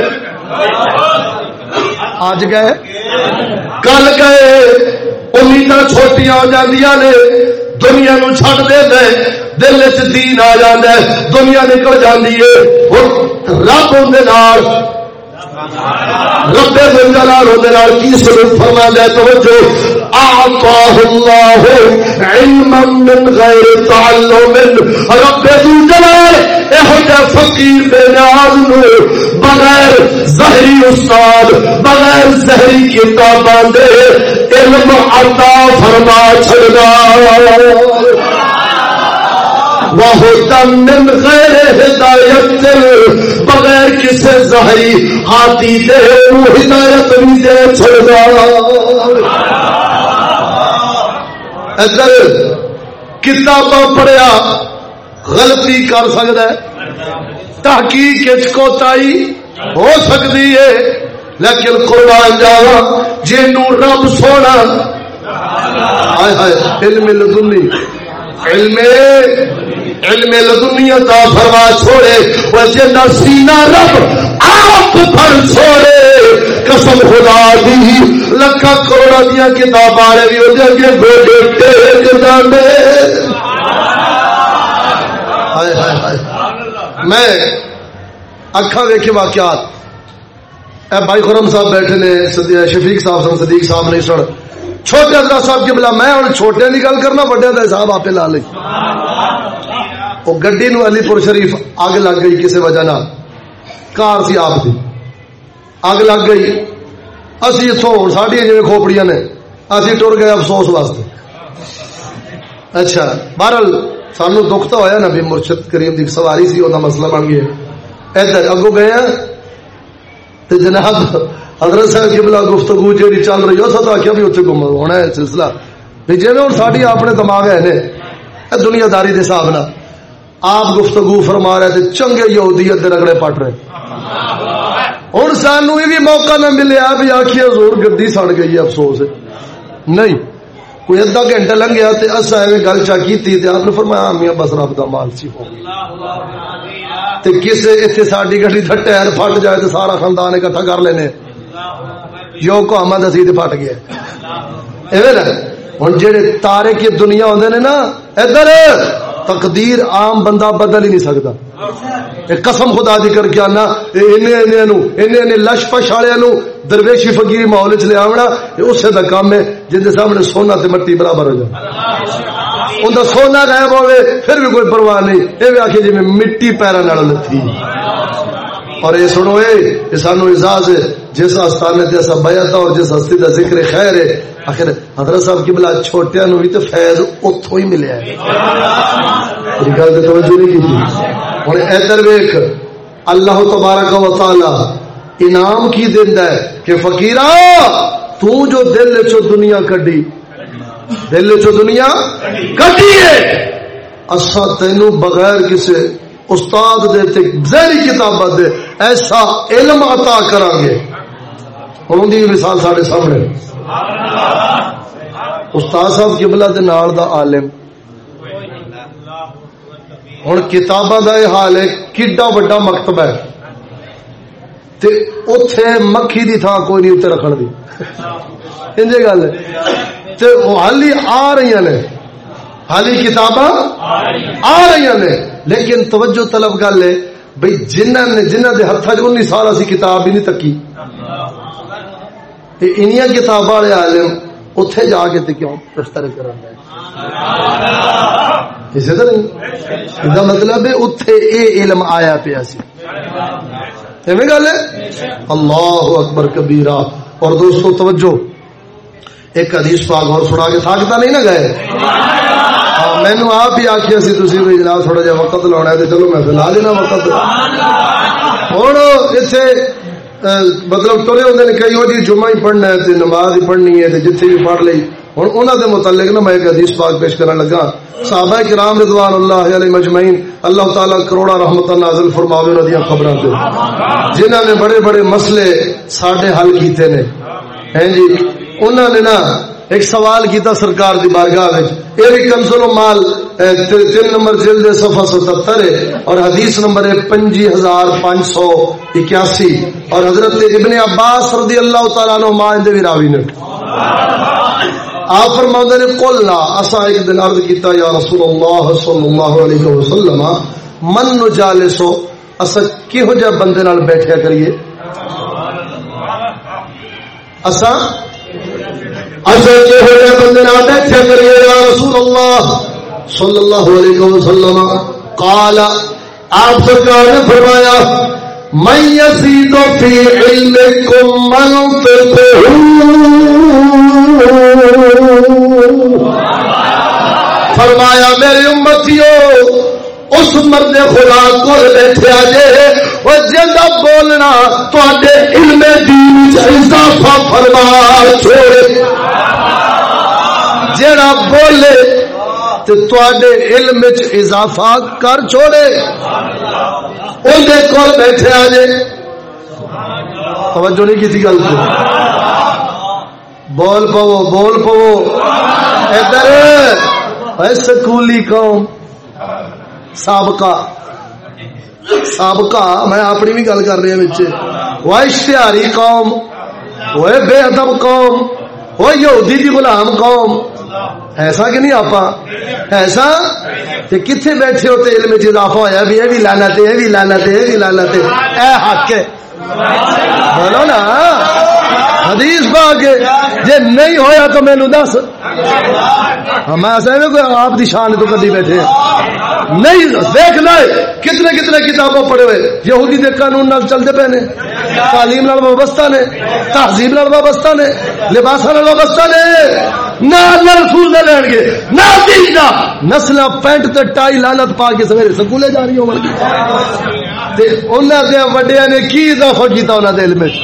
آج گئے۔ کل گئے۔ امیداں چھوٹیاں ہو جاندیاں نے۔ دنیا نو چھڈ دے دے۔ دل چ دین آ جاندا ہے دنیا نکل جاندی ہے۔ رب اون دے نال رب جلال دے نال کی سلوک فرما دے توجہ۔ اعطاه الله علما من غیر تعلم۔ رب جلال، اہو جا فقیر بے نیاز نو۔ بغیر ظہری استاد، بغیر ظہری کتاباں دے، علم عطا فرما چھڑ چھڑا من غیر ہدایت بغیر کسی ظاہری ہاتھی دے ہدایت بھی دے چھڑا ادھر کتاباں پڑھیا، غلطی کر سکتا ہے۔ تحقیق کوتائی ہو سکتی ہے، لیکن قربان جاوا جنوں رب سونا۔ علم لدنی۔ علم علم لدنیا تا فرما چھوڑے وہ جنہ سینہ رب آپ پر چھوڑے۔ قسم خدا دی، لکھا کروڑا دیا کتاب آرے بھی ہو جائے گے گوڑے ٹیک جانے میں اکھا ویکھے واقعات۔ اے بھائی خرم صاحب بیٹھے نے شفیق صاحب سن، صدیق صاحب نہیں سن۔ چھوٹے حضرت صاحب کی بلا میں ہوں، چھوٹے کی گل کرنا بڑے کا حساب آپ لا لی وہ گڈی نو علی پور شریف اگ لگ گئی کسی وجہ نہ کار سی آپ کی اگ لگ گئی۔ اسی اتوں ساری جی کھوپڑیاں نے۔ اسی ٹر گئے افسوس واسطے۔ اچھا بہرل سانو دکھ تو ہوا نا بھی مرشد کریم کی سواری سی وہ مسئلہ بن گیا۔ ادھر اگو گئے تو جناب حضرت صاحب کی گفتگو جی چل رہی ہے سب آخیا بھی اتنے گم ہونا ہے سلسلہ۔ بھی جی ہوں ساری اپنے دماغ ہے دنیا داری کے حساب نہ آپ گفتگو فرما رہے تھے چنگے یہودیت دے رگڑے پٹ رہے ہوں سانو یہ بھی موقع نہ ملیا بھی آخیا زور گدی سڑ گئی ہے، افسوس نہیں، کوئی ادھا گھنٹہ لنگ گیا تے اسا ایویں گل چا کیتی تے آپ نے فرمایا میاں بس رب دا مال سی ہو تے کسے ایتھے ساڈی گڈی دا ٹائر پھٹ جائے تے سارا خاندان اکٹھا کر لینے۔ جو کو احمد اسی تے پھٹ گیا۔ ایویں نا ہن جڑے تارے کی دنیا ہوندے نے نا، ادھر تقدیر عام بندہ بدل ہی نہیں سکتا۔ قسم خدا دی کر کے آنا لش پش والے درویشی فقیر ماحول چ لیا اسے دا کام ہے جن سامنے سونا تے مٹی برابر ہو جائے ان سونا غائب ہوئے پھر بھی کوئی پرواہ نہیں۔ یہ آخ جی میں مٹی پیروں لتھی اور یہ سنو یہ سانو اعزاز ہے۔ جس آستانے تے ایسا بیعت اور جس ہستی دا ذکر خیر ہے، آخر حضرت صاحب کی بلا چھوٹیا نو بھی تو فیض اتو ہی ملیا ہے گل تو توجہ نہیں کی ہوں ادھر ویخ اللہ تبارک و تعالی انعام کی دیندا ہے کہ فقیرا، تو جو دل چو دنیا کڈی، دل چو دنیا کڈی ہے۔ اسا تینو بغیر کسے استاد دے تے ذہنی کتاب دے ایسا علم عطا کران گے ہوں دی مثال سارے سامنے؟ استاد صاحب قبلہ دے نال دا عالم۔ ہوں کتاباں دا یہ حال ہے کڈا وڈا مکتب ہے۔ تے اتے مکھی دی تھان کوئی نہیں اتنے رکھن دی۔ انجے گل تے وہ حالی آ رہی نے حالی کتاباں آ رہی نے لیکن توجہ طلب گل ہے بھائی جنہ نے جنہ دے ہاتھ چ سال اسی کتاب ہی نہیں تکی انیا کتاب والے عالم اتے جا کے کیوں بستر کرا اسے تو نہیں؟ مطلب اتے یہ علم آیا پیا سی۔ گل ہے؟ اللہ اکبر کبیرہ۔ اور دوستو توجہ۔ ایک حدیث پاک اور سنا کے تھاکتا نہیں نہ گئے؟ مینو آپ ہی آخیا سی تھی بھائی جناب تھوڑا جا وقت لاؤنا ہے چلو میں لا دینا وقت۔ ہوں اتنے مطلب ترے ہوتے ہیں کئی وہ جی جمعہ ہی پڑھنا ہے نماز ہی پڑھنی ہے جتھے بھی پڑھ لی ہوں انہوں دے متعلق نا میں ایک حدیث پاک پیش کرنے لگا۔ صحابہ کرام رضوان اللہ علیہ مجمعین، اللہ تعالیٰ کروڑا رحمت نازل فرماوے انہوں دیا خبروں سے جنہ نے بڑے بڑے مسئلے ساڈے حل کیتے نے۔ ہیں جی انہوں نے نا ایک سوال کیتا سرکار دی بارگاہ وچ۔ اے بھی کنزل و مال تین نمبر جلد صفحہ ستتر ہے اور حدیث نمبر ہے پنجی ہزار پانچ سو اکیاسی۔ اور حضرت ابن عباس رضی اللہ تعالیٰ عنہ ماں اندے راوی نے۔ آپ فرماتے نے قلنا اسا ایک دن عرض کیتا، یا رسول اللہ صلی اللہ علیہ وسلم، من نجالسو، اسا کیہو جا بندے نال بیٹھیا کریے۔ اسا اسا کیہو بندے کریے یا رسول اللہ؟ صلی اللہ علیہ وسلم۔ قال، آپ سرکار نے فرمایا، من فرمایا میری امتیو اس مرد خدا کو بیٹھے جے، وہ جا بولنا تے علم دین اضافہ فرما، چھوڑے۔ جڑا بولے تو تے علم اضافہ کر، چھوڑے۔ اندر کول بیٹھے جے۔ توجہ نہیں کی گل کو بول پو بول پو۔ ادھر سکولی قوم۔ سابقہ سابقہ میں اپنی بھی گل کر رہا وہ اشتہاری قوم وہ بے ادب قوم وہ یہودی دی غلام قوم ایسا کہ نہیں آپ ایسا کہ کتنے بیٹھے ہوتے علم اضافہ ہوا بھی یہ بھی لانا تے یہ بھی لانا تے یہ بھی لانا تے اے حق ہے بولو نا حدیث پا کے جی نہیں ہویا تو مینو دس۔ ہاں، میں ایسا کوئی آپ کی شان تو کدی بیٹھے۔ نہیں، دیکھ لے، کتنے کتنے کتابوں پڑھے ہوئے۔ یہودی دے قانون نال چلتے پے نے۔ تعلیم نال وابستہ نے۔ تہذیب نال وابستہ نے۔ لباس نال وابستہ نے۔ نہ اللہ رسول نہ لین گے۔ نہ دین دا نسل پینٹ تے ٹائی لعنت پا کے سویرے سکولے جا رہی ہوں تے انہاں دے وڈیاں نے کی اضافہ کیتا انہاں دے علم وچ؟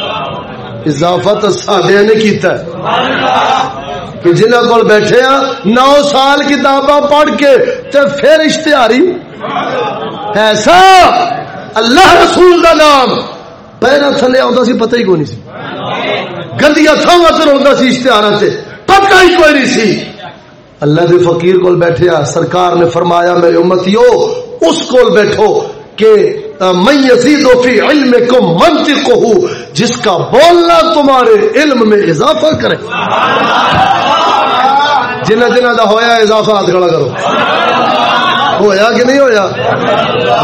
اضافہ تو سڈیا نے کیتا ہے۔ کہ جنہ کو بیٹھے ہیں نو سال کتاباں پڑھ کے تے پھر اشتہاری۔ ایسا اللہ رسول دا نام۔ پہلا تھلے آتا سی، پتہ ہی کوئی نہیں سی؟ گندیا تھاوا سے ہوتا سی اشتہار سے پتہ ہی کوئی نہیں سی؟ اللہ دے فقیر کول بیٹھے ہاں، سرکار نے فرمایا، میرے امتیو، اس کول بیٹھو کہ میں یزید فی علم کو جس کا بولنا تمہارے علم میں اضافہ کرے۔ جنہ جنہ دا ہویا اضافہ ہاتھ کھڑا کرو۔ ہویا کہ نہیں ہویا؟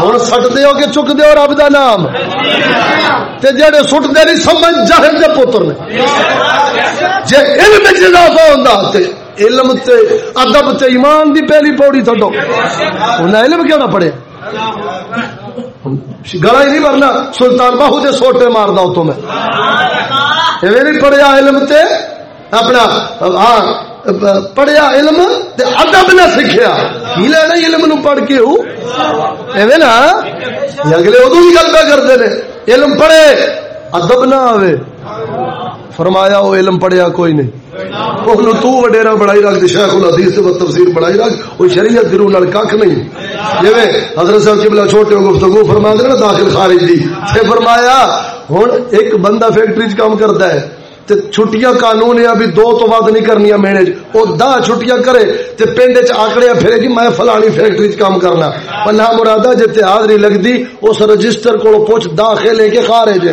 ہوں سٹ دے کہ چک دے رب دا نام؟ تے جڑے سٹ دے نہیں، سمجھ جاہل دے پتر نے۔ جے علم اضافہ ہوندا تے علم تے ادب تے ایمان دی پہلی پوڑی تھڈو۔ انہاں علم کیوں نہ پڑھیا گلا ہی نہیں مرنا، سلطان باہو دے سوٹے مارنا اتوں میں۔ نہیں پڑھیا علم تے اپنا ہاں پڑھیا علم تے ادب نہ سیکھیا۔ کی لینا علم نو پڑھ کے ہوں ایویں نا اگلے ادو ہی گل پہ کرتے ہیں علم پڑھے، ادب نہ آوے۔ فرمایا، وہ علم پڑھیا کوئی نہیں۔ تو وڈیرا بڑائی رکھ دے، شیخ الحدیث سے تفسیر بڑائی رکھ وہ شریعت گرو نال کھ نہیں۔ جی حضرت صاحب کی بلا چھوٹے گفتگو فرما دے نا، داخل خارج دی۔ سے فرمایا ہوں ایک بندہ فیکٹری چ کام کرتا ہے، تے چھٹیاں قانون ہے، ابھی دو تو بعد نہیں کرنی مہینے وہ دہ چھٹیاں کرے، تے پنڈ چ آکڑیا پھرے جی میں فلانی فیکٹری چ کام کرنا۔ پناہ مرادہ جتے حاضری لگتی اس رجسٹر کو پوچھ داخل لے کے خارج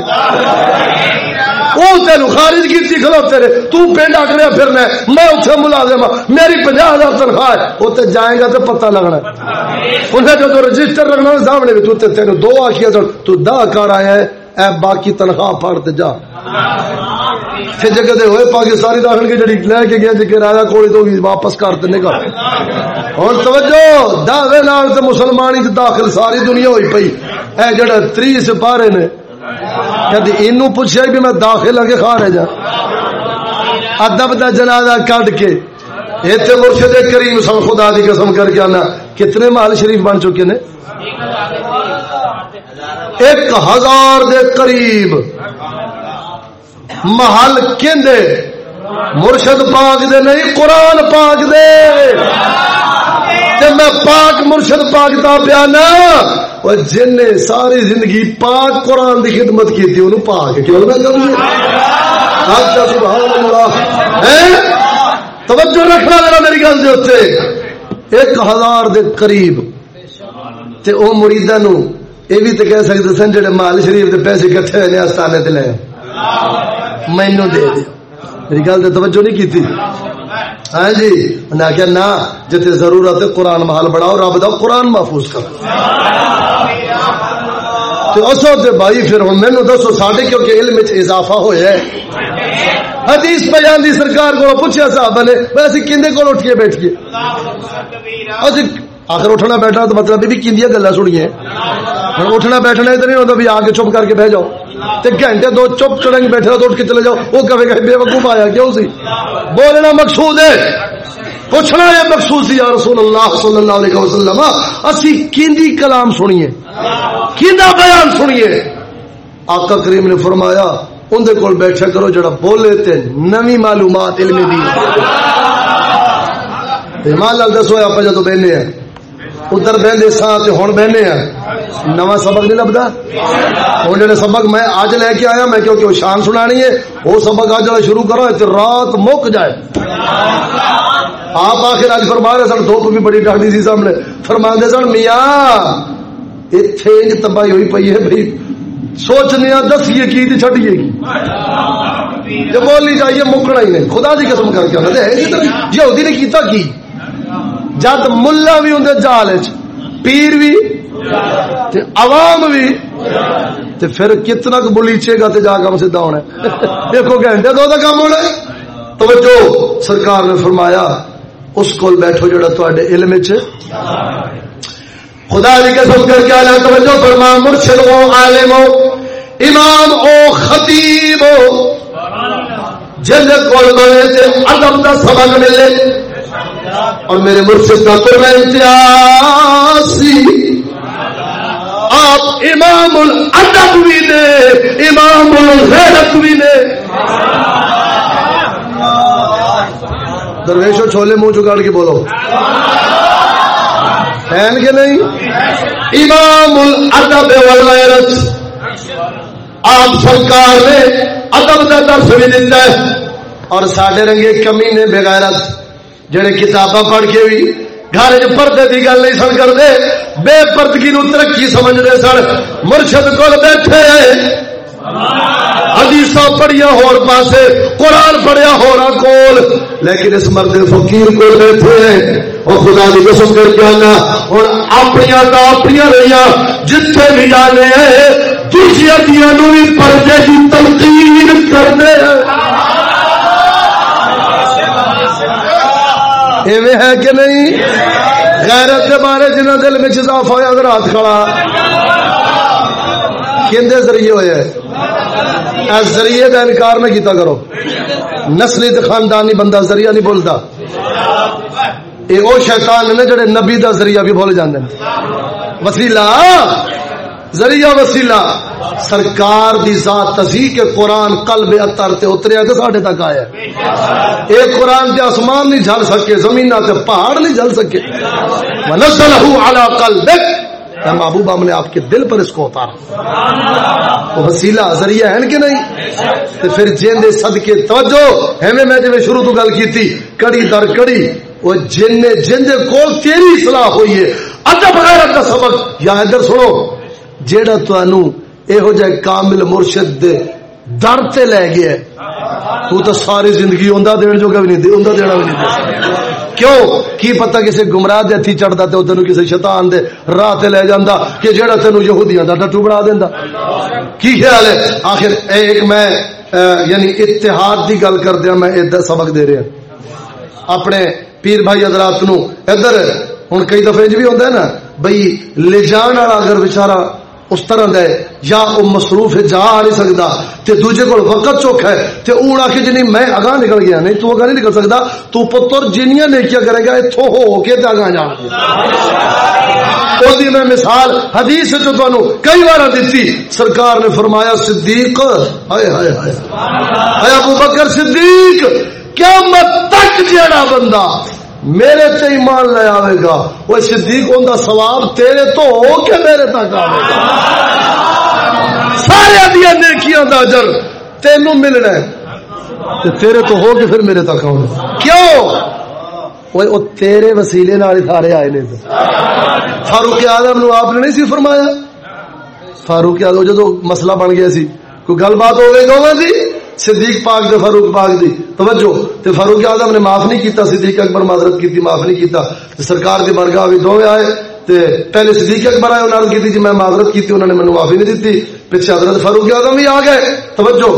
وہ تین خارج کی کھلوتے رہے۔ تو پنڈ آکڑیا پھرنا میں اتنے ملازم ہوں میری پناہ ہزار تنخواہ ہے۔ اتنے جائے گا تو پتہ لگنا انہیں جب رجسٹر لگنا سامنے بھی تین دو آخیا تو دہ کر آیا ہے، اے باقی تنخواہ پڑ جا۔ تے جگہ دے ہوئے پاکستانی داخل کے جڑی لے کے گیا جی جے کرایہ کوڑی تو واپس کر دینے کا ہن توجہ، دعوے نال تے مسلمانی تے داخل ساری دنیا ہوئی پئی۔ اے جڑا 30 سپارے نے۔ کدی بھی میں داخل ہاں آ کے کھا رہ جا ہاں؟ ادب دا جنازہ کڈ کے اتنے مرشد کریم سن خدا دی قسم کر کے آنا، کتنے محل شریف بن چکے نے؟ ایک ہزار دے قریب محل کھندے مرشد پاک دے نہیں، قرآن پاک دے۔ تے میں پاک مرشد پاک دا پیانا اور جن نے ساری زندگی پاک قرآن دی خدمت کی تھی، انہوں پاک کیوں نہ کروں؟ اچھا سبحان اللہ۔ توجہ رکھنا ذرا میری گل دے اتنے ایک ہزار دے قریب۔ تے او مریدا نو یہ بھی تو کہہ سکتے سن، جڑے مال شریف دے پیسے کٹھے ہوئے نے آستانے تے لے۔ مینو دے دے۔ میری گل تے توجہ نہیں کی ہاں جی؟ انہیں آخیا نہ ضرورت ہے قرآن محل بڑھاؤ رب دا قرآن محفوظ کرو۔ تے بھائی پھر ہوں مینو دسو ساڈے کیونکہ علم اضافہ ہوا ہے۔ حدیث بیان دی سرکار کو پوچھا صاحب نے ویسے کھے کو اٹھ کے بیٹھ گئے۔ آخر اٹھنا بیٹھنا تو مطلب بھی کھیا گلا سنیے ہوں اٹھنا بیٹھنا ادھر نہیں ہوتا بھی آ کے چپ کر کے بہ جاؤ۔ تے گھنٹے دو چپ چڑھیں بیٹھے تو اٹھ کے چلے جاؤ۔ وہ کبھی کہ بے وقوف آیا، کیوں سی؟ بولنا مقصود ہے۔ پوچھنا یہ مقصود سی یا رسول اللہ صلی اللہ علیہ وسلم، اسی کیندی کلام سنیے۔ کیندا بیان سنیے۔ آقا کریم نے فرمایا اندر کول بیٹھا کرو جڑا بولے تے نوی معلومات علم دی۔ ایمان لال دسو آپ جدو بہنے ہیں۔ ادھر بہنے سا ہوں بہنے ہیں نواں سبق نہیں لبدا ہوں جڑے سبق میں اج لے کے آیا، میں کیونکہ وہ شان سنانی ہے، وہ سبق اج والا شروع کرو تے رات مک جائے۔ آپ آخر اج فرما رہے سن، دھوپ بھی بڑی ڈاڈی سی سامنے۔ فرما دے سن، میاں اتنے تباہی ہوئی پئی ہے بھائی سوچنے دسیے کی چڈیے گی جو بولی جائیے مکنا ہی نہیں۔ خدا دی قسم کر کے جی یہودی نے کیتا کی؟ جد ملا بھی اندر جال پیر بھی، تے عوام بھی، تے پھر کتنا کو بلیچے گا تے جا کام سیدھا ہونا دیکھو گھنٹے دو دا کام ہونا توجہ، سرکار نے فرمایا، اس کو بیٹھو جڑا تے علم چ خدا کی قسم کر کے اللہ توجہ فرما مرشد ہو، عالم ہو، امام او خطیب ہو۔ جن کو بنے تے ادب کا سبق ملے۔ اور میرے مرشد کا تو امتیاز آپ امام الادب بھی نے، امام الغیرت بھی نے۔ درویشو چھولے منہ چکاڑ کے بولو۔ کے نہیں؟ امام الادب والغیرت۔ آپ سرکار نے ادب کا درس بھی دیتا ہے اور سڈے رنگے کمی نے بغیرت۔ جڑے کتاباں پڑھ کے بھی گھر چ پردے کی گل نہیں سن کرتے، بے پردگی نو ترقی سمجھتے سن، مرشد کو بیٹھے حدیث پڑھیا ہور پاسے، قرآن پڑھیا ہورا کول۔ لیکن اس مرد فقیر کو بیٹھے وہ خدا کی قسم کر کے آنا ہوں اپنی تو اپنی رہی جتنے بھی جانے ہیں دوسری دیا بھی پردے کی تنقید کرتے ہے کہ نہیں؟ غیرت کے بارے جنہ دل میں اضافہ ہوا اگر ہاتھ کھڑا۔ کھے ذریعے ہوئے ذریعے کا انکار نہ کیتا کرو۔ نسلی تو خاندانی بندہ ذریعہ نہیں بولتا یہ وہ شیطان نے جڑے نبی دا ذریعہ بھی بھول جاندے وسیلہ! ذریعہ وسیلہ۔ سرکار دی ذات تصدیق قرآن قلب اتر تے اتریا تے ساڈے تک آیا ایک قرآن تے آسمان نہیں جل سکے زمین تے پہاڑ نہیں جل سکے۔ ونزلہ علی قلبک۔ محبوب، ہم نے آپ کے دل پر اس کو اتارا۔ وہ وسیلہ، ذریعہ ہے کہ نہیں؟ تو پھر جن دے صدقے، توجہ۔ ہمیں میں جب شروع تو گل کی تھی کڑی در کڑی۔ وہ جن نے، جن دے کول تیری اصلاح ہوئی ہے۔ ادب غیرت کا سبق۔ یا ادھر سنو۔ جیڑا تو یہو جہ کامل مرشد دے در تے لے گیا تو تو ساری زندگی اوندا دین جو بھی نہیں دے، اوندا دینا بھی نہیں دے۔ کیوں؟ کی پتہ کسی گمراہ دے ہتھی چڑھتا تو تینوں کسی شیطان دے راہ تے لے جاندا کہ جڑا تینوں یہودیاں دا ٹٹو بنا دیندا۔ کی خیال ہے؟ آخر ایک میں یعنی اتحاد دی گل کر دیا میں ادھر سبق دے رہا۔ اپنے پیر بھائی حضرات نو ادھر، ہن کئی دفعہ بھی ہوندا ہے نا، بھئی لے جان والا اگر بیچارہ اس طرح دے۔ یا وہ مصروف ہے، جا نہیں سکتا۔ تے دوجے کو وقت چوکھا ہے۔ تے اون آ کے جنی میں اگاں نکل گیا۔ نہیں تو اگاں نہیں نکل سکتا۔ تو پتر جنیاں نیکیاں کرے گا ایتھوں ہو کے تے اگاں جان دی میں مثال حدیث جو تانوں کئی بار دتی۔ سرکار نے فرمایا، صدیق ہائے ہائے ہائے ہائے ابو بکر صدیق، قیامت تک جیڑا بندہ میرے تے ایمان لے آئے گا۔ وہ صدیق ان کا سواب تیرے تو ہو کے میرے تک آئے گا۔ سارے دیا نیکیاں دا اجر تینوں ملنا ہے۔ تیرے تو ہو کے پھر میرے تک آؤ کیوں؟ وہ تیرے وسیلے نال سارے آئے نے فاروق آدم نو آپ نے نہیں سی فرمایا؟ فاروق آدم جدو مسئلہ بن گیا سی، کوئی گل بات ہو گئی دونوں سی صدیق پاک دے فاروق پاک دی، توجہ، تے فاروق اعظم نے معاف نہیں کیتا، صدیق اکبر معذرت کیتی، معاف نہیں کیتا، تے سرکار دی برگاہ وی دوویں آئے، تے پہلے صدیق اکبر آئے، انہاں نے کیتی جی میں معذرت کیتی انہوں نے مینوں معافی نہیں دتی، پیچھے حضرت فاروق اعظم بھی آ گئے، توجہ،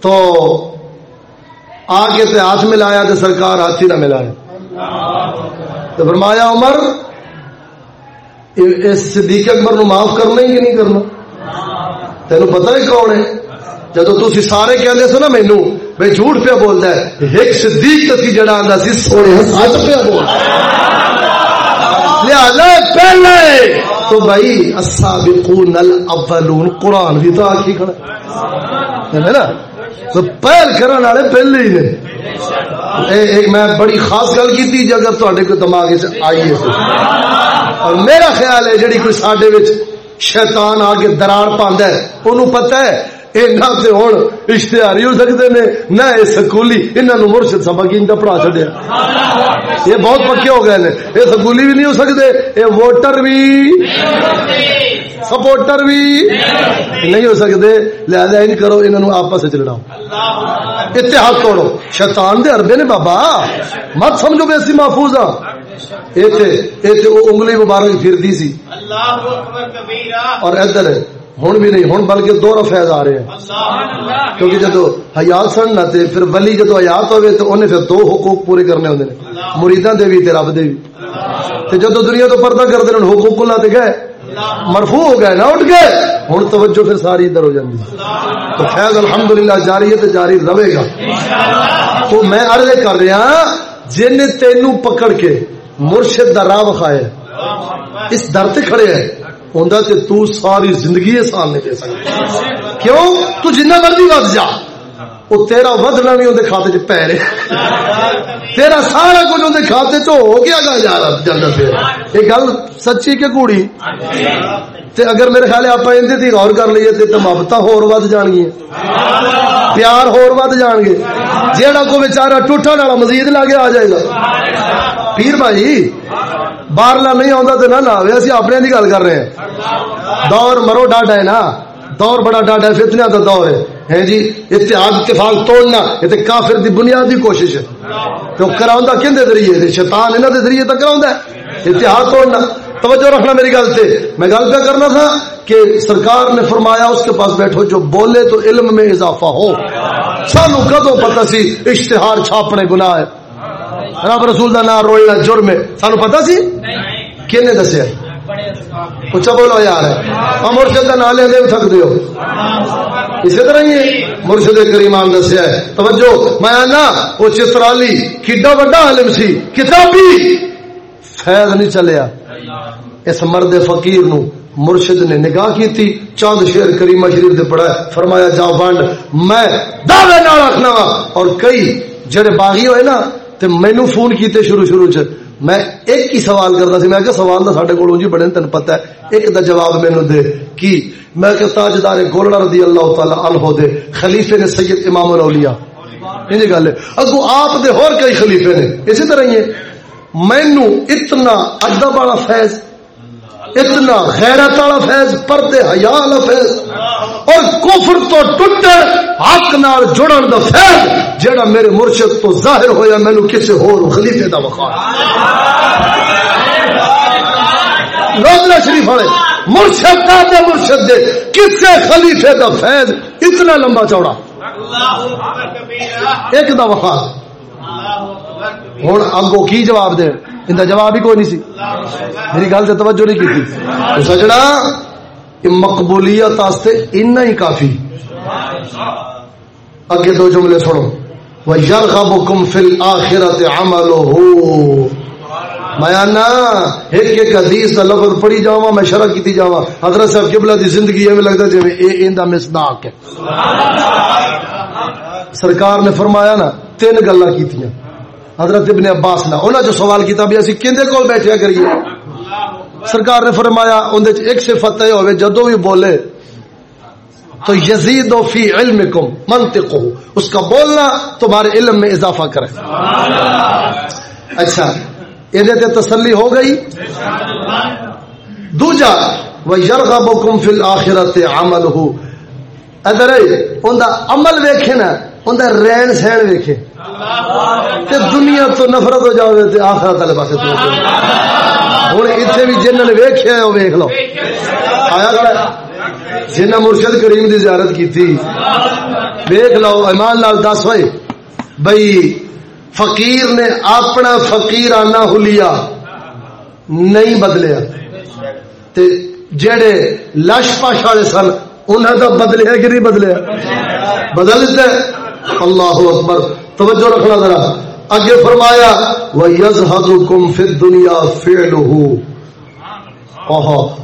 تو آگے تے ہاتھ ملایا تے سرکار ہاتھ ہی نہ ملایا تو فرمایا، عمر، اس صدیق اکبر نو معاف کرنا ہی کہ نہیں کرنا؟ تینوں پتہ ہے کون ہے؟ جدو تھی سارے کہتے سو نا مینو بھائی جھوٹ پیا بولتا ہے۔ ایک صدیق سی جڑا آتا سی، سونے سچ پیا بول۔ پہلے۔ تو بھائی، السابقون الاولون، قرآن بھی تو آخی کھڑا ہے۔ نا؟ تو پہل کرنے والے پہلے ہی نے۔ ایک میں بڑی خاص گل کی تھی جی، اگر تے کو دماغ آئی ہے اور میرا خیال ہے، جڑی کوئی سڈے شیطان آ کے دراڑ پاندا ہے انہوں پتہ ہے ہوں اشتہاری ہو سکتے نے نہ یہ سکولی انہوں مرشد سبق ان کا پڑھا چڈیا یہ بہت پکے ہو گئے یہ سکولی بھی نہیں ہو سکتے یہ ووٹر بھی۔ سپورٹر بھی۔ نہیں ہو سکتے۔ لہذا ان کرو انہوں آپس لڑاؤ۔ اتحاد توڑو۔ شیطان دے اربے نے بابا مت سمجھو بے محفوظ ہاں۔ انگلی مبارک پھرتی سی۔ اور ادھر ہوں بھی نہیں، ہوں بلکہ دو فیض آ رہے ہیں۔ کیونکہ جدو حیات سن نہ تے، پھر ولی جدو حیات ہوئے تو انہیں پھر دو حقوق پورے کرنے ہوتے ہیں مریداں دے بھی تے رب دے بھی۔ تے جدو دنیا تو پردہ کرتے ہیں حقوق اللہ تے گئے۔ مرفوع ہو گئے، نہ اٹھ گئے۔ ہوں توجہ پھر ساری ادھر ہو جاتی تو فیض الحمدللہ، جاری ہے تو جاری رہے گا۔ تو میں عرض کر رہا ہاں، جن تینوں پکڑ کے مرشد دا راہ وکھائے اس در تے کھڑے ہیں۔ ہوندا تے تو ساری زندگی سال نہیں دے سکتا۔ کیوں؟ تو جنہ مرضی بس جا۔ وہ تیرا ودنا بھی اندر کھاتے چ پی رہے تیرا سارا کچھ اندر کھاتے چ ہو گیا گا یار جانا پھر یہ گل سچی کہ کوڑی تے اگر میرے خیال آپ اندر غور کر لیے تے محبت ہور ود جان گیا پیار ہور ود جان گے جیڑا کو بیچارہ ٹوٹا والا مزید لاگے آ جائے گا پیر بھائی باہرلا نہیں آتا تو نہ آئے اسی اپنے کی گل کر رہے ہیں دور مرو ڈاڈا ہے نا دور بڑا ڈاڈا ہے فتنیا کا دور ہے ہے جی اتحاد اتفاق توڑنا، یہ تو کافر دی بنیادی کوشش ہے۔ تو کراؤں کھے ذریعے؟ شیطان انہوں کے ذریعے تو کراؤں اتحاد توڑنا۔ توجہ رکھنا میری گل سے میں گل پہ کرنا تھا کہ سرکار نے فرمایا اس کے پاس بیٹھو جو بولے تو علم میں اضافہ ہو۔ سانو کدو پتہ سی اشتہار چھاپنے گناہ ہے۔ رب رسول کا نام روئنا جرم ہے سانو پتا سی؟ کھنے دسیا؟ اچھا بولو یار مرشد کا نام لے دے سکتے ہو۔ اسی طرح ہی مرشد کریمان دسیا ہے۔ توجہ، میں آنا، وہ چترالی کڈا وڈا عالم سی کتابی فیض نہیں چلیا۔ اس مرد فقیر نو مرشد نے نگاہ کی تھی چاند شیر کریمہ شریف دے پڑھا فرمایا جا بانڈ، میں دعوے نہ رکھنا وا۔ اور کئی جڑے باغی ہوئے نا، تے مینو فون کیتے شروع شروع چ۔ میں ایک ہی سوال کرتا سی، میں کہ سوال تو سارے کو جی بڑے تین پتا ہے۔ ایک دا جواب مینو دے، کی میں کہ تاجدار گولڑا رضی اللہ تعالی عنہ دے خلیفے نے سید امام الاولیاء۔ یہ گل ہے اگو آپ دے اور کئی خلیفے نے۔ اسی طرح ہی ہے مینو اتنا ادب والا فیض، اتنا غیرت والا فیض، پردے حیا والا فیض، اور کفر تو ٹوٹے، حق نال جڑن دا فیض جڑا میرے مرشد تو ظاہر ہویا، مینو کسی ہور خلیفے دا وقار۔ روزنا شریف والے مرشد کا دے مرشد دے۔ کسے خلیفے دا فیض؟ اتنا لمبا چوڑا۔ ایک دا وقار ہوں اگو کی جواب دے ان جواب ہی کوئی نہیں سی۔ میری گل سے توجہ نہیں کی تھی۔ سجڑا مقبولیت اتنا ہی کافی۔ اگے دو جملے سنو۔ وَيَرْغَبُكُمْ فِي الْآخِرَةِ میانا ایک ایک حدیث کا لفظ پڑھی جاوا میں شرح کیتی جاوا حضرت صاحب قبلہ دی زندگی میں لگتا جی اے ایندا مصداق ہے۔ سرکار نے فرمایا نا تین گلاں کیتیاں۔ حضرت ابن عباس نے انہاں جو سوال کیتا بھی اسی کیندے کول بیٹھیا کریے۔ سرکار نے فرمایا اندے ایک صفت ہے ہوے جدوں بھی بولے تو یزید فی علمکم منطقہ اس کا بولنا تمہارے علم میں اضافہ کرے۔ اچھا یہ تسلی ہو گئی۔ دوجا وہ یرغبکم فی الاخرت عملہ ادھر اون دا عمل ویکھے نا اون دا رہن سہن ویکھے۔ تے دنیا تو نفرت ہو جاوے تے آخرت والے پاسے تو۔ ہن ایتھے بھی جنہاں نے ویکھیا ہے او ویکھ لو۔ آیا گا جنہاں مرشد کریم دی زیارت کیتی۔ ویکھ لو، ایمان نال دس ہوئے۔ بھئی فقیر نے اپنا فقیرانہ حلیہ نہیں بدلیا۔ تے جڑے لش پاش والے سن انہیں تو بدلیا کہ نہیں بدلیا؟ بدل دیتا ہے۔ اللہ اکبر۔ توجہ رکھنا ذرا۔ اگے فرمایا وہ یز کم فی دنیا فیل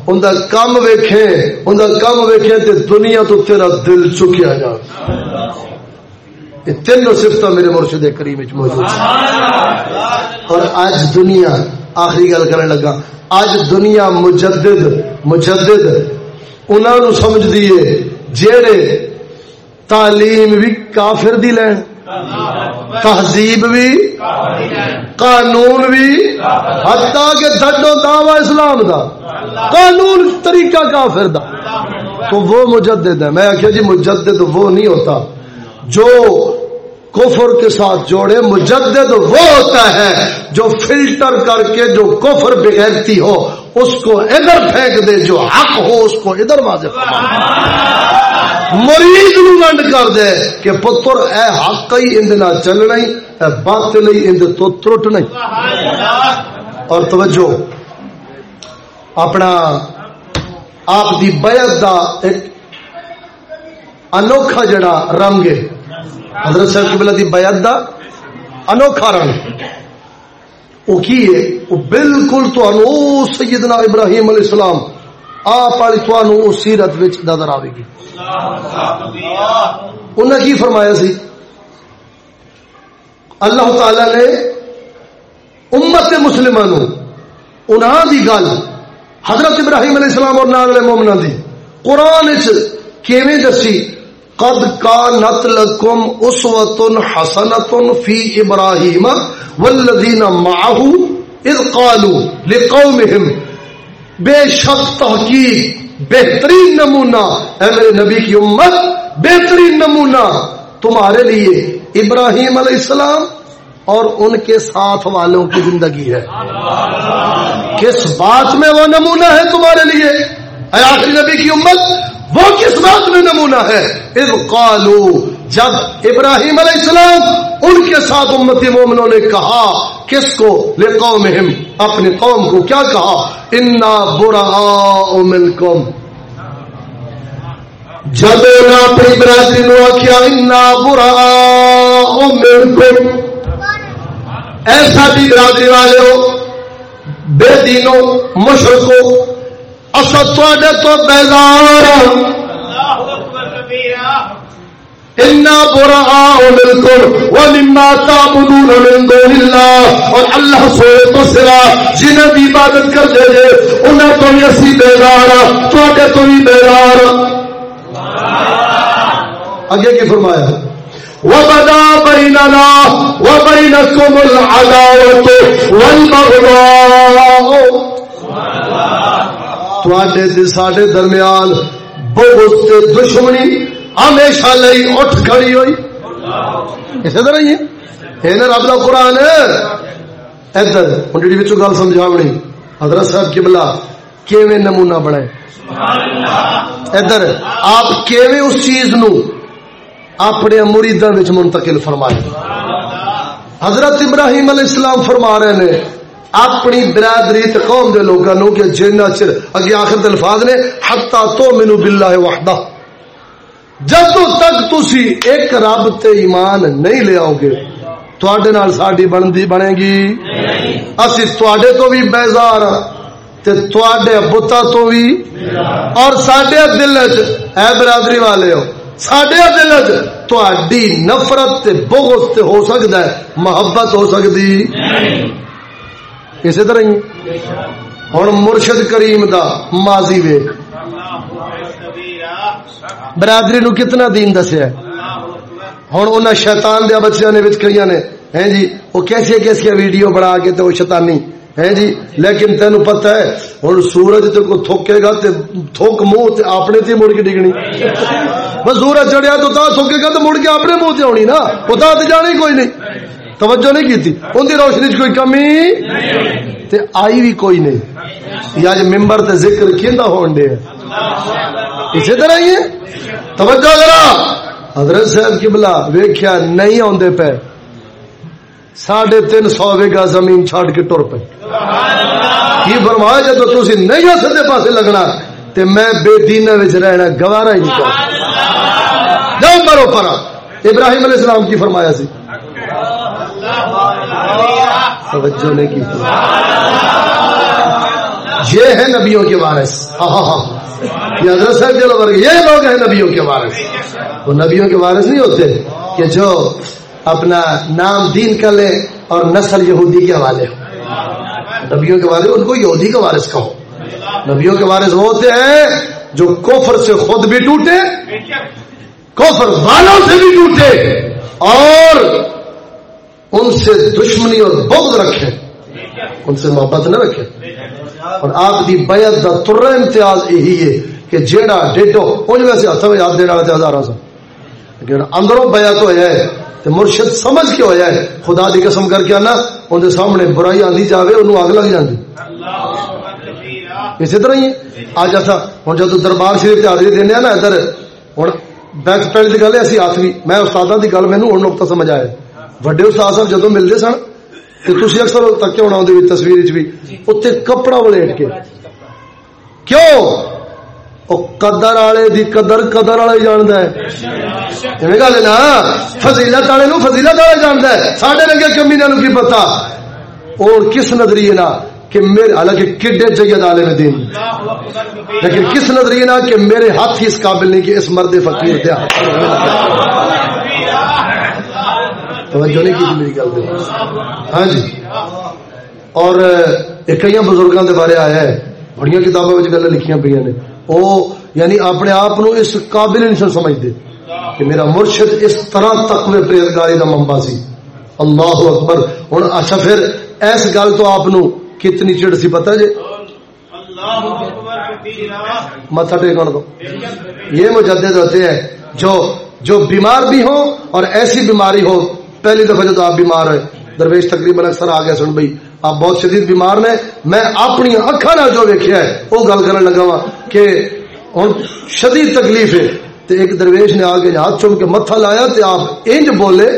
ان کا کم ویکھے ان کا کم ویکھے تے دنیا تو تیرا دل چکیا جا۔ یہ تینوں سفت میرے مرشد کریم موجود اور آج دنیا آخری گل کرنے لگا۔ آج دنیا مجدد مجدد انہوں سمجھ دیے جیڑے تعلیم بھی کافر دی لین، تہذیب بھی قانون بھی حتیٰ کہ دھڈو دعوی اسلام دا، قانون طریقہ کافر دا۔ تو وہ مجدد ہے میں آخیا جی مجدد وہ نہیں ہوتا۔ جو کفر کے ساتھ جوڑے، مجدد وہ ہوتا ہے جو فلٹر کر کے جو کفر بغیرتی ہو، اس کو ادھر پھینک دے، جو حق ہو، اس کو ادھر واضح مریض نو ونڈ کر دے کہ پتر، اے حق ہی اندنا چلنا ہی اے باطل ہی اند تو ترٹ نہیں۔ اور توجہ، اپنا آپ دی بیعت دا ایک انوکھا جڑا رنگ ہے۔ حضرت صاحب قبلہ دی بیعت دا انوکھا رنگ۔ وہ کی ہے وہ بالکل تو انو سیدنا ابراہیم علیہ السلام آپ والی تو سیرت وچ نظر آئے گی۔ انہیں کی فرمایا سی؟ اللہ تعالی نے امت مسلمان انہاں دی گل حضرت ابراہیم علیہ السلام اور نال مومنا دی قرآن کیویں دسی؟ قد کانت لکم اسوۃ حسنۃ فی ابراہیم والذین معه اذ قالوا لقومهم، بے شک تحقیق، بہترین نمونہ، اے میرے نبی کی امت، بہترین نمونہ تمہارے لیے ابراہیم علیہ السلام اور ان کے ساتھ والوں کی زندگی ہے۔ کس بات میں وہ نمونہ ہے تمہارے لیے؟ اے آخری نبی کی امت وہ کس بات میں نمونہ ہے؟ اذ قالو جب ابراہیم علیہ السلام ان کے ساتھ امتی مومنوں نے کہا، کس کو؟ لے قوم اپنی قوم کو۔ کیا کہا؟ انا برا ملکم جب اپنی برادری نو آخیا انا برا ملکم ایسا بھی برادری والے ہو، بے دینوں، مشرقوں اصل تو بیزار ومما تعبدون من دون اللہ اور اللہ سوئے تو سرا جنہیں بھی عبادت کر دے جے انہیں تو بھی اسی بیزار تو تو بھی بیزار آگے کی فرمایا وبدا بيننا وبينكم العداوة والبغضاء۔ سڈے درمیان بہت دشمنی ہمیشہ لئی اٹھ کھڑی ہوئی۔ اسی طرح ہی ہے؟ رب کا قرآن۔ ادھر ہوں جی گل سمجھاونی حضرت صاحب کی بلا کیویں نمونہ بنائے؟ ادھر آپ کیویں اس چیز نو اپنے مریداں منتقل فرمائے؟ حضرت ابراہیم علیہ السلام فرما رہے ہیں اپنی برادری قوم دے لوگوں کہ جنہ چر اگے آخر الفاظ نے حتا تو مینو باللہ وحدہ۔ جدو تک تسی ایک رب تے ایمان نہیں لے آؤ گے تھوڑے نال ساڈی بنتی بنے گی اسی تھوڑے تو بھی بیزار، تے تھوڑے بتا تو بھی اور ساڈے دل چ اے برادری والے ہو سڈے دل چی نفرت تے بغض تے ہو سکتا ہے، محبت ہو سکتی اسی طرح ہی۔ ہوں مرشد کریم دا ماضی ویک برادری نو کتنا دین دسیا ہوں ان شیطان دیا بچیاں نے کئی نے۔ ہیں جی وہ کیسی کیسی ویڈیو بنا کے تو شیطانی۔ ہے جی لیکن تین پتا ہے ہوں سورج تو کو تھوکے گا تے تھوک منہ تے اپنے تے مڑ کے ڈگنی۔ بس سورج چڑھیا تو تا تھوکے گا تو مڑ کے اپنے منہ تے آنی نا۔ وہ تا تے جانی کوئی نہیں۔ توجہ نہیں کی ان کی روشنی چ کوئی کمی؟ تے آئی بھی کوئی نہیں۔ یا ممبر تے ذکر کھیندا ہون دے اسی طرح ہی ہے۔ توجہ ذرا۔ حضرت صاحب کی بلا ویکھیا نہیں آندے پے۔ ساڑھے تین سو ویگا زمین چھاڑ کے ٹر پہ کی فرمایا جب تھی نہیں آ سکتے پاسے لگنا، تے میں بے دین رہنا گوارا ہی نہیں۔ کر مرو پرا ابراہیم علیہ السلام کی فرمایا سی۔ توجہ نے کی۔ یہ ہے نبیوں کے وارث۔ یہ حضرت صاحب یہ لوگ ہیں نبیوں کے وارث۔ وہ نبیوں کے وارث نہیں ہوتے کہ جو اپنا نام دین کا لے اور نسل یہودی کے حوالے ہو نبیوں کے وارث، ان کو یہودی کا وارث کہو۔ نبیوں کے وارث وہ ہوتے ہیں جو کوفر سے خود بھی ٹوٹے کوفر والوں سے بھی ٹوٹے اور ان سے دشمنی اور بغض رکھے۔ ان سے محبت نہ رکھے۔ اور آپ کی بیعت کا تر امتیاز یہی ہے کہ جیڑا ڈیڈو ان ویسے ہاتھ میں یاد دینے والے ہزاروں سے لیکن اندروں بیعت ہو جائے تو مرشد سمجھ کے ہو جائے خدا دی قسم کر کے آنا اندر سامنے برائی آدھی جائے انہوں آگ لگ جاتی اسی طرح ہی۔ آج ایسا ہوں جب دربار شریف سے حاضری دینا نا ادھر ہوں بیک پینٹ کی گل ایسی ہاتھ بھی۔ میں استاد کی گل مینو ہوں نقطہ سمجھ آیا وڈے استاد صاحب جدو ملتے سن تو تھی اکثر تک ہونا تصویر بھی اتنے کپڑا ولیٹ کے کیوں قدر والے دی قدر قدر والے جانتا ہے گل نا فضیلت والے نو فضیلت والے جانتا ہے سارے لگے کمی کی پتا اور کس نظریے نا کہ میرے حالانکہ کڈے جگہ عالم دین لیکن کس نظریے نا کہ میرے ہاتھ ہی اس قابل نہیں کہ اس مرد فقیر دیا توجہ نہیں کی میری گل ہاں جی۔ اور کئی بزرگوں کے بارے آیا ہے۔ بڑی کتابوں میں گلیں لکھیاں پہ نے۔ وہ یعنی اپنے آپ اس قابل نہیں سمجھتے کہ میرا مرشد اس طرح تک میں پریزگاری کا ممبا سی۔ اللہ اکبر۔ ہوں اچھا پھر اس گل تو آپ کتنی چڑ سی پتا جی؟ متھا ٹیکن دو۔ یہ مجدد ہوتے ہیں جو جو بیمار بھی ہو اور ایسی بیماری ہو پہلی دفعہ جب آپ بیمار ہوئے درویش تقریباً اکثر آ گیا سن بھائی، آپ بہت شدید بیمار نے میں اپنی اکھا نہ جو ویکیا ہے، وہ گل کرنے لگا وا کہ ہوں شدید تکلیف ہے۔ تو ایک درویش نے آگے ہاتھ چوم کے متھا لایا تو آپ انج بولے،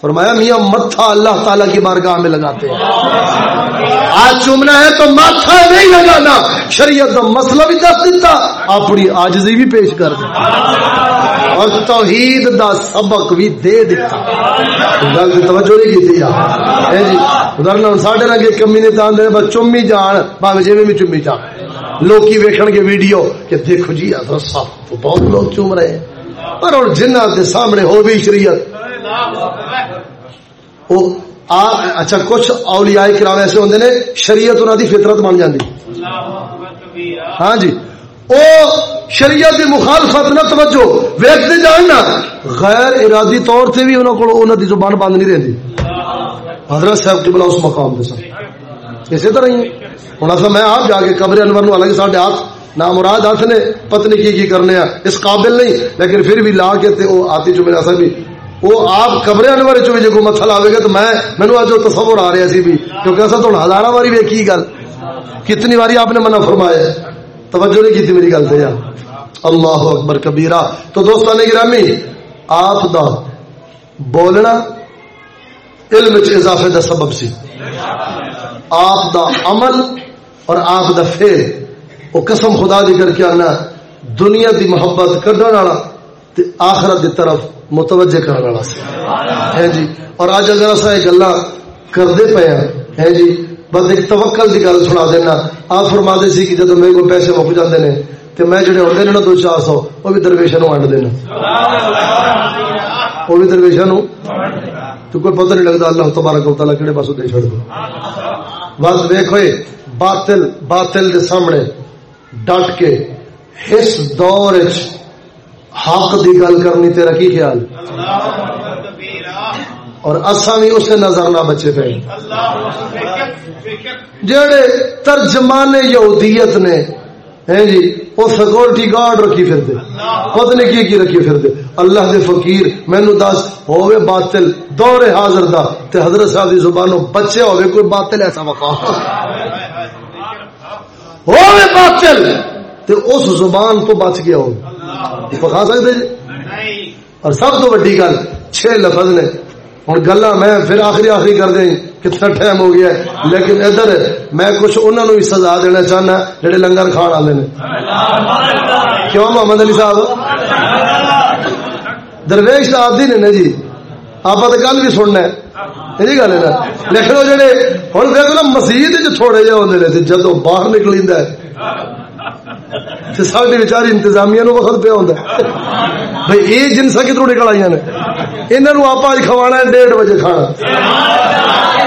فرمایا، میاں، متھا اللہ تعالیٰ کی بارگاہ میں لگاتے ہیں۔ آج چومنا ہے تو ماتھا نہیں لگانا، شریعت کا مسئلہ بھی دس دیتا اپنی آجزی بھی پیش کر دی اور توحید دا سبق بھی دے دیتا۔ گل سے توجہ نہیں کی جی ادھر ساڈے لگے کمی نے تان دے بس چومی جان باوے جی بھی چومی جان۔ لوکی ویکھن گے ویڈیو کہ دیکھو جی ادھر بہت لوگ چوم رہے ہیں۔ پر اور جنہ کے سامنے ہو بھی شریعت۔ او، آ اچھا کچھ اولیاء کرام ایسے ہوندے نے، شریعت انہوں دی فطرت بن جاندی۔ ہاں جی۔ او شریعت دی مخالفت نہ توجہ ویکھتے جاننا غیر ارادی طور سے بھی انہوں کو انہوں دی زبان بند نہیں رہتی حضرت صاحب کی بلا اس مقام دے سن۔ اسی طرح ہی۔ ہوں اصل میں آپ جا کے قبر انور نو حالانکہ سارے ہاتھ نہ مراد ہاتھ نے، پتنی کی کی کرنے ہیں۔ اس قابل نہیں، لیکن پھر بھی لا کے تے وہ آتی چ میرا بھی۔ وہ آپ قبر انور چ بھی جو متھا لاوے گا تو میں مینو اج تصور آ رہا سی بھی۔ کیونکہ اصل تو ہزارہ باری ویکھی گل۔ کتنی باری آپ نے منع فرمایا ہے۔ توجہ نہیں کی میری گل سے یار۔ اللہ اکبر کبیرہ۔ تو دوستان گرامی آپ دا بولنا علم چ اضافے دا سبب سی۔ آپ دا عمل اور آپ دا فعل۔ وہ قسم خدا دی کر کے آنا دنیا دی محبت کرنے والا تے آخرت دی طرف متوجہ کرنے والا سی۔ ہے جی۔ اور اج اگر اسا یہ گلاں کردے پے ہیں ہے جی بس ایک توکل دی گل سنا دینا۔ آپ فرما دے سی کہ جدوں میرے کو پیسے مک جاندے نے، تے میں جڑے ہوندے نے نا دو چار سو، وہ بھی درویشاں نو ونڈ دینا۔ وہ بھی درویشاں نو تو کوئی پتہ نہیں لگتا اللہ تبارک و تعالی کہڑے پاسوں دے چھڑ دے۔ بس دیکھو باطل باطل دے سامنے ڈٹ کے اس دور حق دی گل کرنی تیرا کی خیال؟ اور اصا بھی اسے نظر نہ بچے پہ جڑے ترجمان یہودیت نے ہیں جی وہ سیکورٹی گارڈ رکھی پھر دے پتہ نہیں کی کی رکھی پھر دے اللہ دے فقیر مینو دس ہوے باطل دور حاضر دا تے حضرت صاحب دی زبانوں بچے ہوے کوئی باطل ایسا وقا ہوے باطل! تے اس زبان تو بچ گیا ہو بخا سکتے جی۔ اور سب تو بڑی گل چھ لفظ نے ہوں گلا میں پھر آخری آخری کر دیں کتنا ٹائم ہو گیا ہے۔ لیکن ادھر میں کچھ انہوں نے بھی سزا دینا چاہنا جڑے لنگر کھان والے نے۔ کیوں محمد علی صاحب؟ درویش صاحب جی نے جی۔ آپ تو گل بھی سننا ہے۔ یہ جی گل ہے نا۔ لیکن وہ جڑے ہوں دیکھو نا مسیح تھوڑے جہے ہوتے جدو باہر نکلی ساری بچاری انتظامیہ نو وقت پیا ہوتا بھائی یہ جنسا کتوں نکل آئی نے؟ انہوں آپ اج کھوانا ہے ڈیڑھ بجے کھانا۔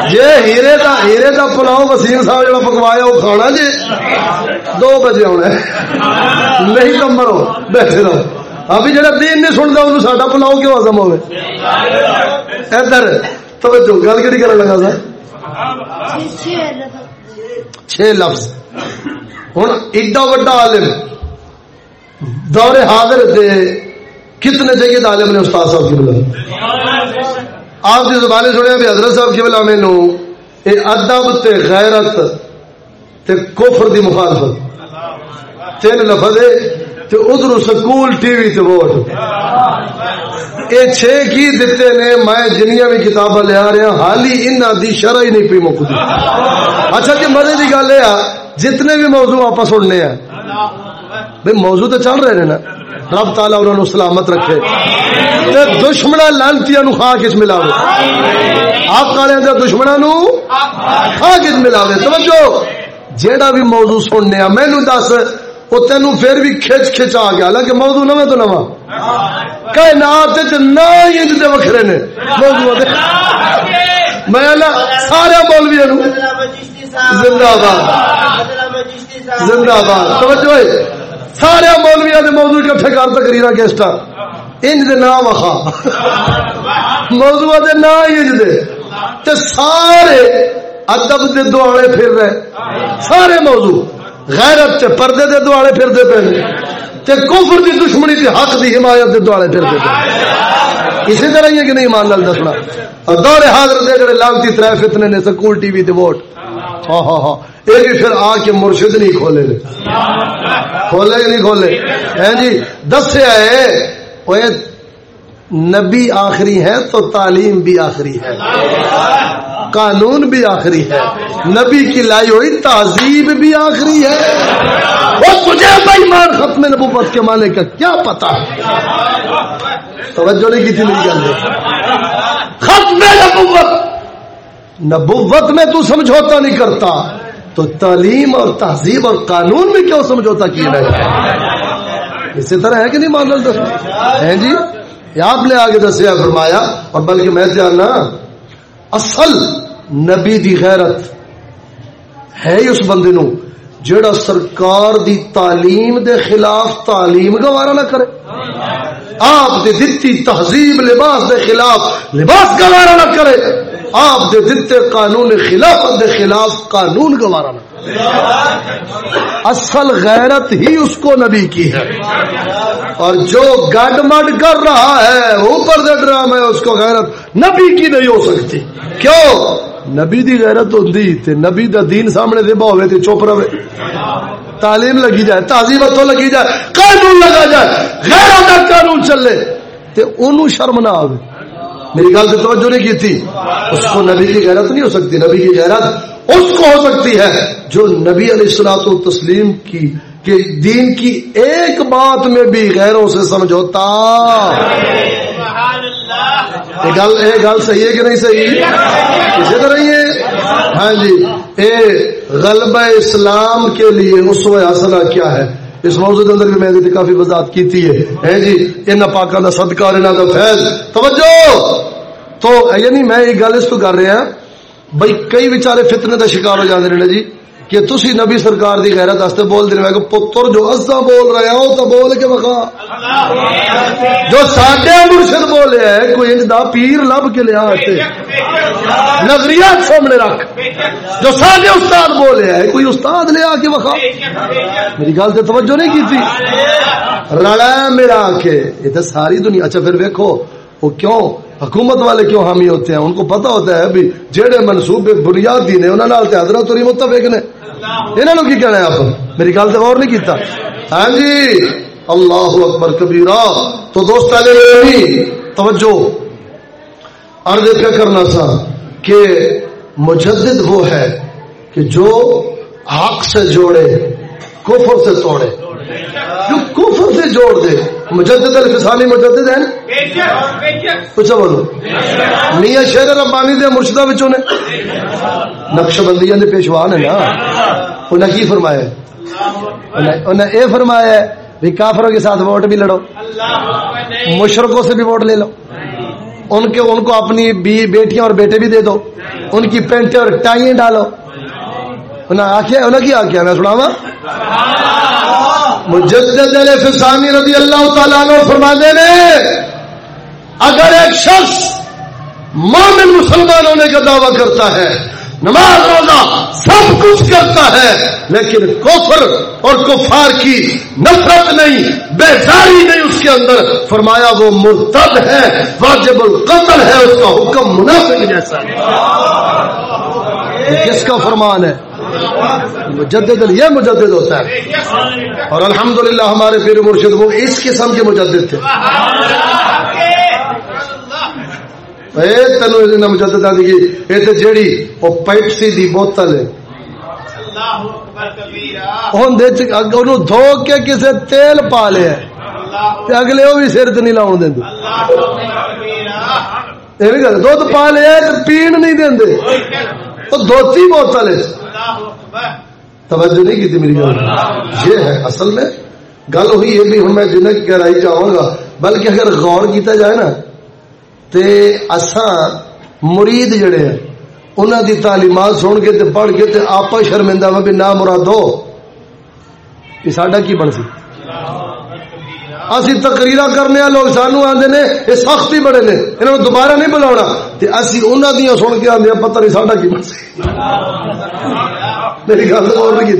جی ہیرے دا ہیرے دا پلاؤ وسیم صاحب جڑا پکوایا وہ کھانا جی دو بجے آنا نہیں تو مرو، بیٹھے رہو۔ ابھی جڑا دین نہیں سنتا انہوں ساڈا پلاؤ کیوں ہزم ہوئے؟ ادھر، توجہ، گل کہڑی کرنے لگا سر؟ جی، جی، چھ لفظ۔ ہوں ایڈا وڈا عالم۔ دور حاضر دے کتنے جگہ عالم نے استاد صاحب کی بلا۔ آپ کی زبان سنیا بھی حضرت صاحب کی بلا مینو یہ ادب تے غیرت تے کفر دی مخالفت۔ تین لفظ تے ادھر سکول ٹی وی تے ووٹ یہ چھ کی دیتے نے میں جنیاں بھی کتاباں لیا رہا ہاں، حال ہی انہاں دی شرح ہی نہیں پی مکتی اچھا کہ مزے کی گل یہ جتنے بھی موضوع آپ سننے ہیں بھائی موضوع تو چل رہے ہیں نا۔ رب تالا انہوں نے سلامت رکھے۔ تے دشمنا لانتی نو خا کس ملاوے۔ آپ کالے دے دشمنا نو خا کس ملاوے۔ سمجھو جیڑا بھی موضوع سننے میں نو دس وہ تینو پھر بھی کھچ کھچ آ گیا۔ حالانکہ موضوع نو تو نواں۔ کائنات نہ ہی دے وکھرے نے۔ موضوع میں سارے مولوی نو زندہ باد۔ زندہ باد۔ توجہ سارے مولویا کے موضوع کٹھے کر تقریر گیسٹا انج دے نام وخا موضوع دے نا انج دے۔ تے سارے ادب دے دوالے پھر رہے۔ سارے موضوع۔ غیرت تے پردے دے دوالے پھر دے پہ تے کفر دی دشمنی تے حق دی حمایت دے دوالے پھر دے پہ اسی طرح ہی ہے کہ نہیں مان لال دسنا۔ اور دور حاضر دے جڑے لانتی ترے فتنے نے، سکول ٹی وی تے ووٹ۔ ہاں ہاں ہاں۔ یہ بھی پھر آ کے مرشد نہیں کھولے لے کھولے نہیں کھولے؟ ہیں جی دسیا ہے وہ نبی آخری ہے تو تعلیم بھی آخری ہے۔ قانون بھی آخری ہے۔ نبی کی لائی ہوئی تہذیب بھی آخری ہے۔ وہ تجھے بےمان ختم نبوت کے معنی کا کیا پتا توجہ نہیں کی تھی میری گل۔ ختم نبوت۔ نبوت میں تو سمجھوتا نہیں کرتا۔ تو تعلیم اور تہذیب اور قانون میں کیوں سمجھوتا کیا رہے اسی طرح ہے کہ نہیں مان دس ہیں جی؟ آپ نے آگے دسیا فرمایا، اور بلکہ میں جاننا ہاں، اصل نبی دی غیرت ہے ہی اس بندے نو جڑا سرکار دی تعلیم دے خلاف تعلیم گوارا نہ کرے۔ آپ دی دتی تہذیب لباس دے خلاف لباس گوارا نہ کرے۔ آپ دے دیتے قانون خلافت دے خلاف قانون گوارا اصل غیرت ہی اس کو نبی کی ہے۔ اور جو گڈ مڈ کر رہا ہے، اوپر سے ڈرام ہے، اس کو غیرت نبی کی نہیں ہو سکتی۔ کیوں؟ نبی دی غیرت ہوندی تے نبی دا دین سامنے دے ہوئے تے چپ رہے۔ تعلیم لگی جائے تعظیم اتوں لگی جائے، قانون لگا جائے، غیرت دا قانون چلے۔ تے اونوں شرم نہ آوے۔ میری گل سے توجہ نہیں کی تھی؟ اس کو نبی کی غیرت نہیں ہو سکتی، نبی کی غیرت اس کو ہو سکتی ہے جو نبی علیہ السلاط و تسلیم کی کہ دین کی ایک بات میں بھی غیروں سے سمجھوتا۔ گل، یہ گل صحیح ہے کہ نہیں صحیح؟ کسی طرح ہے۔ ہاں جی۔ اے غلبہ اسلام کے لیے اس و کیا ہے؟ اس موضوع اندر بھی میں کافی وضاحت کی ہے۔ جی ان پاکوں کا صدقہ اور انہوں کا فیض۔ توجہ! تو یعنی میں یہ گل اس کو کر رہا ہاں، بھائی کئی بچارے فتنے کا شکار ہو جاندے نے جی۔ کہ تسی نبی سرکار دی غیرت واسطے بول دے کہ پتر جو اسدا بول رہے ہو تو بول کے وکھا۔ جو ساڈے مرشد بولے ہے کوئی ان دا پیر لب کے لیا تے نظریات سامنے رکھ۔ جو ساڈے استاد بولے ہے کوئی استاد لے آ کے وکھا۔ میری گل تے توجہ نہیں کی تھی رڑا میرا کے۔ یہ تے ساری دنیا اچھا پھر ویکھو، وہ کیوں؟ حکومت والے کیوں حامی ہوتے ہیں؟ ان کو پتا ہوتا ہے بھی جہے منصوبے بنیادی نے انہوں نے حضرت اور متفق نے۔ انہوں کی کہنا ہے آپ؟ میری گل تو اور نہیں کیتا۔ ہاں جی اللہ اکبر کبیرا تو دوست توجہ۔ عرض کیا کرنا سا کہ مجدد وہ ہے کہ جو حق سے جوڑے، کفر سے توڑے۔ جو کفر سے جوڑ دے۔ مجدد الفسانی مجدد ہیں؟ پوچھا بولو۔ میاں شیر ربانی دے مرشدہ بچوں نے۔ نقش بندیاں دے پیشوا نے نا۔ انہیں کی فرمایا انہیں اے فرمایا ہے بھی کافروں کے ساتھ ووٹ بھی لڑو۔ مشرقوں سے بھی ووٹ لے لو۔ ان کے ان کو اپنی بیٹیاں اور بیٹے بھی دے دو۔ ان کی پینٹیں اور ٹائیں ڈالو۔ انہیں آخیا انہیں کی آخیا میں سنا مجدد فسانی رضی اللہ تعالیٰ نے فرما دے اگر ایک شخص مومن مسلمان ہونے کا دعویٰ کرتا ہے، نماز روزہ سب کچھ کرتا ہے، لیکن کوفر اور کفار کی نفرت نہیں، بیزاری نہیں اس کے اندر، فرمایا وہ مرتد ہے، واجب القتل ہے، اس کا حکم منافق جیسا کس کا فرمان ہے؟ مجدد یہ مجدد ہوتا ہے۔ اور الحمدللہ ہمارے پیر مرشد وہ اس قسم کے مجدد تھے۔ تین مجدد یہ جیڑی وہ پیپسی دی بوتل ہے۔ دھو کے کسے تیل پا لیا اگلے وہ بھی سر چ نہیں لاؤ دیں دھد پا لیا پین نہیں دیں دھوتی بوتل ہے۔ توجہ نہیں کی میری گل یہ ہے اصل میں گل ہوئی یہ بھی ہوں میں جنہیں گہرائی چاہوں گا۔ بلکہ اگر غور کیتا جائے نا تے اساں مرید جڑے ہیں انہوں دی تعلیمات سن کے تے پڑھ کے تے آپ شرمندہ میں بھی نہ مراد ہو یہ ساڈا کی بن سی؟ اسی تقریر کرنے لوگ سانو آدھے نے، یہ سختی بڑے نے۔ انہوں نے دوبارہ نہیں بلا اسی انہوں دیا سن کے آدھے پتہ نہیں ساڈا کی بن سی میری گل اور نہیں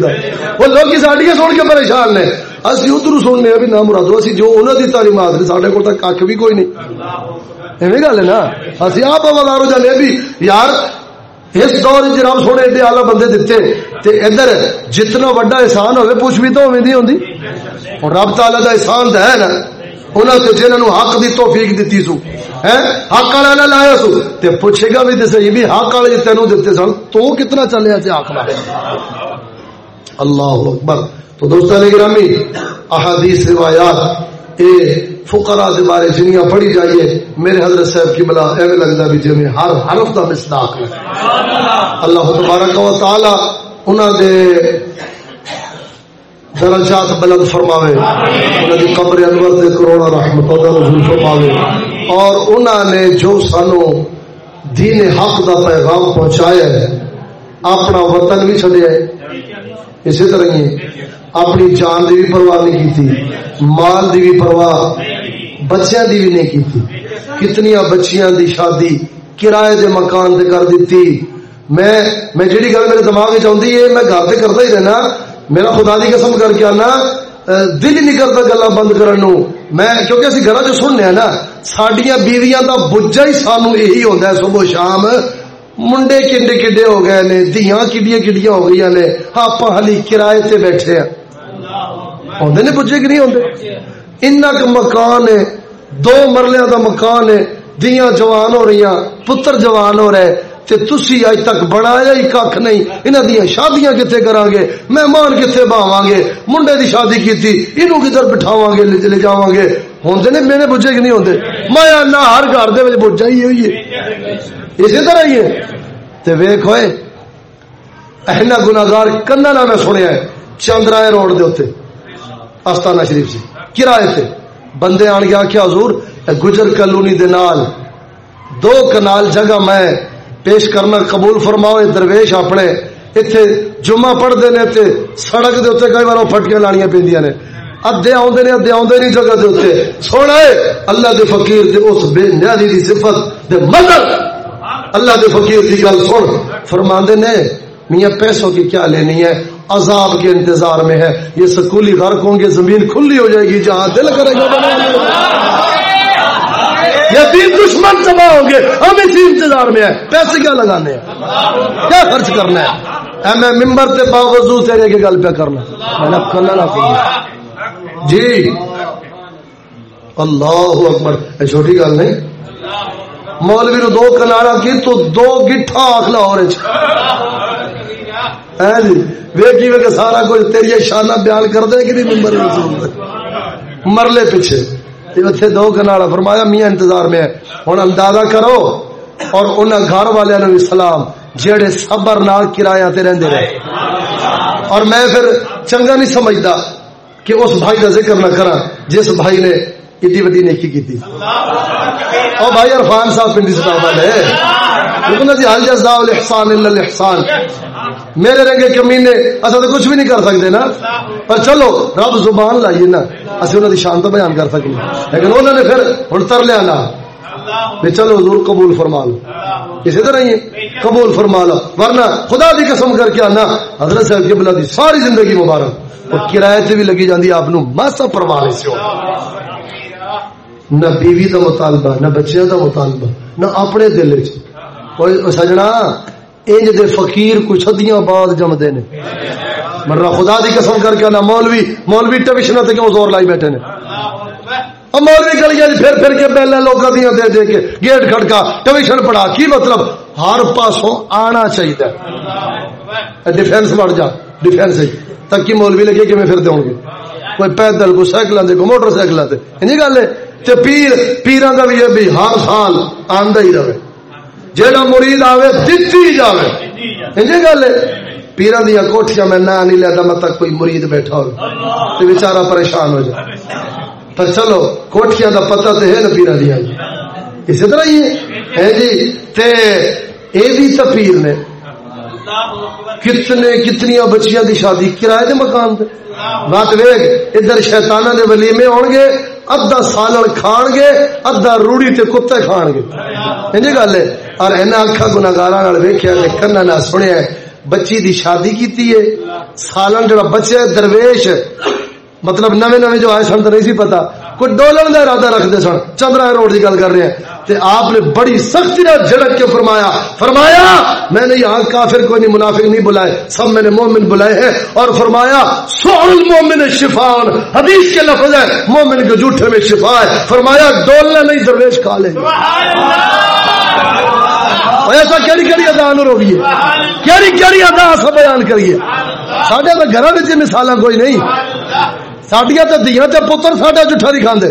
وہ لوگ ساڈیاں سن کے پریشان نے۔ اسی ادھر سننے بھی نہ مرادو اسی جو انہوں دی تعلیمات نے سارے کو کھ بھی کوئی نہیں۔ ایویں گل ہے نا؟ اسی آپ آوازار ہو جانے بھی، یار، اس دور چ رب سونے ایڈے آلہ بندے دیتے۔ تے ادھر جتنا وڈا احسان ہوئے، پوچھ بھی تو ہوئے نہیں ہوندی؟ اور رب تعالی دا احسان ہے نا انہوں نے جنہوں حق دی توفیق دیتی سو حق والا نہ لایا سو، تے پوچھے گا بھی صحیح بھی حق والے تینوں دیتے سن، تو کتنا چلے سے حق والے؟ اللہ اکبر۔ تو دوستان گرامی احادیث، روایات، اے فقراء دے بارے جنیاں پڑھی جائیے میرے حضرت صاحب کی بلا ایویں لگتا بھی جی ہر حرف دا مصداق ہے۔ اللہ تبارک و تعالی انہاں دے درجات بلند فرماوے انہوں نے قبر انور دے کروڑا رحمت نزول فرماوے۔ اور انہوں نے جو سانو دین حق دا پیغام پہنچایا ہے، اپنا وطن بھی چڑیا ہے۔ اسی طرح ہی اپنی جان دی بھی پرواہ نہیں کی تھی مال دی بھی پرواہ، بچیاں دی بھی نہیں کی تھی کتنی بچیاں دی شادی، کرائے دے مکان تے کر دیتی میں میں جیڑی گل میرے دماغ چاہتی ہے، میں گھر تے کرتا ہی رہنا، میرا خدا دی قسم کر کے آنا دل نہیں کرتا گلا بند کرن میں، کیونکہ اسی گھر جو سننے نا سڈیا بیویاں دا بجا ہی سانو یہی ہوتا ہے صبح شام۔ منڈے کنڈے کنڈے ہو گئے نے دیا کڈیاں کڈیاں ہو گئی نے آپ ہلی کرائے تے بیٹھے ہیں۔ آدھے نے بجے کہ نہیں آدھے ان مکان ہے، دو مرلیاں دا مکان ہے دیاں جوان ہو رہی ہیں، پتر جوان ہو رہے تے تسی اج تک بنایا ہی کھ نہیں؟ انہاں دیاں شادیاں کتے کران گے مہمان کتے باواں گے منڈے دی شادی کیتی اینو کدھر بٹھاواں گے لے جاواں گے ہوندے نے میرے بجے کہ نہیں ہوندے میں اللہ ہر گھر دے وچ بجا ہی ہوئی ہے۔ اسی طرح ہی ہے۔ تے ویکھ ہوئے اہنا گناہگار کنا نہ میں سنیا ہے چندرائے روڈ دے اوتے، آستانہ شریف جی۔ سے کرائے تے۔ بندے آن گیا کیا حضور گجر کلونی دے نال، دو کنال جگہ میں پیش کرنا قبول فرماؤ، یہ درویش اپنے اتنے جمعہ پڑھتے ہیں تے سڑک دے اتنے کئی بار وہ پھٹکیاں لانیاں پیندیاں نے۔ ادھے آدھے نے، ادھے آدھے نہیں جگہ دے اتنے سونا ہے، اللہ دے فقیر دے اس بے نیادی دی صفت دے مدد۔ اللہ دے فقیر دی گل سن۔ فرماندے نے، میاں پیسوں کی کیا لینی ہے؟ عذاب کے انتظار میں ہے۔ یہ سکولی غرق ہوں گے، زمین کھلی ہو جائے گی، جہاں دل کرے گا۔ دین دشمن تباہ ہوں گے، ہم اسی انتظار میں ہیں۔ پیسے کیا لگانے ہیں؟ کیا خرچ کرنا ہے؟ میں ممبر سے باوضو تیرے کے گل پہ کرنا۔ میں نے کرنا نہ جی۔ اللہ اکبر۔ چھوٹی گل نہیں۔ مولوی نو دو کنارا کی تو دو گٹھا آخ لاہور جی ویکھی وے سارا کچھ تیری شانہ بیان کر دے کہ نہیں ممبر مرلے پیچھے۔ اتنے دو کنالا فرمایا، میاں انتظار میں ہوں اندازہ کرو اور ان گھر والے بھی سلام جہے صبر نال کرایہ تے رہندے رہے اور میں پھر چنگا نہیں سمجھتا کہ اس بھائی کا ذکر نہ کرا جس بھائی نے ایڈی وڈی نیکی کی تھی او بھائی عرفان صاحب پنڈی صاحب والے۔ لیکن جی حل جزا الاحسان الا الاحسان۔ میرے رنگے کمینے اصل تو کچھ بھی نہیں کر سکتے نا۔ پر چلو، رب زبان لائیے نا۔ اصل انہوں نے شان تو بیان کر سکیں۔ لیکن انہوں نے پھر ہوں تر لیا نا۔ چلو، حضور قبول فرما لو۔ اسی طرح ہی قبول فرما لو۔ ورنہ خدا دی قسم کر کے آنا، حضرت صاحب کی دی ساری زندگی مبارک۔ اور کرایہ سے بھی لگی جاندی، آپ ماسا پرواہ سے ہو نہ بیوی کا مطالبہ، نہ بچیاں کا مطالبہ، نہ اپنے دل چ سجنا انج دے فقیر کچھ ہدیاں بعد جمدے نے مرنا خدا دی قسم کر کے نا مولوی مولوی ٹویشن تے کیوں زور لائی بیٹھے نے مولوی گلیاں پھر پھر کے پہلے لوگوں دیاں دے دے کے گیٹ کھڑکا ٹویشن پڑھا کی مطلب ہر پاسوں آنا چاہیے ڈیفینس بڑھ جا ڈیفینس تک کی مولوی لگے کہ میں پھر دوں گے کوئی پیدل کوئی سائیکل دے کوئی موٹر سائیکل دے نہیں گل ہے تے پیر پیراں کا بھی ہے بھی ہر سال آندا ہی رہے جیڑا مرید آوے دتی جاوے۔ انجی گل ہے۔ پیران دیا کوٹھیاں میں نہ نہیں لیتا میں تک کوئی مرید بیٹھا ہو تو بیچارہ پریشان ہو جائے۔ پر چلو، کوٹھیاں دا پتہ تے ہے نا پیران دیا۔ اسی طرح ہی ہے جی۔ تے اے بھی نے۔ کتنے کتنی بچیاں دی شادی کرائے دے مکان تے۔ بات ویگ، ادھر شیطانہ دے ولیمے ہون گے، ادھا سالن کھان گے، ادھا روڑی تے کتے کھان گے۔ جی گل ہے۔ اور اینا اکھا گناہگاراں نال ویکھیا تے کنا نہ سنیا بچی دی شادی کیتی ہے، سالن جڑا بچے درویش مطلب نویں نویں جو آئے سن تو نہیں سی پتا۔ کوئی ڈولن کا ارادہ رکھتے سن، چندرا روڈ کی گل کر رہے ہیں۔ تے آپ نے بڑی سختی نے جھڑک کے فرمایا فرمایا، میں نے یہاں کافر کوئی نہیں، منافق نہیں بلائے، سب میں نے مومن بلائے ہیں۔ اور فرمایا سول مومن شفان حدیث کے لفظ ہے مومن کے جھوٹے میں شفا ہے۔ فرمایا، ڈولنا نہیں، درویش کھا لیں گے۔ ایسا کہڑی کہڑی ادا روکیے کہڑی کہڑی ادا سب بیان کریے۔ سڈیا تو گھر مثال کوئی نہیں۔ سڈیا تو دیا تو پتر سڈا جھٹا نہیں کھانے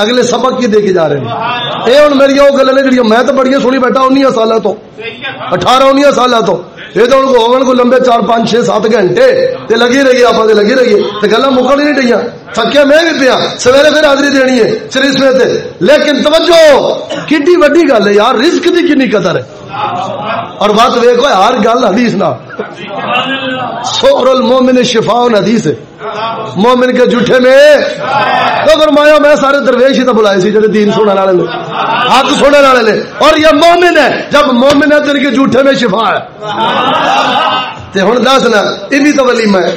اگلے سبق کی دے کے جا رہے ہیں۔ یہ ہوں میری وہ گل نے جی میں تو بڑی سنی بیٹھا انیا سالوں تو۔ اٹھارہ انیا سالوں تو۔ یہ تو ان کو لمبے چار، پانچ، چھ، سات گھنٹے۔ تے لگی رہی آپ لگی رہی ہے۔ گلا مکڑ نہیں ڈیاں تھکیا میں بھی پیا سویرے پھر حاضری دینی ہے چریسوے تے لیکن توجہ کڈی وڈی گل ہے یار، رزق دی کنی قدر ہے۔ اور بات ویکو ہر گل حدیث نہ سور المومن شفاء حدیث ہے۔ مومن کے جھوٹے میں تو فرمایا میں سارے درویش ہی تو بلائے سی جڑے دین سننے والے نے، حق سننے والے نے۔ اور یہ مومن ہے، جب مومن ہے تو ان کے جھوٹے میں شفا ہے۔ تے ہن دس نا، یہ بھی تو ولیمہ ہے۔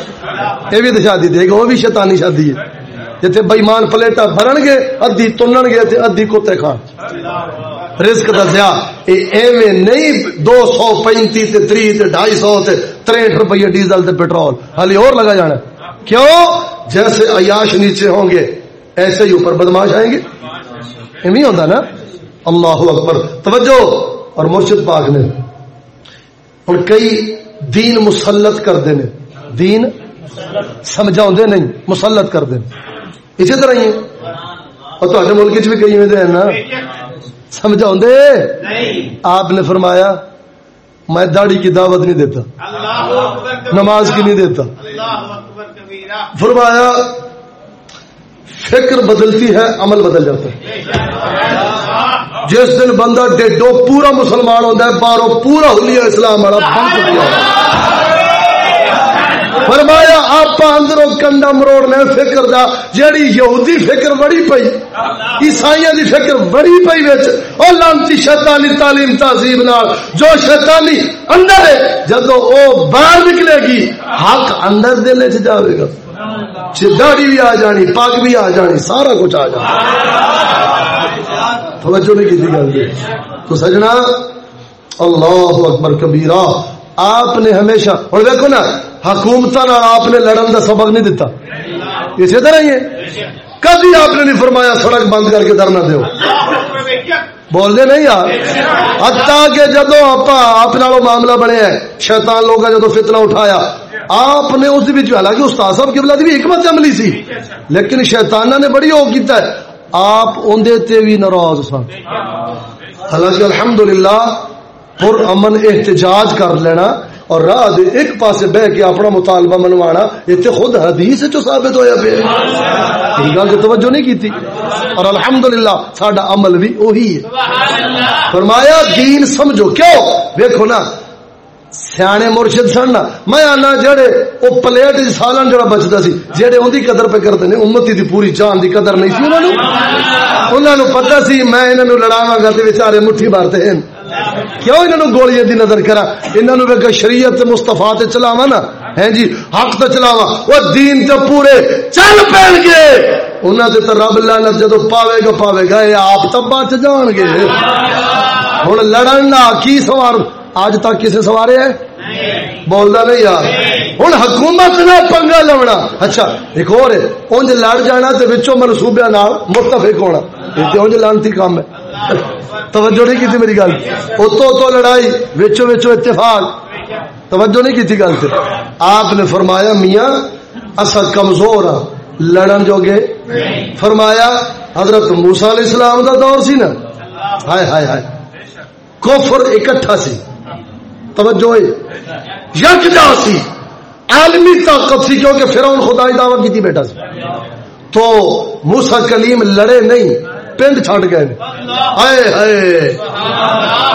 یہ بھی تو شادی دے گا، وہ بھی شیطانی شادی ہے۔ جتھے بےمان پلیٹا بھرن گے، ادھی تنن گے تے ادھی کتے کھان۔ رزق دا زیا اے ایویں نہیں، دو سو پینتی تے تری تے ڈھائی سو تے تریٹ روپیے ڈیزل تے پیٹرول حالی اور لگا جانا۔ کیوں؟ جیسے عیاش نیچے ہوں گے ایسے ہی اوپر بدماش آئیں گے۔ ایویں ہوتا نا؟ اللہ اکبر۔ توجہ! اور مرشد پاک نے۔ اور کئی دین مسلط کر دینے دین سمجھا نہیں مسلط کر دینے اسی طرح ہی۔ اور تو ملک چ بھی کئی میں نا؟ سمجھا آپ نے فرمایا میں داڑھی کی دعوت نہیں دیتا۔ نماز کی نہیں دیتا۔ فرمایا، فکر بدلتی ہے، عمل بدل جاتا ہے۔ جس دن بندہ ڈیڈو پورا مسلمان ہوتا ہے، بارو پورا ہولیا اسلام والا بند فرمایا آپ اندروں کنڈا مروڑنے فکر دا، جیڑی یہودی فکر بڑی پئی، عیسائیاں دی فکر بڑی پئی وچ، او لانتی شیطانی تعلیم تہذیب نال، جو شیطانی اندر ہے جدوں او باہر نکلے گی، حق اندر دل وچ جاوے گا۔ داڑھی بھی آ جانی پگ بھی آ جانی، سارا کچھ آ جانا۔ توجہ نہیں کی گل تو سجنا، اللہ اکبر کبیرہ، آپ نے ہمیشہ، اور دیکھو نا حکومت آپ نے لڑن کا سبق نہیں دیتا اسی طرح ہی ہے۔ کبھی آپ نے نہیں فرمایا سڑک بند کر کے درنا دو بولنے نہیں یار۔ ہتا کہ جدو آپ آپ معاملہ بنے شیطان لوگ جدو فتنہ اٹھایا آپ نے اس حالانکہ استاد صاحب کی بلا بھی حکمت عملی سی۔ لیکن شیطانہ نے بڑی وہ کیتا ہے۔ آپ اندر بھی ناراض سن۔ حالانکہ الحمدللہ پر امن احتجاج کر لینا اور راہ دے ایک پاسے بہ کے اپنا مطالبہ منوانا اتنے خود حدیث چو ثابت ہویا پہ گل تو توجہ نہیں کی تھی اور الحمدللہ ساڈا عمل بھی وہی ہے۔ فرمایا، دین سمجھو۔ کیوں؟ دیکھو نا۔ سیانے مرشد سن نا، میں آنا جڑے او پلیٹ سالن جڑا بچتا سی، جڑے اون دی قدر پہ کرتے نے امتی دی پوری جان دی قدر نہیں سی انہاں نو انہاں نو پتہ سی، میں انہاں نو لڑاواں گا تے بیچارے مٹھی مارتے ہیں۔ کیوں انہوں گولیاں دی نظر کرا؟ انہوں نے شریعت مستفا تے چلاوا نا۔ ہے جی حق تے چلاوا وہ دین تے پورے چل پین گے۔ انہوں نے تو رب لعنت جدو پاوے گا پاوے گا یہ آپ تبا چ جان گے۔ ہوں لڑن نہ کی سوار؟ آج تک کسے سوارے ہے بولتا نہیں یار۔ ہوں حکومت نے پنگا لونا۔ اچھا ایک اور ہے۔ انج لڑ جانا تو بچوں منصوبے متفق ہونا۔ یہ انج لانتی کام ہے۔ توجہ نہیں کی میری گل۔ اتو اتو لڑائی وچو وچو اتفاق۔ توجہ نہیں کی گل سے آپ نے فرمایا، میاں اصا کمزور ہاں۔ لڑن جو گے فرمایا، حضرت موسا علیہ السلام دا دور سی نا۔ ہائے ہائے ہائے۔ کفر اکٹھا سی۔ توجہ یک جا سی عالمی طاقت سی کیونکہ فرعون خدا کی دعوت کی تھی بیٹا سی۔ تو موسا کلیم لڑے نہیں پنڈ چھڈ گئے۔ ہائے ہائے۔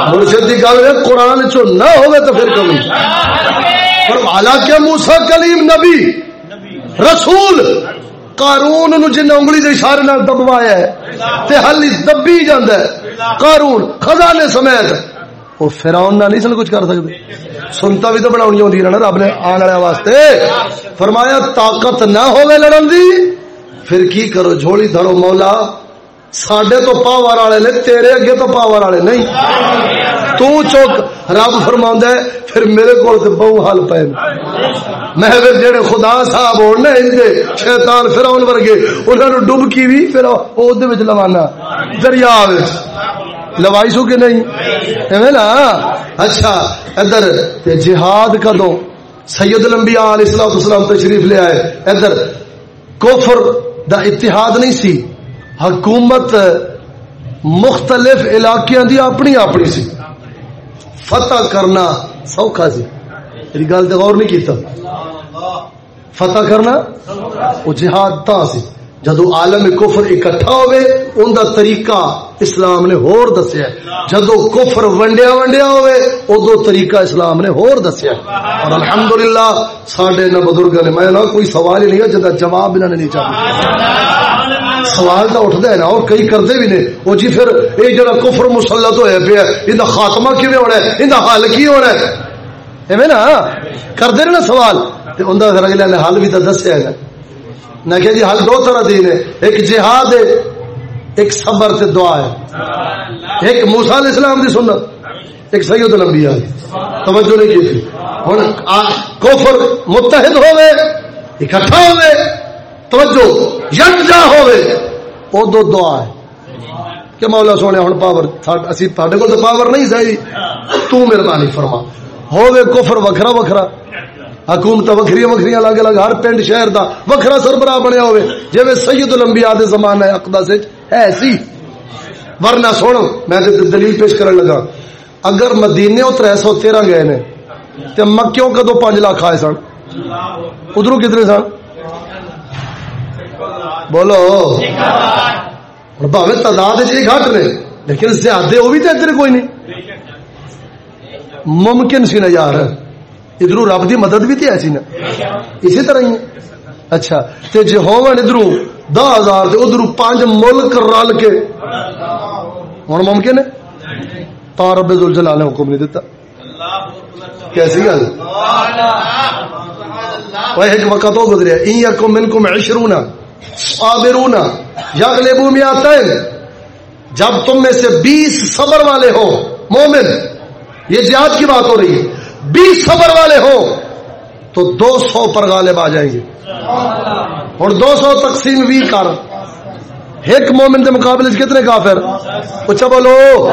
مرشد کی گل ہے، قرآن چو نہ ہوئے تو پھر کبھی۔ پر حالانکہ موسا کلیم نبی، رسول قارون نو جن انگلی دے اشارے نال دبوایا ہے، تے حل دبی جاندا ہے۔ قارون خزانے سمیت وہ فرعون نہ نہیں سن کچھ کر سکتے۔ سنتا بھی تو بناونی ہوندی نا رب نے آن والے واسطے۔ فرمایا، طاقت نہ ہوے لڑن دی، پھر کی کرو؟ جھولی دھرو مولا سڈے تو پاور والے نے، تیرے اگے تو پاور والے نہیں۔ تو چوک رب فرما پھر میرے کو بہو حل پے۔ میں جڑے خدا صاحب ہونے شیطان فراؤن ورگے انہوں نے ڈبکی بھی پھر لوانا۔ دریا لوائی سو کہ نہیں؟ نا؟ اچھا ادھر جہاد کدو سید لمبیا علیہ السلام اسلام تشریف لے آئے۔ ادھر کوفر دا اتحاد نہیں سی۔ حکومت مختلف علاقے دی اپنی اپنی سی۔ فتح کرنا سوکھا سی۔ میری گل تو غور نہیں کیتا۔ فتح کرنا وہ جہاد تا سی۔ جدو عالم کفر اکٹھا ہوئے، ان دا طریقہ اسلام نے ہور دسیا جدو کفر ونڈیا ونڈیا ہوئے، ادو طریقہ اسلام نے ہور دسیا اور الحمدللہ، ساڈے نہ بزرگ نے، میں نہ کوئی سوال ہی نہیں جدا جواب انہوں نے نہیں چاہتا سوال تو اٹھتا ہے نا، اور کئی کرتے بھی نے۔ وہ جی پھر یہ جڑا کفر مسلط ہوا پیا یہ خاتمہ کیون ہونا ہے؟ یہ حل کی ہونا ہے؟ ایویں نا؟ کرتے نا سوال؟ اندر اگلے نے حل بھی تو دسیا ہے۔ نہ کہ جی حل دو طرح دین ہے۔ ایک جہاد ہے، ایک صبر سے دعا ہے۔ ایک موسا علیہ السلام دی سنت، ایک سید الانبیاء توجہ نہیں کی تھی۔ ہوں کوفر متحد ہوئے اکٹھا ہوئے توجہ، یکجا ہوئے وہ دو دعا ہے۔ کہ مولا سونے ہوں پاور اسی تھے کو تو پاور نہیں صحیح تو مہربانی فرما۔ ہوئے کفر وکھرا وکھرا۔ حکومت وکری وکری الگ الگ ہر پنڈ شہر دا وکھرا سربراہ بنیا ہوئے۔ جی سید الانبیاء دے زمانہ اقدا سے ہے سی۔ ورنہ سن میں تے دلیل پیش کرنے لگا۔ اگر مدینے تر سو تیرہ گئے نے تو مکیوں کدو پانچ لاکھ آئے سن؟ ادھر کتنے سن؟ بولو۔ بھاوے تعداد گھٹ نے، لیکن زیادہ وہ بھی تو ادھر کوئی نہیں۔ ممکن سی نا یار۔ ادھر رب کی مدد بھی تو ایسی نا۔ اسی طرح ہی۔ اچھا۔ تے جی ہون ادھر دہ ہزار ادھر پانچ ملک رل کے۔ ہوں ممکن ہے؟ تو رب جلال نے حکم نہیں دیتا کیسی گل؟ ایک وقت ہو گزریا۔ این من کم عشرونا صابرونا یغلبو میاتین جب تم میں سے بیس صبر والے ہو، مومن، یہ جہاد کی بات ہو رہی ہے۔ بیس صبر والے ہو تو دو سو پر غالب آ جائیں گے۔ اور دو سو تقسیم بھی کر۔ ایک مومن کے مقابلے کتنے کافر؟ اچھا بولو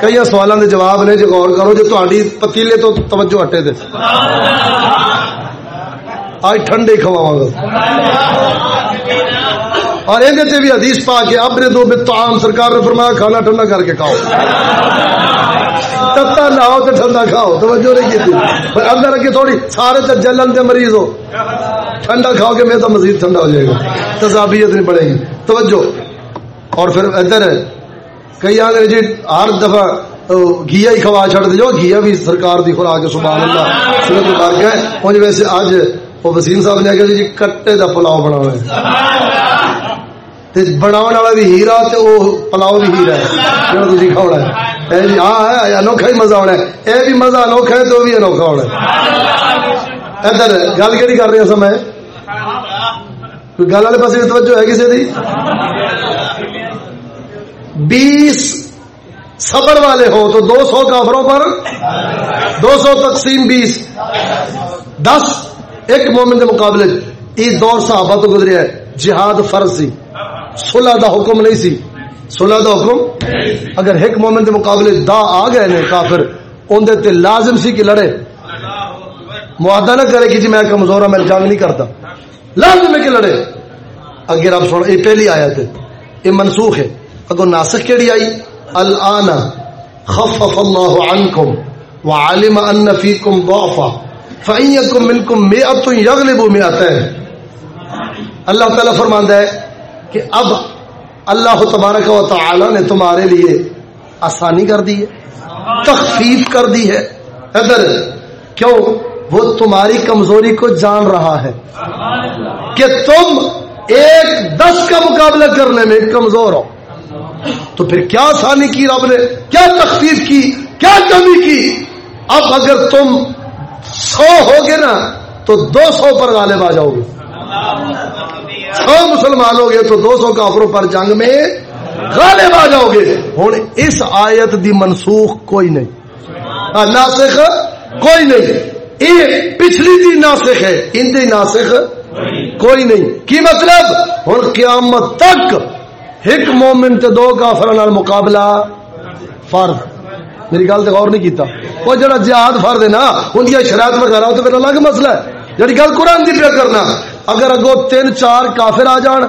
کئی سوالوں کے جواب نے جو غور کرو، جو تاری پتیلے تو توجہ ہٹے تھے آج ٹھنڈے کھواوا گا۔ اور یہ بھی حدیث پا کے اپنے دو تو عام سرکار نے فرمایا، کھانا ٹھنڈا کر کے کھاؤ۔ تتا نہ تو ٹھنڈا کھاؤ، توجہ نہیں کی تھی اندر رکھے تھوڑی سارے تو جلن کے مریض ہو۔ ٹھنڈا کھاؤ گے، میں تو مزید ٹھنڈا ہو جائے گا۔ تزابیت نہیں پڑے گی۔ توجہ۔ اور پھر ادھر کئی آنے جی ہر دفعہ گیا ہی کھوا چھڑ دیو گیا بھی سرکار دی خوراک سبحان اللہ۔ سنت مبارک ہے۔ اونج ویسے اج وہ وسیم صاحب نے کہا جی کٹے دا پلاؤ بناونا ہے۔ تے بناون والا بھی ہیرا تے او پلاؤ بھی ہیرا ہے جڑا تسی کھاونا ہے اے جی ہاں ہے انوکھا ہی مزہ ہونا ہے اے بھی مزہ انوکھا ہے تو بھی انوکھا ہونا ہے ادھر گل کیڑی کر رہے ہیں سمے کوئی گل والے پاس توجہ ہے کسی دی بیس صبر والے ہو تو دو سو کافروں پر دو سو تقسیم بیس دس ایک مومن کے مقابلے یہ دور صحابہ تو گزریا ہے جہاد فرض سی صلح دا حکم نہیں سی۔ صلح دا حکم اگر ایک مومن کے مقابلے دا آ گئے نے کافر اندر تے لازم سی کہ لڑے۔ معاہدہ نہ کرے کہ جی میں کمزور ہوں، میں جنگ نہیں کرتا۔ لازم ہے کہ لڑے۔ اگر آپ سن، یہ پہلی آیا تھے یہ منسوخ ہے۔ اگر ناسخ کیڑی آئی؟ الان خفف اللہ عنکم وعلم ان فیکم ضعفا فَإِن يَكُم مِّنكُم مِّئَةٌ يَغْلِبُ مِئَتَيْنِ اللہ تعالیٰ فرماندا ہے کہ اب اللہ تبارک و تعالی نے تمہارے لیے آسانی کر دی ہے، تخفیف کر دی ہے۔ ادھر کیوں؟ وہ تمہاری کمزوری کو جان رہا ہے کہ تم ایک دس کا مقابلہ کرنے میں کمزور ہو۔ تو پھر کیا آسانی کی رب نے؟ کیا تخفیف کی؟ کیا کمی کی؟ اب اگر تم سو ہوگے نا، تو دو سو پر غالب آ جاؤ گے۔ سو مسلمان ہو گئے تو دو سو کافروں پر جنگ میں غالب آ جاؤ گے۔ ہوں اس آیت دی منسوخ کوئی نہیں۔ ناسخ کوئی نہیں۔ یہ پچھلی دی ناسخ ہے، ان دی ناسخ کوئی نہیں۔ کی مطلب؟ ہوں قیامت تک ایک مومن تے دو کافر مقابلہ فرض۔ میری گل تو غور نہیں کیتا۔ وہ جڑا جہاد فرد ہے نا، ان کی شرائط وغیرہ تو پھر الگ مسئلہ ہے۔ جڑی گل قرآن کی پیا کرنا اگر اگو تین چار کافر آ جان،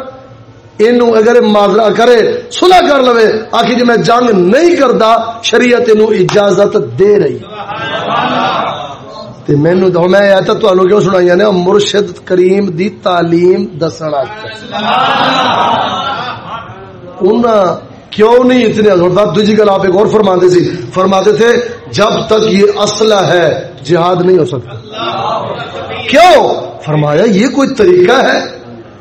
اینو اگر معذرہ کرے سلا کر لو آخر جی میں جنگ نہیں کرتا شریعت اجازت دے رہی۔ تے مینو تو میں آیا تو تمہیں کیوں سنائی نے؟ مرشد کریم دی تعلیم دسن کیوں نہیں اتنے زوردار دوسری گل آپ ایک اور فرماتے سی۔ فرماتے تھے، جب تک یہ اسلحہ ہے، جہاد نہیں ہو سکتا۔ کیوں؟ فرمایا، یہ کوئی طریقہ ہے؟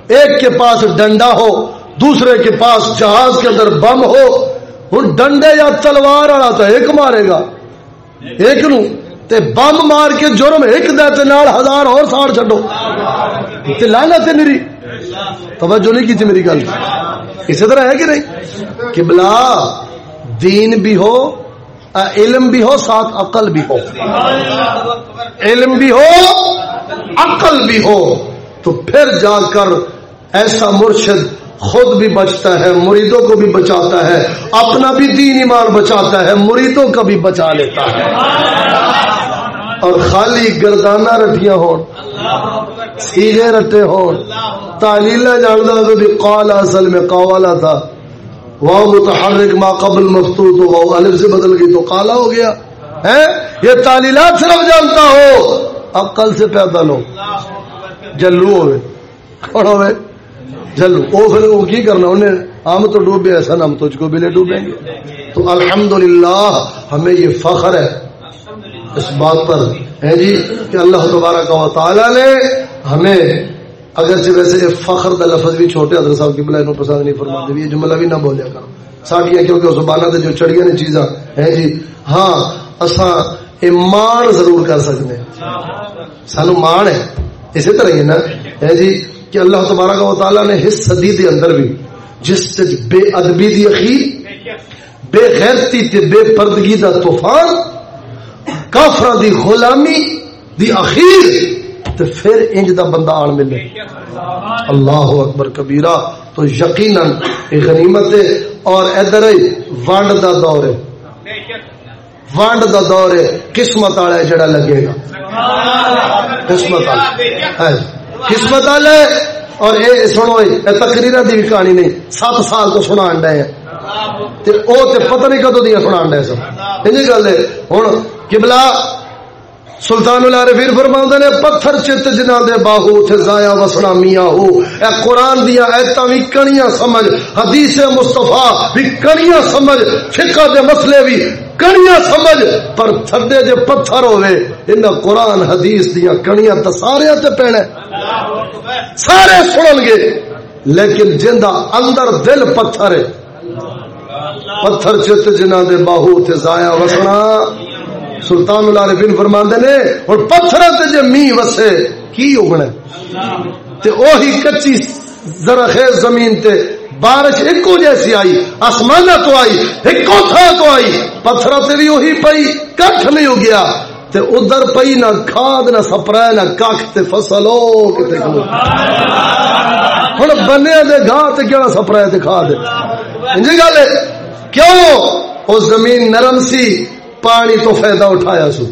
ایک کے پاس ڈنڈا ہو، دوسرے کے پاس جہاز کے اندر بم ہو ہوں ڈنڈے یا تلوار والا تو ایک مارے گا۔ ایک نو، تے بم مار کے جرم ایک دے نال ہزار اور ساڑ چڈو تے لانا تے میری۔ توجہ نہیں کی تھی میری گل۔ اسی طرح ہے کہ نہیں؟ کہ بلا دین بھی ہو، علم بھی ہو، ساتھ عقل بھی ہو۔ علم بھی ہو عقل بھی ہو تو پھر جا کر ایسا مرشد خود بھی بچتا ہے، مریدوں کو بھی بچاتا ہے، اپنا بھی دین ایمان بچاتا ہے، مریدوں کا بھی بچا لیتا ہے۔ اور خالی گردانہ رٹیاں ہون سیجے رٹے ہون۔ تعلیلہ جانتا تو بھی قال اصل میں قوالا تھا۔ وہ متحرک ما قبل مفتوط ہو وہ الف سے بدل گئی تو قالا ہو گیا۔ ہے یہ تعلیلات صرف جانتا ہو۔ عقل سے پیدا لو جلو ہوئے۔ کون ہوئے۔ جلو۔ او پھر وہ کی کرنا؟ انہیں ہم تو ڈوبے ایسا ہم تجھ کو بھی ڈوبیں گے۔ تو الحمدللہ، ہمیں یہ فخر ہے۔ اس بات پر۔ ہے جی کہ اللہ تبارک و تعالی نے ہمیں اگرچہ ویسے فخر کا لفظ بھی چھوٹے، حضرت صاحب کی بلائے پسند نہیں فرما دے یہ جملہ بھی نہ بولیا کرو۔ ساڈیاں کیونکہ زبانہ تے جو چڑیاں نے چیزاں۔ ہے جی؟ ہاں اساں ایمان ضرور کر سکتے ہیں۔ سانو مان ہے۔ اسی طرح ہی نا۔ ہے جی کہ اللہ تبارک و تعالی نے اس صدی دے اندر بھی، جس بے ادبی دی اخیر بے غیرتی تے بے پردگی دا طوفان کافر دی غلامی دی اخیر تو پھر انج دا بندہ آن ملے۔ اللہ اکبر کبیرہ، تو یقیناً غنیمت ہے۔ اور ادھر وانڈ دا دور ہے۔ وانڈ دا دور ہے قسمت والا جڑا لگے گا۔ قسمت والا قسمت والا اور اے سنو اے تقریر دی بھی کہانی نہیں۔ سات سال تو سنا ڈے ہیں تے او تے پتہ نہیں کدو دیا سنا ڈے سب یہ گل ہے ہوں قبلہ سلطان العارفین فرماؤں نے، پتھر چت جنا دے باہو تھے زایا وسنا میاں ہو اے قرآن دیا ایتا بھی کنیاں سمجھ، حدیث مصطفیٰ بھی کنیاں سمجھ، فقہ دے مسئلے بھی کنیاں سمجھ۔ پر تھڈے جے پتھر ہوئے انہاں قرآن، حدیث دیا کنیاں تا سارے تے پینے۔ سارے سنن گے، لیکن جندہ اندر دل پتھر ہے، پتھر چت جنا دے باہو تھے زایا وسنا سلطان العارفین فرماندے نے، اور پتھر تے جے می وسے، کی اگنا تے اوہی کچی ذرا خیز زمین تے بارش ایکو جیسی آئی آسمان تو آئی ایکو تھا تو آئی پتھر تے بھی وہی پئی، کٹھ نہیں ہو گیا۔ تے ادھر پئی نہ کھاد، نہ سپرائے نہ کاک تے فصل ہو کتے کو ہن بنیا دے گھا تے کیا سپرائے تے کھاد انجی گل کیوں؟ او زمین نرم سی پانی تو فائدہ اٹھایا سو۔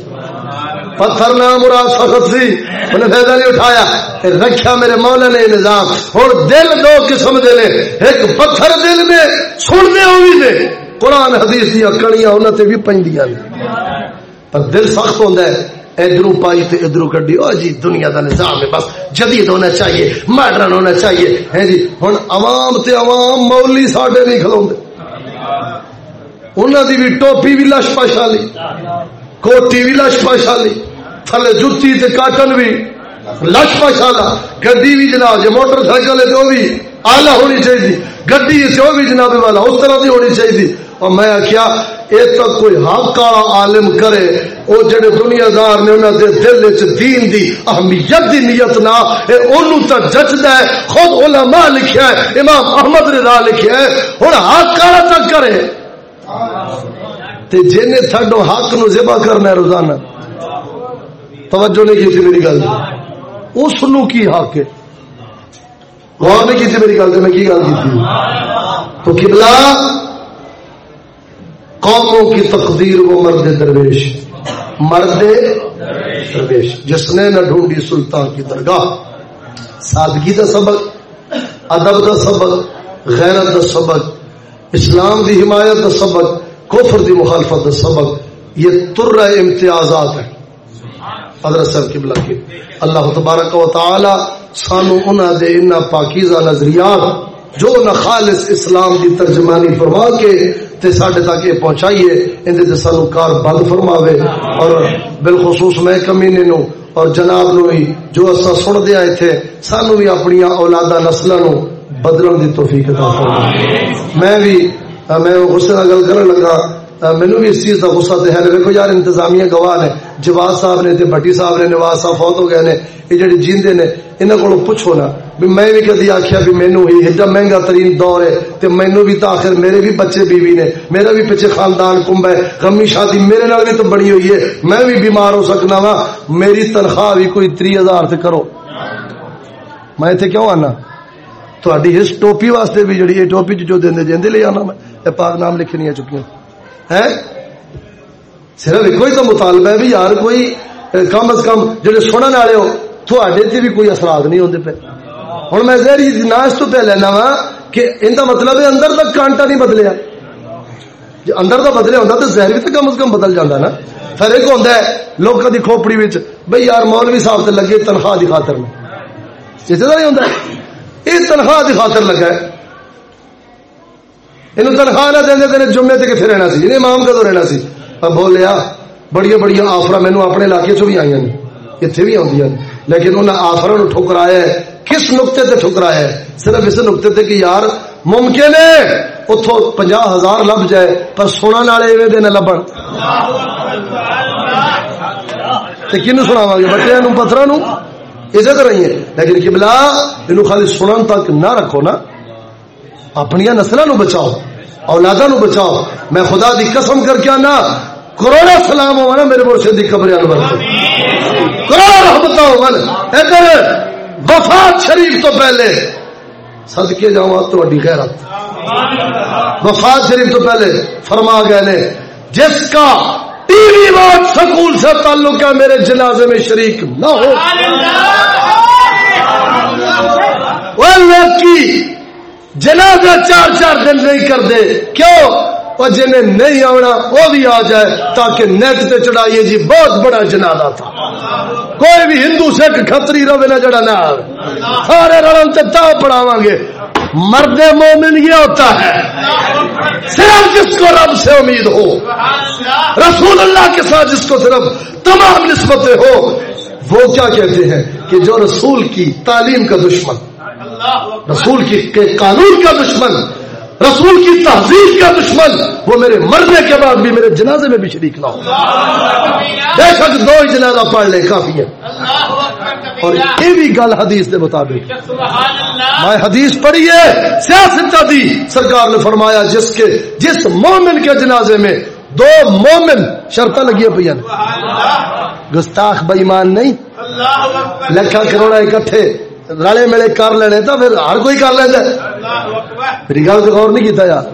پتھر نہ مراد سخت سی انہیں فائدہ نہیں اٹھایا۔ رکھا میرے مولا نے نظام۔ اور دل دو قسم دے لے ایک پتھر دل میں سننے ہوئی دے۔ قرآن حدیث دیا کڑیاں انہوں تے بھی پہندیاں پر دل سخت ہوندہ ہے۔ ادھروں پائی تے ادھروں کڈی۔ او جی دنیا دا نظام ہے۔ بس جدید ہونا چاہیے، ماڈرن ہونا چاہیے۔ ہے جی ہن عوام تے عوام مولی ساڈے نہیں کھلوندے۔ انہوں دی بھی ٹوپی بھی لش پاشالی کوٹی بھی لش پاشالی تھلے جتی تے کاٹن بھی لش پاشالا گڈی بھی جناب جی موٹر سائیکل ہے بھی آلہ ہونی چاہیے گڈی سے بھی جناب والا اس طرح دی ہونی چاہیے اور میں کیا اے تک کوئی حق والا عالم کرے او جڑے دنیا دار نے انہاں دے دل وچ دین دی اہمیت دی نیت نہ اے اونوں تے جچدا ہے خود علماء لکھیا ہے امام احمد رضا لکھیا ہے ہن حق والا تک کرے تے جن تھڈو حق نو ذبح کرنا روزانہ، توجہ نہیں کی تھی میری گل۔ اس نو کی حق ہے؟ غور نہیں کی تھی میری گل میں کی گل کی تھی تو قبلہ قوموں کی تقدیر وہ مرد درویش مرد درویش، جس نے نہ ڈھونڈی سلطان کی درگاہ۔ سادگی کا سبق، ادب کا سبق، غیرت کا سبق اسلام دی حمایت کا سبق، کفر دی مخالفت کا سبق، یہ تر امتیازات ہے حضرت صاحب کی بلا کی اللہ تبارک و تعالی سانو انہاں دے انہاں پاکیزہ نظریات، جو نہ خالص اسلام دی ترجمانی فرما کے تے ساڈے تک یہ پہنچائیے اندے تے سانو کار بند فرماوے۔ اور بالخصوص میں کمینے نو اور جناب نو بھی جو اسا سن دیا ایتھے سانو بھی اپنی اولاداں نسلاں نو بدلن دی توفیق عطا فرمائے۔ میں بھی، میں غصے نال گل کرن لگا۔ مینو بھی اس چیز کا غصہ تو ہے۔ ویکو یار انتظامیہ گواہ نے جواز صاحب نے بٹی صاحب نے، نواز صاحب فوت ہو گئے نے، یہ جڑے جیندے نے انہوں کو پوچھو نا بھی میں بھی کدی آخیا بھی مینو ہی ایڈا مہنگا ترین دور ہے تو مینو بھی تو آخر میرے بھی بچے بیوی نے، میرا بھی پیچھے خاندان کمب ہے، غمی شادی میرے نال بھی تو بڑی ہوئی ہے، میں بھی بیمار ہو سکنا وا، میری تنخواہ بھی کوئی تری ہزار سے کرو۔ میں اتنے کیوں آنا؟ تھوڑی اس ٹوپی واسطے بھی جڑی ٹوپی جو دے جی لے آنا میں پاک نام لکھنی ہے چکی ہے صرف ایک ہی تو مطالبہ ہے بھی یار کوئی کم از کم جڑے سننے والے ہو تھوڑے بھی کوئی اثرات نہیں ہوتے پہ ہوں میں زہری نہ تو پہ لینا وا کہ ان کا مطلب ہے اندر تک کانٹا نہیں بدلیا جی اندر کا بدلیا ہوتا تو زہر بھی تو کم از کم بدل جاتا نا پھر ایک ہوتا ہے لوگوں کی کھوپڑی بھائی یار مولوی صاحب سے لگے تنخواہ کی خاطر میں اسی اتنے نہیں ہوتا یہ تنخواہ کی خاطر لگا ہے۔ یہ تنخواہ نہ دیں دیں جمعے تے کتنے رہنا سی؟ امام کدو رہنا سی؟ بولیا بڑی بڑی آفر مینو اپنے علاقے چ بھی آئی اتنے بھی آدی لیکن انہیں آفر ٹھکرایا ہے۔ کس نقطے تے ٹھکرایا ہے؟ صرف اس نقطے تے کہ یار ممکن ہے اتو پنجا ہزار لب جائے پر سونا والے ایویں دن لبن۔ کنو سناوا گے؟ بچے پتھر اسی طرح ہی ہے لیکن کبلا یہ خالی سنن تک نہ رکھو نا۔ اپنی نسلوں نو بچاؤ اولادا نو بچاؤ۔ میں خدا دی قسم کر کے آنا کروڑا سلام ہوا نا میرے مرشد دی قبر انور کروڑا رحمت ہوا ادھر وفات شریف تو پہلے صدقے جاؤں تو غیرت وفات شریف تو پہلے فرما گئے نے جس کا ٹی وی بات سکول سے تعلق ہے، میرے جنازے میں شریک نہ ہو۔ کی جنازہ چار چار دن نہیں کر دے کیوں؟ اور جنہیں نہیں آنا، وہ بھی آ جائے تاکہ نیٹ پہ چڑھائیے۔ جی بہت بڑا جنازہ تھا۔ کوئی بھی ہندو سکھ کھتری رو نہ جڑا نہ سارے رڑن تا پڑھاوا گے۔ مرد مومن یہ ہوتا ہے۔ صرف جس کو رب سے امید ہو۔ رسول اللہ کے ساتھ جس کو صرف تمام نسبتیں ہو وہ کیا کہتے ہیں کہ جو رسول کی تعلیم کا دشمن رسول کی قانون کا دشمن رسول کی تہذیب کا دشمن وہ میرے مرنے کے بعد بھی میرے جنازے میں بھی شریک نہ ہو۔ بے شک دو ہی جنازہ پڑھ لے کافی ہے اور یہ بھی گل حدیث کے مطابق۔ میں حدیث پڑھیے سیاست دی سرکار نے فرمایا جس کے، جس مومن کے جنازے میں دو مومن شرط لگی پہ گستاخ بےمان نہیں؟ لکھا کروڑا اکٹھے، رلے ملے کر لینے تو پھر ہر کوئی کر لینا میری گل تو غور نہیں کیتا یار۔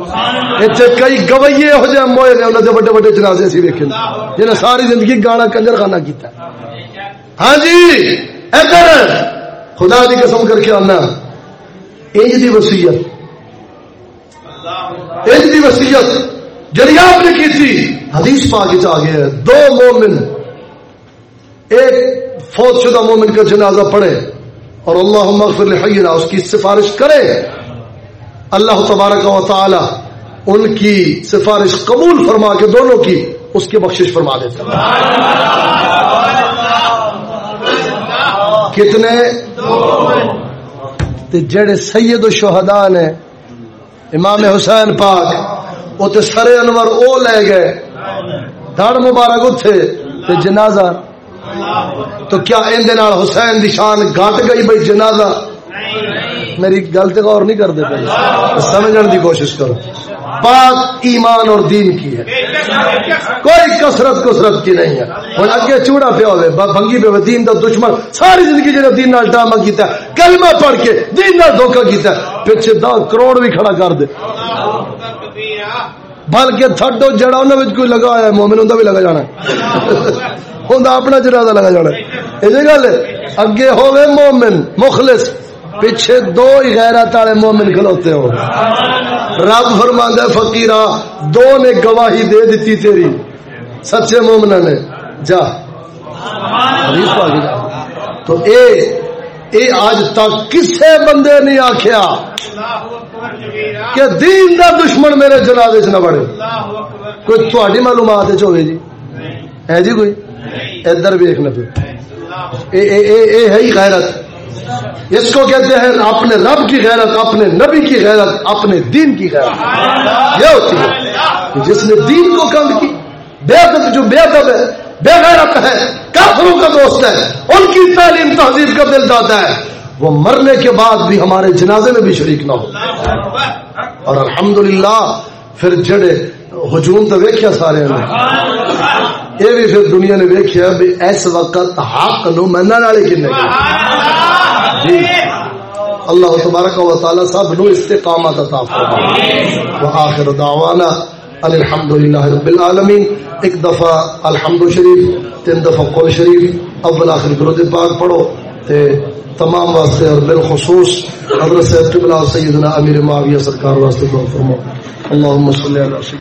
اتنے کئی گوئیے ہو جائے، موئے نے انہوں نے بڑے بڑے جنازے سی ویکھے جنہیں ساری زندگی گانا کنجر خانہ کیتا ہاں جی ادھر خدا دی قسم کر کے آنا۔ انج دی وسیعت انج دی وسیعت جڑی آپ نے کی تھی، حدیث پاک آ گیا دو مومن، ایک فوت شدہ مومن کا جنازہ پڑھے اور اللہ مغفر لحینا اس کی سفارش کرے۔ اللہ تبارک و تعالی ان کی سفارش قبول فرما کے دونوں کی اس کی بخشش فرما دیتا کتنے؟ جڑے سید و شہدا نے امام حسین پاک وہ تو سر انور او لے گئے۔ دھڑ مبارک اتھے۔ جنازہ۔ تو کیا اندر حسین دی شان گھٹ گئی بھائی جنازہ؟ میری گل تو غور نہیں کرتے پہ سمجھنے دی کوشش کرو۔ پاک ایمان اور دین کی ہے۔ کوئی کسرت کسرت کی نہیں ہے۔ ہوں اگے چوڑا پیا ہوئے بنگی پہ دین دا دشمن ساری زندگی جہاں دین نال ڈرامہ کیتا ہے، کلمہ پڑھ کے دین نال دھوکا کیتا ہے۔ پیچھے دس کروڑ بھی کھڑا کر دے۔ بلکہ تھڈو جڑا انہوں کوئی لگا ہوا ہے، مومن ہوں بھی لگا جانا ہے۔ ہوں اپنا جنازہ لگا جانا یہ گل اگے ہوے مومن مخلص، پیچھے دو ہی غیرت والے مومن کھلوتے ہو۔ رب فرما فقیرا، دو نے گواہی دے دیتی تیری۔ سچے مومنا نے، جا۔ تو اے اے آج تک کسے بندے نہیں آخیا کہ دین دا دشمن میرے جنازے چ نہ بڑے کوئی تھوڑی معلومات ہوئے جی؟ ہے جی کوئی؟ ادھر ویخ نہ اے ہے ہی غیرت۔ اس کو کہتے ہیں اپنے رب کی غیرت، اپنے نبی کی غیرت، اپنے دین کی غیرت۔ یہ ہوتی ہے جس نے دین کو کم کی، بے ادب جو بے ادب ہے، بے غیرت ہے، کافروں کا دوست ہے، ان کی تعلیم، تہذیب کا دل داتا ہے، وہ مرنے کے بعد بھی ہمارے جنازے میں بھی شریک نہ ہو۔ اور الحمدللہ، پھر جڑے ہجوم تو ویکیا سارے نے۔ یہ بھی پھر دنیا نے ویکیا بھی اس وقت حق نو من والے کن جی۔ اللہ۔ تبارک و تعالی سب نو استقامت عطا فرمائے۔ واخر دعوانا الحمد للہ رب العالمین۔ ایک دفعہ الحمد شریف تین دفعہ قول شریف اول آخر درود پاک پڑھو تے تمام واسطے اور بالخصوص حضرت صاحب قبلہ سیدنا امیر معاویہ سرکار واسطے دعا فرماؤ۔ اللهم صل علی سیدنا